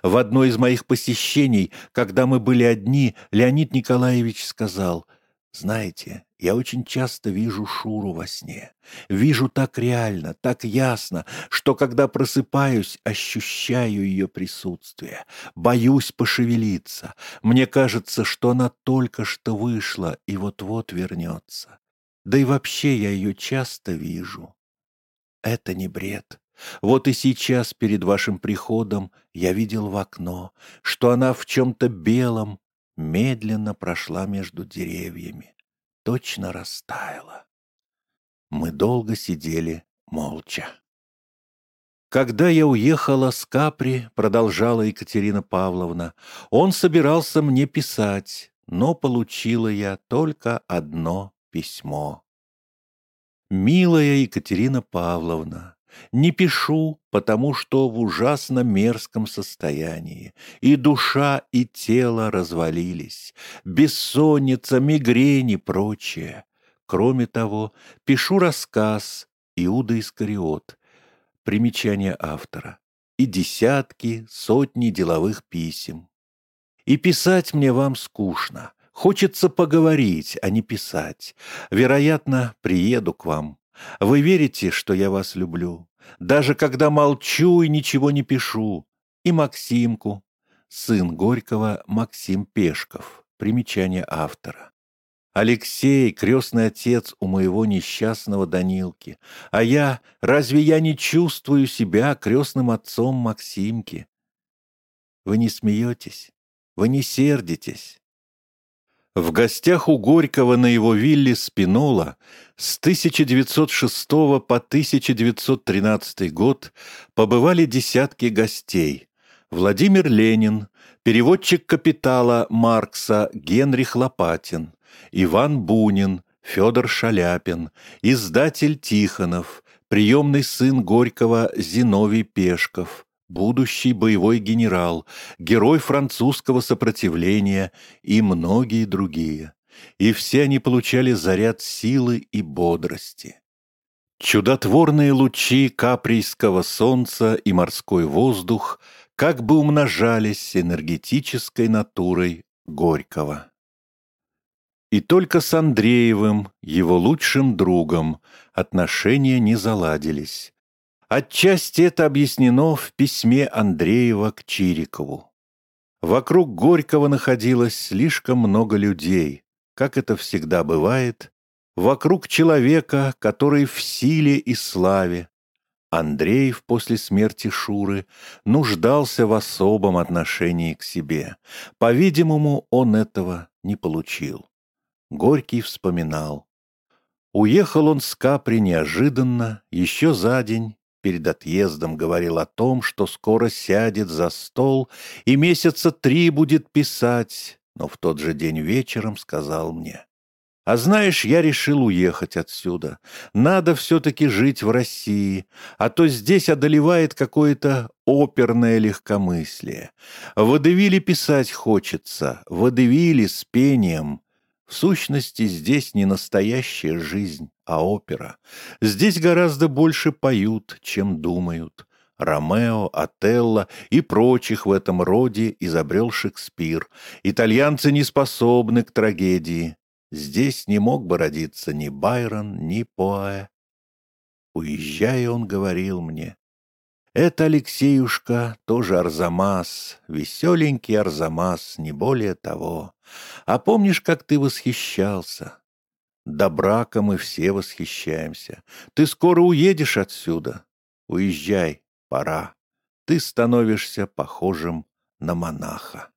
В одно из моих посещений, когда мы были одни, Леонид Николаевич сказал — знаете, я очень часто вижу Шуру во сне. Вижу так реально, так ясно, что когда просыпаюсь, ощущаю ее присутствие. Боюсь пошевелиться. Мне кажется, что она только что вышла и вот-вот вернется. Да и вообще я ее часто вижу. Это не бред. Вот и сейчас перед вашим приходом я видел в окно, что она в чем-то белом медленно прошла между деревьями, точно растаяла. Мы долго сидели молча. Когда я уехала с Капри, продолжала Екатерина Павловна, он собирался мне писать, но получила я только одно письмо. «Милая Екатерина Павловна, не пишу, потому что в ужасно мерзком состоянии. И душа, и тело развалились. Бессонница, мигрень и прочее. Кроме того, пишу рассказ «Иуда Искариот», примечание автора, и десятки, сотни деловых писем. И писать мне вам скучно. Хочется поговорить, а не писать. Вероятно, приеду к вам. Вы верите, что я вас люблю? Даже когда молчу и ничего не пишу. И Максимку. Сын Горького Максим Пешков. Примечание автора. Алексей — крестный отец у моего несчастного Данилки. А я, разве я не чувствую себя крестным отцом Максимки? Вы не смеетесь? Вы не сердитесь?» В гостях у Горького на его вилле Спинола с 1906 по 1913 год побывали десятки гостей. Владимир Ленин, переводчик «Капитала» Маркса Генрих Лопатин, Иван Бунин, Федор Шаляпин, издатель Тихонов, приемный сын Горького Зиновий Пешков, будущий боевой генерал, герой французского сопротивления и многие другие. И все они получали заряд силы и бодрости. Чудотворные лучи каприйского солнца и морской воздух как бы умножались энергетической натурой Горького. И только с Андреевым, его лучшим другом, отношения не заладились. Отчасти это объяснено в письме Андреева к Чирикову. Вокруг Горького находилось слишком много людей, как это всегда бывает, вокруг человека, который в силе и славе. Андреев после смерти Шуры нуждался в особом отношении к себе. По-видимому, он этого не получил. Горький вспоминал. Уехал он с Капри неожиданно, еще за день, перед отъездом говорил о том, что скоро сядет за стол и месяца три будет писать, но в тот же день вечером сказал мне. «А знаешь, я решил уехать отсюда. Надо все-таки жить в России, а то здесь одолевает какое-то оперное легкомыслие. В Водевиле писать хочется, в Водевиле с пением, в сущности, здесь не настоящая жизнь, а опера. Здесь гораздо больше поют, чем думают. Ромео, Отелло и прочих в этом роде изобрел Шекспир. Итальянцы не способны к трагедии. Здесь не мог бы родиться ни Байрон, ни Поэ. Уезжая, он говорил мне, «Это, Алексеюшка, тоже Арзамас, веселенький Арзамас, не более того. А помнишь, как ты восхищался? До брака мы все восхищаемся. Ты скоро уедешь отсюда. Уезжай, пора. Ты становишься похожим на монаха.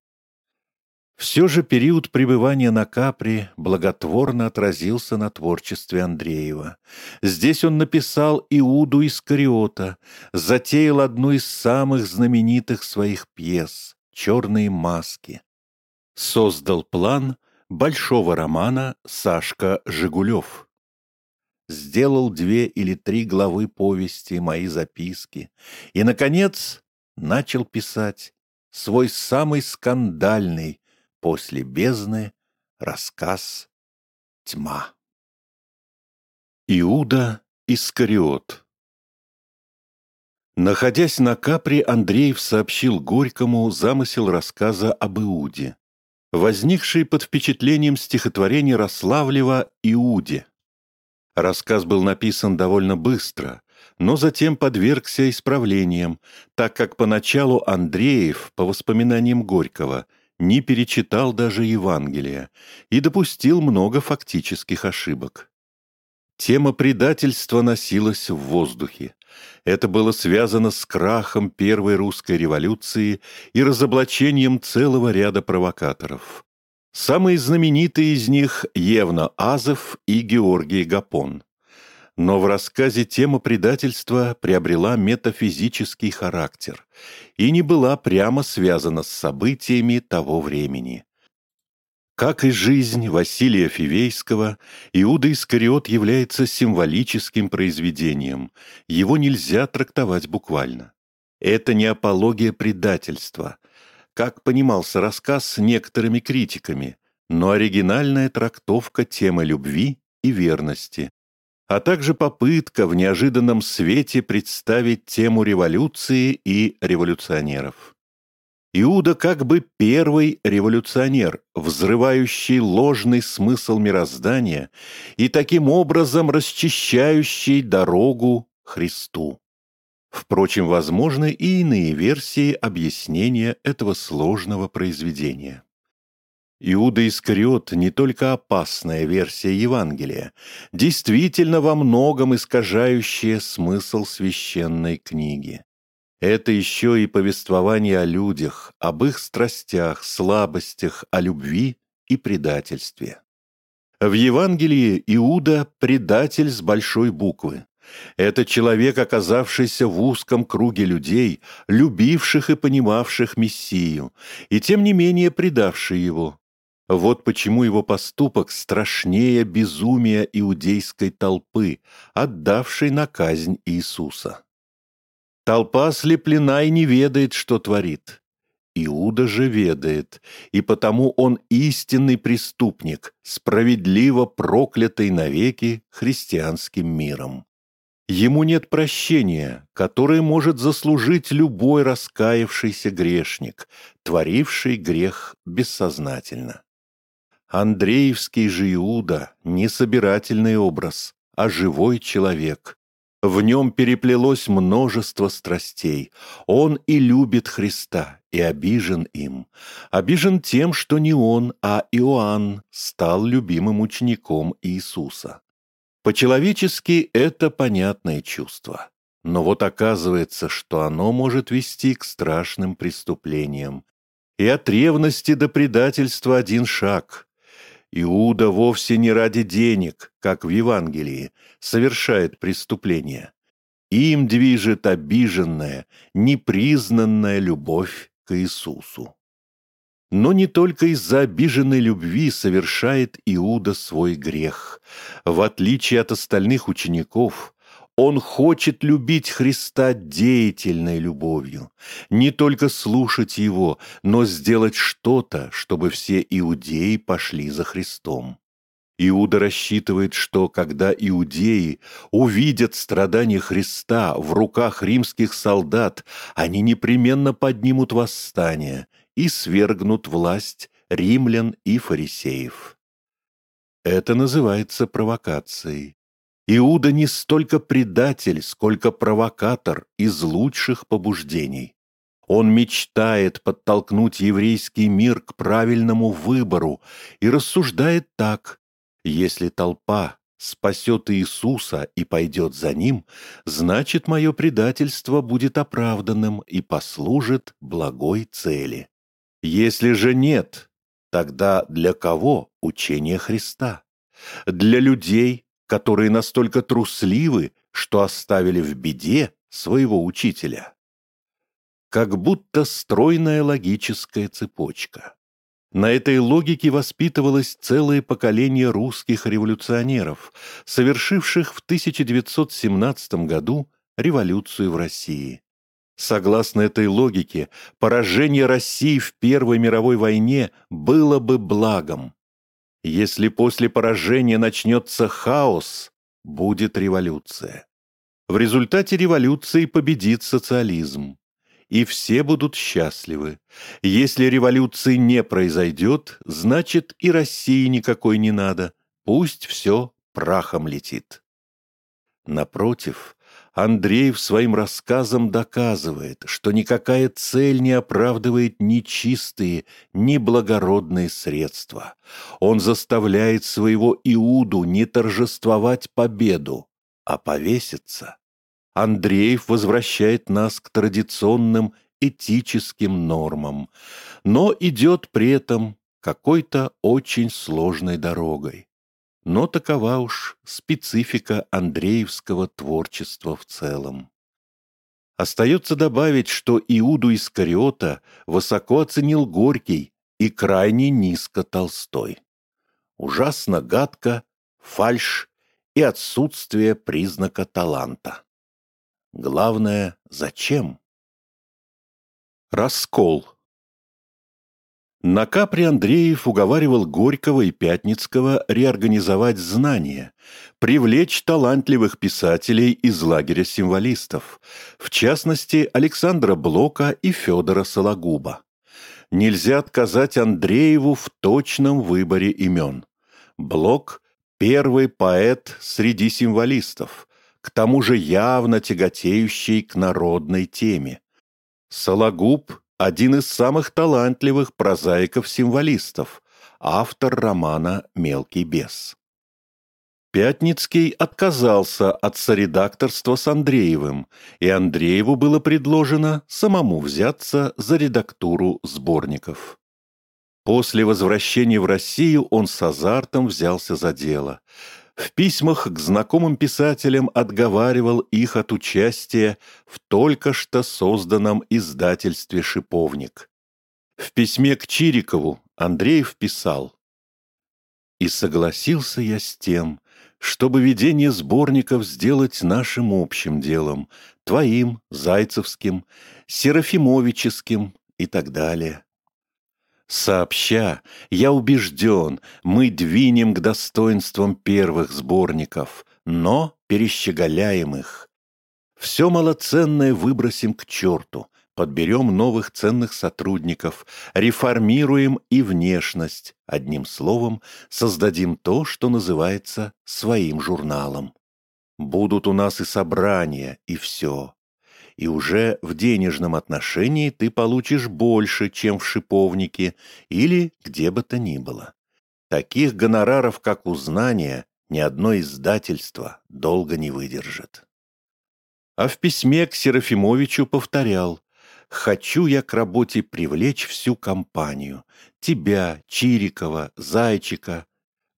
Все же период пребывания на Капри благотворно отразился на творчестве Андреева. Здесь он написал Иуду Искариота, затеял одну из самых знаменитых своих пьес «Черные маски», создал план большого романа Сашка Жигулев. Сделал две или три главы повести «Мои записки» и, наконец, начал писать свой самый скандальный после бездны рассказ «Тьма». Иуда Искариот Находясь на Капре, Андреев сообщил Горькому замысел рассказа об Иуде возникший под впечатлением стихотворения Рославлева «Иуде». Рассказ был написан довольно быстро, но затем подвергся исправлениям, так как поначалу Андреев, по воспоминаниям Горького, не перечитал даже Евангелия и допустил много фактических ошибок. Тема предательства носилась в воздухе. Это было связано с крахом Первой русской революции и разоблачением целого ряда провокаторов. Самые знаменитые из них – Евна Азов и Георгий Гапон. Но в рассказе тема предательства приобрела метафизический характер и не была прямо связана с событиями того времени. Как и жизнь Василия Фивейского, Иуда Искариот является символическим произведением, его нельзя трактовать буквально. Это не апология предательства, как понимался рассказ некоторыми критиками, но оригинальная трактовка темы любви и верности, а также попытка в неожиданном свете представить тему революции и революционеров. Иуда как бы первый революционер, взрывающий ложный смысл мироздания и таким образом расчищающий дорогу Христу. Впрочем, возможны и иные версии объяснения этого сложного произведения. Иуда Искариот не только опасная версия Евангелия, действительно во многом искажающая смысл священной книги. Это еще и повествование о людях, об их страстях, слабостях, о любви и предательстве. В Евангелии Иуда – предатель с большой буквы. Это человек, оказавшийся в узком круге людей, любивших и понимавших Мессию, и тем не менее предавший его. Вот почему его поступок страшнее безумия иудейской толпы, отдавшей на казнь Иисуса. Толпа ослеплена и не ведает, что творит. Иуда же ведает, и потому он истинный преступник, справедливо проклятый навеки христианским миром. Ему нет прощения, которое может заслужить любой раскаявшийся грешник, творивший грех бессознательно. Андреевский же Иуда – не собирательный образ, а живой человек, в нем переплелось множество страстей. Он и любит Христа, и обижен им. Обижен тем, что не он, а Иоанн стал любимым учеником Иисуса. По-человечески это понятное чувство. Но вот оказывается, что оно может вести к страшным преступлениям. И от ревности до предательства один шаг. Иуда вовсе не ради денег, как в Евангелии, совершает преступление. Им движет обиженная, непризнанная любовь к Иисусу. Но не только из-за обиженной любви совершает Иуда свой грех. В отличие от остальных учеников, он хочет любить Христа деятельной любовью, не только слушать Его, но сделать что-то, чтобы все иудеи пошли за Христом. Иуда рассчитывает, что когда иудеи увидят страдания Христа в руках римских солдат, они непременно поднимут восстание и свергнут власть римлян и фарисеев. Это называется провокацией. Иуда не столько предатель, сколько провокатор из лучших побуждений. Он мечтает подтолкнуть еврейский мир к правильному выбору и рассуждает так. Если толпа спасет Иисуса и пойдет за ним, значит, мое предательство будет оправданным и послужит благой цели. Если же нет, тогда для кого учение Христа? Для людей, которые настолько трусливы, что оставили в беде своего учителя. Как будто стройная логическая цепочка. На этой логике воспитывалось целое поколение русских революционеров, совершивших в 1917 году революцию в России. Согласно этой логике, поражение России в Первой мировой войне было бы благом, если после поражения начнется хаос, будет революция. В результате революции победит социализм. И все будут счастливы. Если революции не произойдет, значит и России никакой не надо. Пусть все прахом летит. Напротив, Андреев своим рассказом доказывает, что никакая цель не оправдывает ни чистые, ни благородные средства. Он заставляет своего Иуду не торжествовать победу, а повеситься. Андреев возвращает нас к традиционным этическим нормам, но идет при этом какой-то очень сложной дорогой. Но такова уж специфика Андреевского творчества в целом. Остается добавить, что Иуду Искариота высоко оценил Горький и крайне низко Толстой. Ужасно гадко, фальшь и отсутствие признака таланта. Главное, зачем? Раскол на капре Андреев уговаривал Горького и Пятницкого реорганизовать знания, привлечь талантливых писателей из лагеря символистов, в частности Александра Блока и Федора Сологуба. Нельзя отказать Андрееву в точном выборе имен. Блок – первый поэт среди символистов, к тому же явно тяготеющий к народной теме. Сологуб один из самых талантливых прозаиков-символистов, автор романа «Мелкий бес». Пятницкий отказался от соредакторства с Андреевым, и Андрееву было предложено самому взяться за редактуру сборников. После возвращения в Россию он с азартом взялся за дело. В письмах к знакомым писателям отговаривал их от участия в только что созданном издательстве «Шиповник». В письме к Чирикову Андреев писал «И согласился я с тем, чтобы ведение сборников сделать нашим общим делом, твоим, Зайцевским, Серафимовическим и так далее. Сообща, я убежден, мы двинем к достоинствам первых сборников, но перещеголяем их. Все малоценное выбросим к черту, подберем новых ценных сотрудников, реформируем и внешность, одним словом, создадим то, что называется своим журналом. Будут у нас и собрания, и все. И уже в денежном отношении ты получишь больше, чем в шиповнике или где бы то ни было. Таких гонораров, как у знания, ни одно издательство долго не выдержит. А в письме к Серафимовичу повторял Хочу я к работе привлечь всю компанию. Тебя, Чирикова, Зайчика,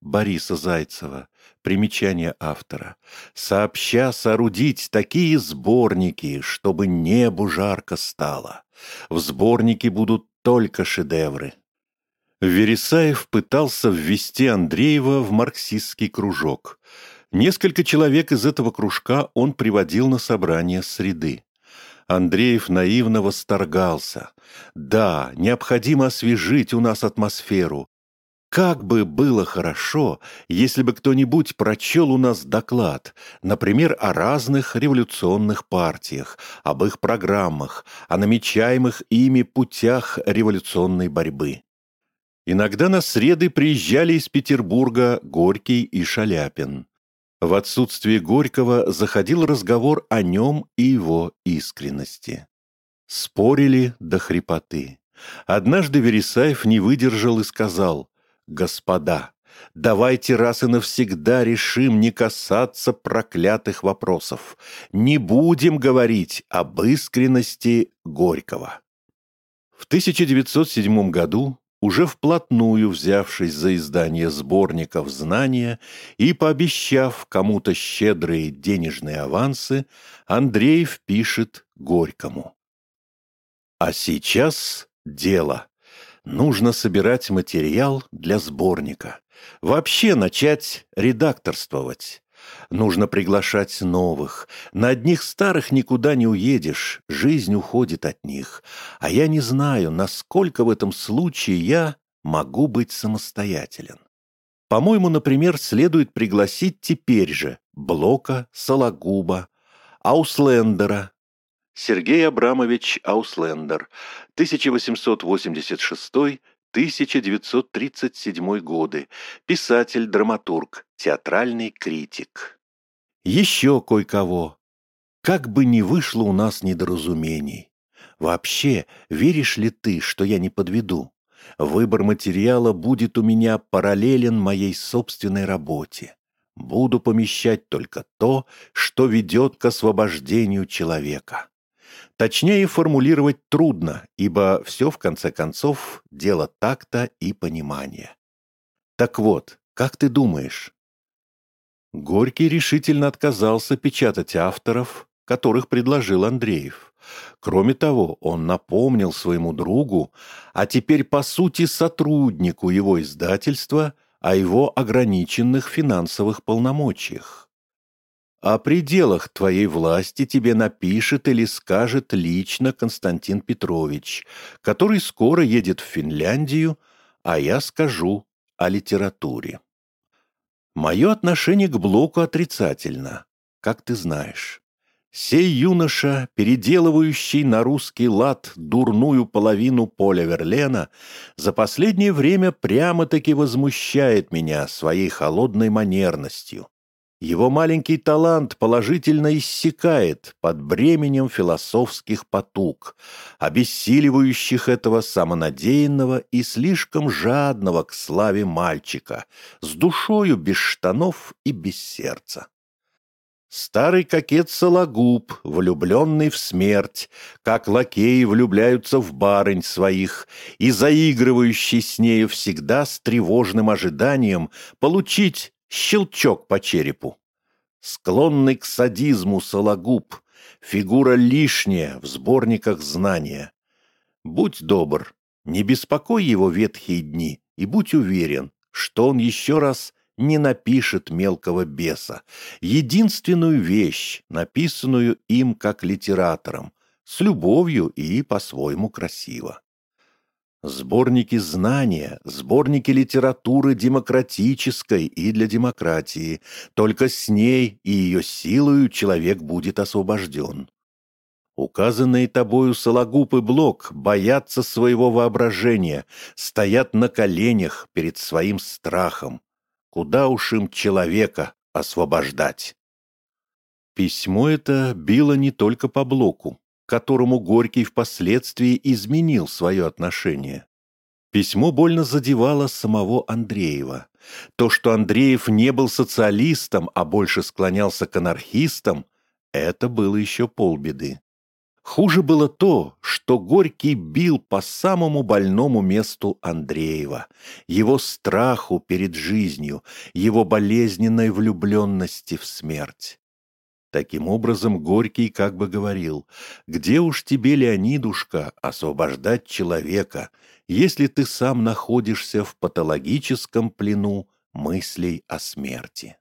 Бориса Зайцева. Примечание автора. Сообща соорудить такие сборники, чтобы небу жарко стало. В сборнике будут только шедевры. Вересаев пытался ввести Андреева в марксистский кружок. Несколько человек из этого кружка он приводил на собрание среды. Андреев наивно восторгался. «Да, необходимо освежить у нас атмосферу. Как бы было хорошо, если бы кто-нибудь прочел у нас доклад, например, о разных революционных партиях, об их программах, о намечаемых ими путях революционной борьбы. Иногда на среды приезжали из Петербурга Горький и Шаляпин. В отсутствие Горького заходил разговор о нем и его искренности. Спорили до хрипоты. Однажды Вересаев не выдержал и сказал, «Господа, давайте раз и навсегда решим не касаться проклятых вопросов. Не будем говорить об искренности Горького». В 1907 году уже вплотную взявшись за издание сборников знания и пообещав кому-то щедрые денежные авансы, Андреев пишет Горькому. А сейчас дело. Нужно собирать материал для сборника. Вообще начать редакторствовать. Нужно приглашать новых. На одних старых никуда не уедешь, жизнь уходит от них. А я не знаю, насколько в этом случае я могу быть самостоятелен. По-моему, например, следует пригласить теперь же Блока, Сологуба, Ауслендера. Сергей Абрамович Ауслендер, 1886 1937 годы, писатель-драматург, театральный критик. Еще кое-кого. Как бы ни вышло у нас недоразумений. Вообще, веришь ли ты, что я не подведу? Выбор материала будет у меня параллелен моей собственной работе. Буду помещать только то, что ведет к освобождению человека. Точнее формулировать трудно, ибо все, в конце концов, дело такта и понимания. Так вот, как ты думаешь? Горький решительно отказался печатать авторов, которых предложил Андреев. Кроме того, он напомнил своему другу, а теперь по сути сотруднику его издательства, о его ограниченных финансовых полномочиях. О пределах твоей власти тебе напишет или скажет лично Константин Петрович, который скоро едет в Финляндию, а я скажу о литературе. Мое отношение к Блоку отрицательно, как ты знаешь. Сей юноша, переделывающий на русский лад дурную половину поля Верлена, за последнее время прямо-таки возмущает меня своей холодной манерностью, его маленький талант положительно иссякает под бременем философских потуг, обессиливающих этого самонадеянного и слишком жадного к славе мальчика, с душою без штанов и без сердца. Старый кокет Сологуб, влюбленный в смерть, как лакеи влюбляются в барынь своих, и заигрывающий с нею всегда с тревожным ожиданием получить щелчок по черепу. Склонный к садизму Сологуб, фигура лишняя в сборниках знания. Будь добр, не беспокой его ветхие дни и будь уверен, что он еще раз не напишет мелкого беса, единственную вещь, написанную им как литератором, с любовью и по-своему красиво. Сборники знания, сборники литературы демократической и для демократии. Только с ней и ее силою человек будет освобожден. Указанные тобою Сологуб и Блок боятся своего воображения, стоят на коленях перед своим страхом. Куда уж им человека освобождать? Письмо это било не только по Блоку, которому Горький впоследствии изменил свое отношение. Письмо больно задевало самого Андреева. То, что Андреев не был социалистом, а больше склонялся к анархистам, это было еще полбеды. Хуже было то, что Горький бил по самому больному месту Андреева, его страху перед жизнью, его болезненной влюбленности в смерть. Таким образом, Горький как бы говорил, «Где уж тебе, Леонидушка, освобождать человека, если ты сам находишься в патологическом плену мыслей о смерти?»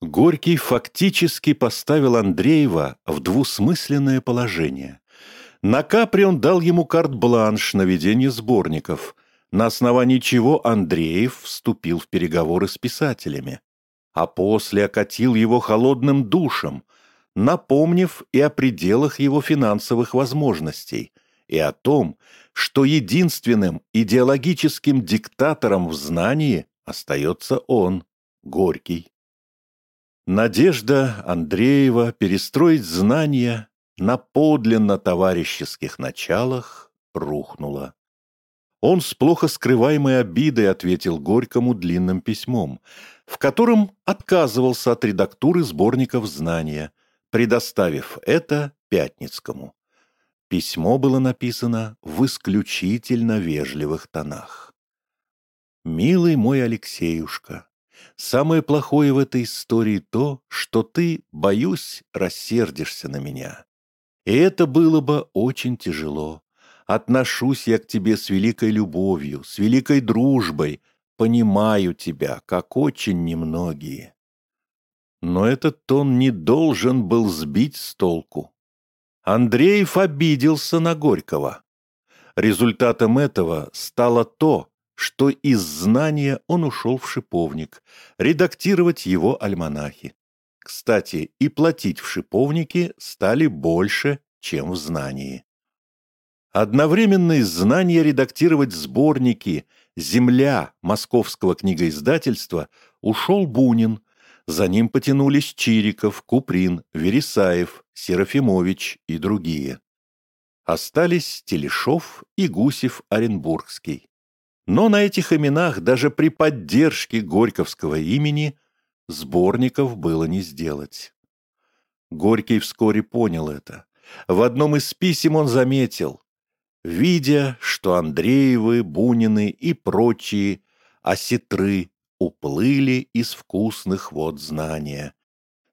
Горький фактически поставил Андреева в двусмысленное положение. На Капри он дал ему карт-бланш на ведение сборников, на основании чего Андреев вступил в переговоры с писателями, а после окатил его холодным душем, напомнив и о пределах его финансовых возможностей, и о том, что единственным идеологическим диктатором в знании остается он, Горький. Надежда Андреева перестроить знания на подлинно товарищеских началах рухнула. Он с плохо скрываемой обидой ответил Горькому длинным письмом, в котором отказывался от редактуры сборников знания, предоставив это Пятницкому. Письмо было написано в исключительно вежливых тонах. «Милый мой Алексеюшка, Самое плохое в этой истории то, что ты, боюсь, рассердишься на меня. И это было бы очень тяжело. Отношусь я к тебе с великой любовью, с великой дружбой, понимаю тебя, как очень немногие. Но этот тон не должен был сбить с толку. Андреев обиделся на Горького. Результатом этого стало то, что из знания он ушел в шиповник, редактировать его альманахи. Кстати, и платить в шиповнике стали больше, чем в знании. Одновременно из знания редактировать сборники «Земля» московского книгоиздательства ушел Бунин, за ним потянулись Чириков, Куприн, Вересаев, Серафимович и другие. Остались Телешов и Гусев Оренбургский. Но на этих именах даже при поддержке Горьковского имени сборников было не сделать. Горький вскоре понял это. В одном из писем он заметил, видя, что Андреевы, Бунины и прочие осетры уплыли из вкусных вод знания.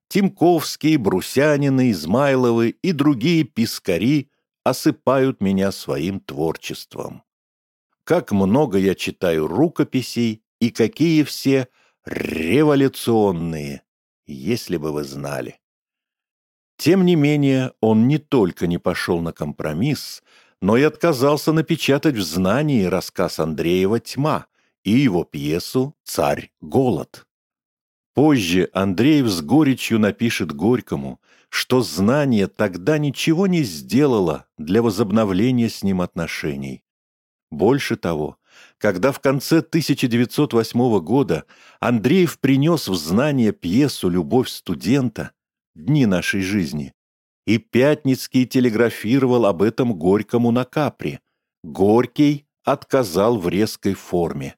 Тимковские, Брусянины, Измайловы и другие пискари осыпают меня своим творчеством как много я читаю рукописей и какие все революционные, если бы вы знали. Тем не менее, он не только не пошел на компромисс, но и отказался напечатать в знании рассказ Андреева «Тьма» и его пьесу «Царь голод». Позже Андреев с горечью напишет Горькому, что знание тогда ничего не сделало для возобновления с ним отношений. Больше того, когда в конце 1908 года Андреев принес в знание пьесу «Любовь студента» «Дни нашей жизни», и Пятницкий телеграфировал об этом Горькому на Капри. Горький отказал в резкой форме.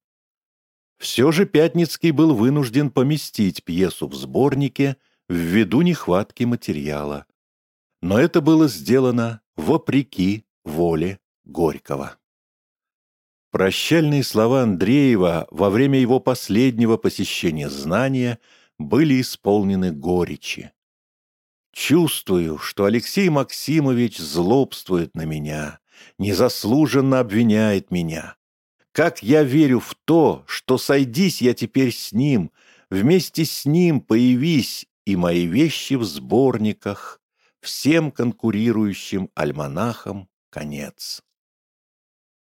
Все же Пятницкий был вынужден поместить пьесу в сборнике ввиду нехватки материала. Но это было сделано вопреки воле Горького. Прощальные слова Андреева во время его последнего посещения знания были исполнены горечи. «Чувствую, что Алексей Максимович злобствует на меня, незаслуженно обвиняет меня. Как я верю в то, что сойдись я теперь с ним, вместе с ним появись и мои вещи в сборниках, всем конкурирующим альманахам конец.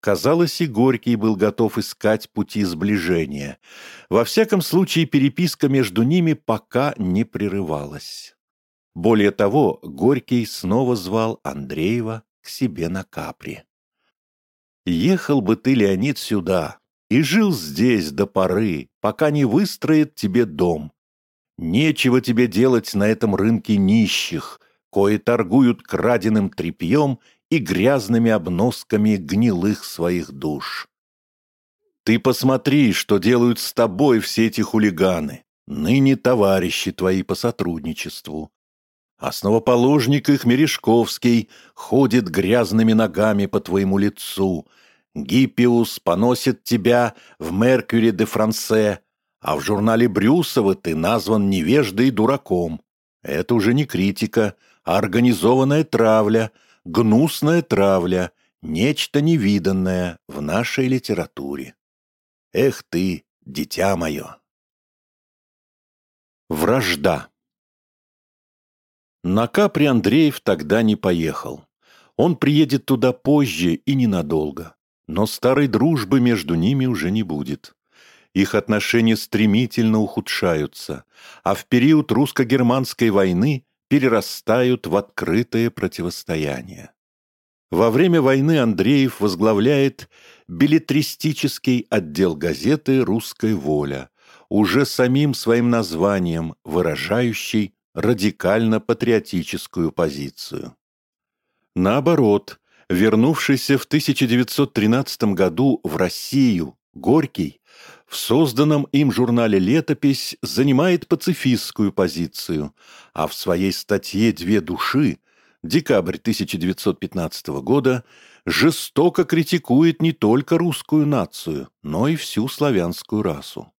Казалось, и Горький был готов искать пути сближения. Во всяком случае, переписка между ними пока не прерывалась. Более того, Горький снова звал Андреева к себе на Капри. «Ехал бы ты, Леонид, сюда и жил здесь до поры, пока не выстроит тебе дом. Нечего тебе делать на этом рынке нищих, кои торгуют краденым тряпьем и грязными обносками гнилых своих душ. Ты посмотри, что делают с тобой все эти хулиганы, ныне товарищи твои по сотрудничеству. Основоположник их Мережковский ходит грязными ногами по твоему лицу. Гиппиус поносит тебя в «Меркьюри де Франсе», а в журнале Брюсова ты назван невеждой и дураком. Это уже не критика, а организованная травля, гнусная травля, нечто невиданное в нашей литературе. Эх ты, дитя мое! Вражда На Капри Андреев тогда не поехал. Он приедет туда позже и ненадолго. Но старой дружбы между ними уже не будет. Их отношения стремительно ухудшаются, а в период русско-германской войны перерастают в открытое противостояние. Во время войны Андреев возглавляет билетристический отдел газеты «Русская воля», уже самим своим названием выражающий радикально-патриотическую позицию. Наоборот, вернувшийся в 1913 году в Россию Горький в созданном им журнале «Летопись» занимает пацифистскую позицию, а в своей статье «Две души» декабрь 1915 года жестоко критикует не только русскую нацию, но и всю славянскую расу.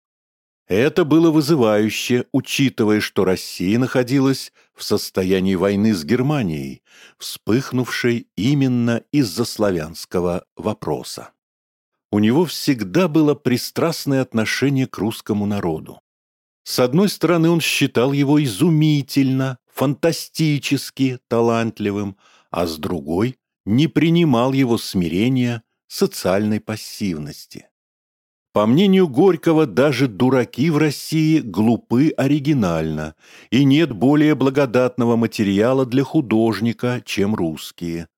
Это было вызывающе, учитывая, что Россия находилась в состоянии войны с Германией, вспыхнувшей именно из-за славянского вопроса. У него всегда было пристрастное отношение к русскому народу. С одной стороны, он считал его изумительно, фантастически талантливым, а с другой не принимал его смирения, социальной пассивности. По мнению Горького, даже дураки в России глупы оригинально, и нет более благодатного материала для художника, чем русские.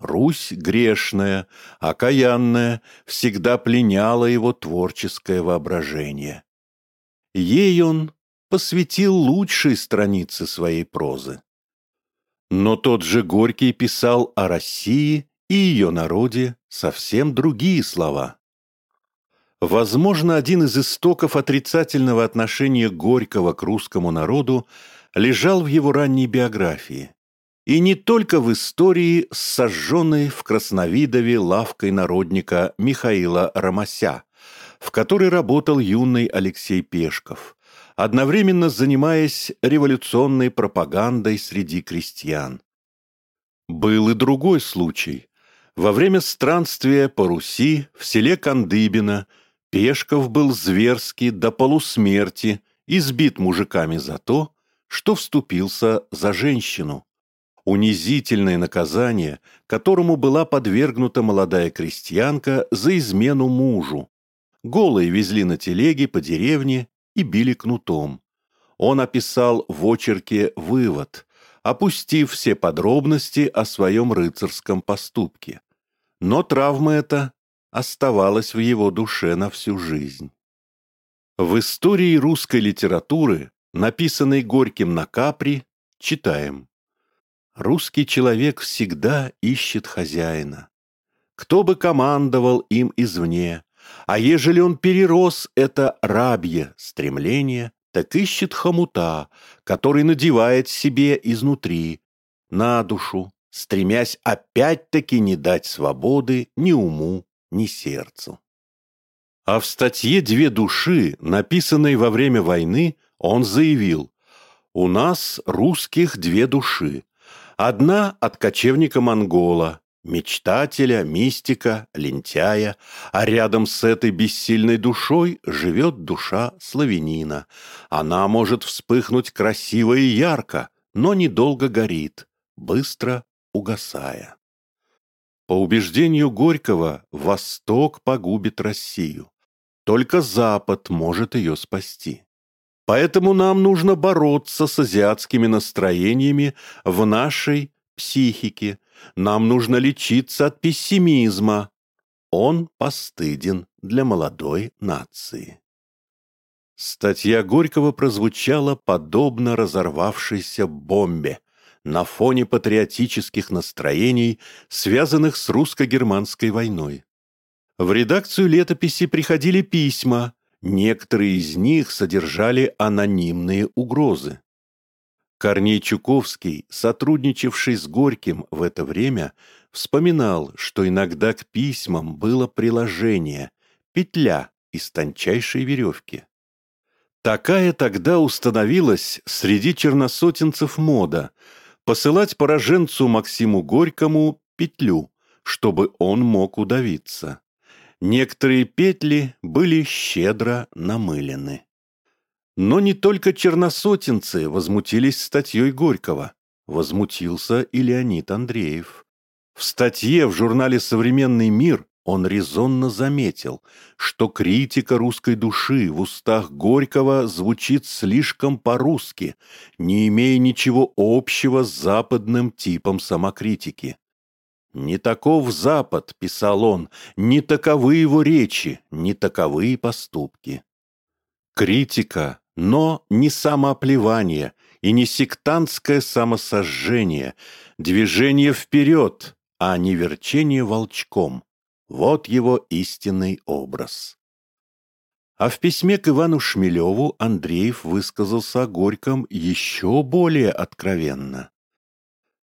Русь грешная, окаянная, всегда пленяла его творческое воображение. Ей он посвятил лучшие страницы своей прозы. Но тот же Горький писал о России и ее народе совсем другие слова. Возможно, один из истоков отрицательного отношения Горького к русскому народу лежал в его ранней биографии. И не только в истории сожженной в Красновидове лавкой народника Михаила Ромася, в которой работал юный Алексей Пешков, одновременно занимаясь революционной пропагандой среди крестьян. Был и другой случай. Во время странствия по Руси в селе Кандыбино Пешков был зверски до полусмерти избит мужиками за то, что вступился за женщину унизительное наказание, которому была подвергнута молодая крестьянка за измену мужу. Голые везли на телеге по деревне и били кнутом. Он описал в очерке вывод, опустив все подробности о своем рыцарском поступке. Но травма эта оставалась в его душе на всю жизнь. В истории русской литературы, написанной Горьким на Капри, читаем. Русский человек всегда ищет хозяина. Кто бы командовал им извне, а ежели он перерос это рабье стремление, так ищет хомута, который надевает себе изнутри, на душу, стремясь опять-таки не дать свободы ни уму, ни сердцу. А в статье «Две души», написанной во время войны, он заявил «У нас, русских, две души. Одна от кочевника-монгола, мечтателя, мистика, лентяя, а рядом с этой бессильной душой живет душа славянина. Она может вспыхнуть красиво и ярко, но недолго горит, быстро угасая. По убеждению Горького, Восток погубит Россию. Только Запад может ее спасти. Поэтому нам нужно бороться с азиатскими настроениями в нашей психике, нам нужно лечиться от пессимизма. Он постыден для молодой нации. Статья Горького прозвучала подобно разорвавшейся бомбе на фоне патриотических настроений, связанных с русско-германской войной. В редакцию летописи приходили письма, некоторые из них содержали анонимные угрозы. Корней Чуковский, сотрудничавший с Горьким в это время, вспоминал, что иногда к письмам было приложение – петля из тончайшей веревки. Такая тогда установилась среди черносотенцев мода – посылать пораженцу Максиму Горькому петлю, чтобы он мог удавиться. Некоторые петли были щедро намылены. Но не только черносотенцы возмутились статьей Горького. Возмутился и Леонид Андреев. В статье в журнале «Современный мир» он резонно заметил, что критика русской души в устах Горького звучит слишком по-русски, не имея ничего общего с западным типом самокритики. «Не таков Запад», — писал он, — «не таковы его речи, не таковы поступки». Критика но не самооплевание и не сектантское самосожжение, движение вперед, а не верчение волчком. Вот его истинный образ. А в письме к Ивану Шмелеву Андреев высказался о Горьком еще более откровенно.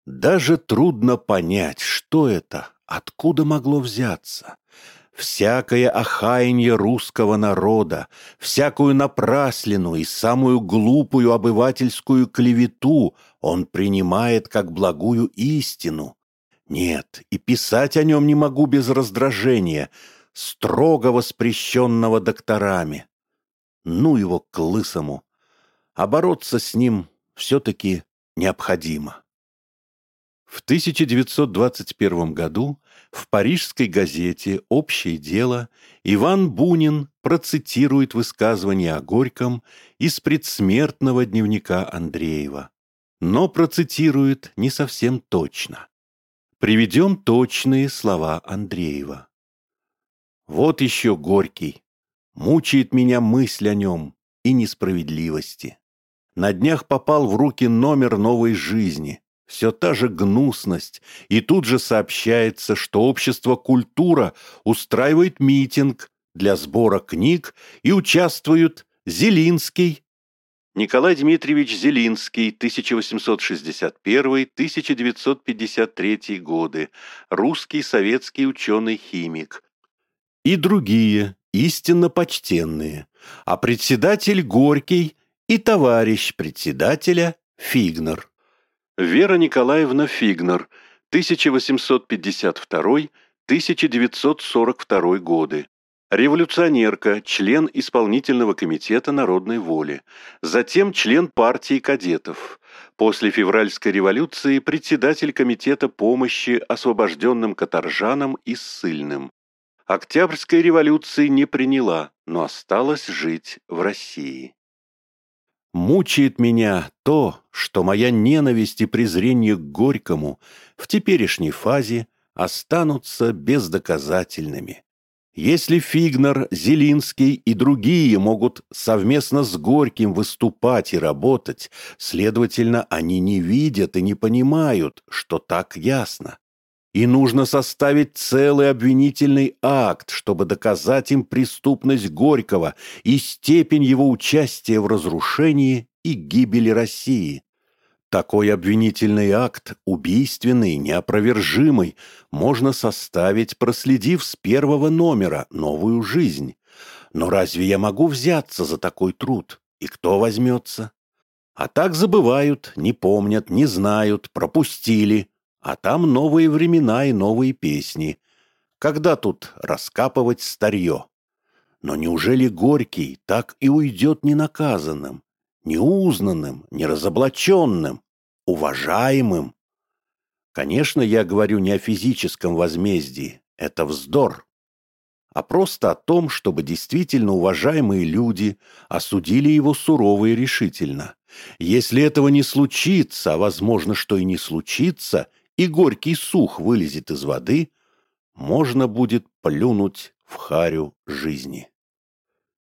Даже трудно понять, что это, откуда могло взяться всякое охаяние русского народа, всякую напраслину и самую глупую обывательскую клевету он принимает как благую истину. Нет, и писать о нем не могу без раздражения, строго воспрещенного докторами. Ну его к лысому, а с ним все-таки необходимо. В 1921 году в парижской газете «Общее дело» Иван Бунин процитирует высказывание о Горьком из предсмертного дневника Андреева. Но процитирует не совсем точно. Приведем точные слова Андреева. «Вот еще Горький. Мучает меня мысль о нем и несправедливости. На днях попал в руки номер новой жизни – все та же гнусность, и тут же сообщается, что общество «Культура» устраивает митинг для сбора книг и участвуют Зелинский, Николай Дмитриевич Зелинский, 1861-1953 годы, русский советский ученый-химик, и другие, истинно почтенные, а председатель Горький и товарищ председателя Фигнер. Вера Николаевна Фигнер, 1852-1942 годы. Революционерка, член исполнительного комитета народной воли, затем член партии кадетов. После февральской революции председатель комитета помощи освобожденным каторжанам и ссыльным. Октябрьской революции не приняла, но осталась жить в России. Мучает меня то, что моя ненависть и презрение к Горькому в теперешней фазе останутся бездоказательными. Если Фигнер, Зелинский и другие могут совместно с Горьким выступать и работать, следовательно, они не видят и не понимают, что так ясно. И нужно составить целый обвинительный акт, чтобы доказать им преступность Горького и степень его участия в разрушении и гибели России. Такой обвинительный акт, убийственный, неопровержимый, можно составить, проследив с первого номера «Новую жизнь». Но разве я могу взяться за такой труд? И кто возьмется? А так забывают, не помнят, не знают, пропустили. А там новые времена и новые песни. Когда тут раскапывать старье? Но неужели Горький так и уйдет ненаказанным, неузнанным, неразоблаченным? уважаемым. Конечно, я говорю не о физическом возмездии, это вздор, а просто о том, чтобы действительно уважаемые люди осудили его сурово и решительно. Если этого не случится, а возможно, что и не случится, и горький сух вылезет из воды, можно будет плюнуть в харю жизни.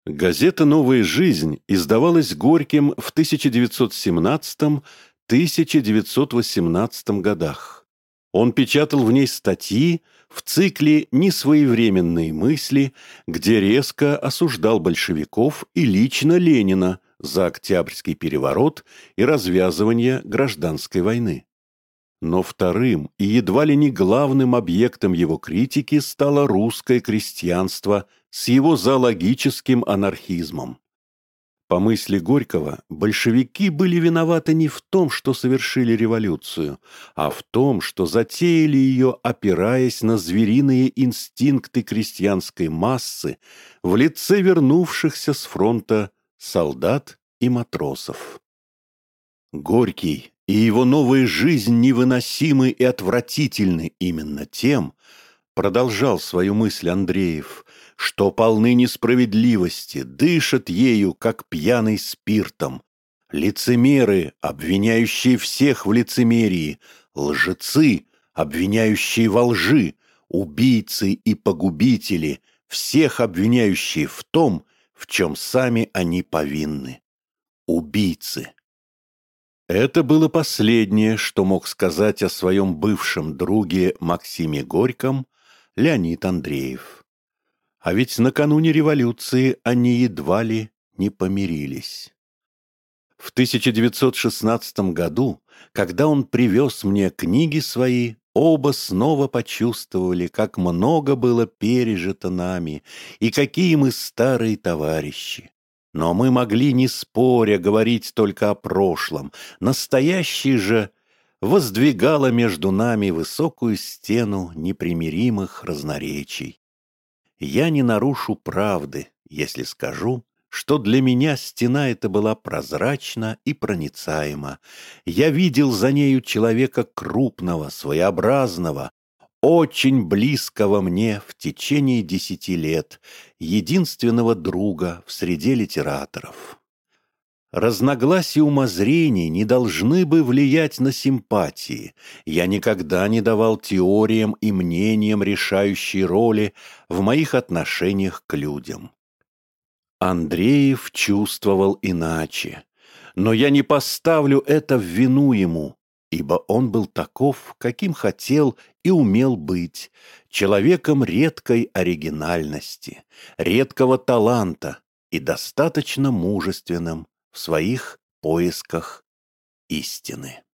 Газета «Новая жизнь» издавалась Горьким в 1917 1918 годах. Он печатал в ней статьи в цикле «Несвоевременные мысли», где резко осуждал большевиков и лично Ленина за Октябрьский переворот и развязывание гражданской войны. Но вторым и едва ли не главным объектом его критики стало русское крестьянство с его зоологическим анархизмом. По мысли Горького, большевики были виноваты не в том, что совершили революцию, а в том, что затеяли ее, опираясь на звериные инстинкты крестьянской массы в лице вернувшихся с фронта солдат и матросов. Горький и его новая жизнь невыносимы и отвратительны именно тем, продолжал свою мысль Андреев, что полны несправедливости, дышат ею, как пьяный спиртом. Лицемеры, обвиняющие всех в лицемерии, лжецы, обвиняющие во лжи, убийцы и погубители, всех обвиняющие в том, в чем сами они повинны. Убийцы. Это было последнее, что мог сказать о своем бывшем друге Максиме Горьком Леонид Андреев. А ведь накануне революции они едва ли не помирились. В 1916 году, когда он привез мне книги свои, оба снова почувствовали, как много было пережито нами и какие мы старые товарищи. Но мы могли, не споря, говорить только о прошлом. Настоящее же воздвигало между нами высокую стену непримиримых разноречий я не нарушу правды, если скажу, что для меня стена эта была прозрачна и проницаема. Я видел за нею человека крупного, своеобразного, очень близкого мне в течение десяти лет, единственного друга в среде литераторов. Разногласия умозрений не должны бы влиять на симпатии. Я никогда не давал теориям и мнениям решающей роли в моих отношениях к людям. Андреев чувствовал иначе, но я не поставлю это в вину ему, ибо он был таков, каким хотел и умел быть, человеком редкой оригинальности, редкого таланта и достаточно мужественным в своих поисках истины.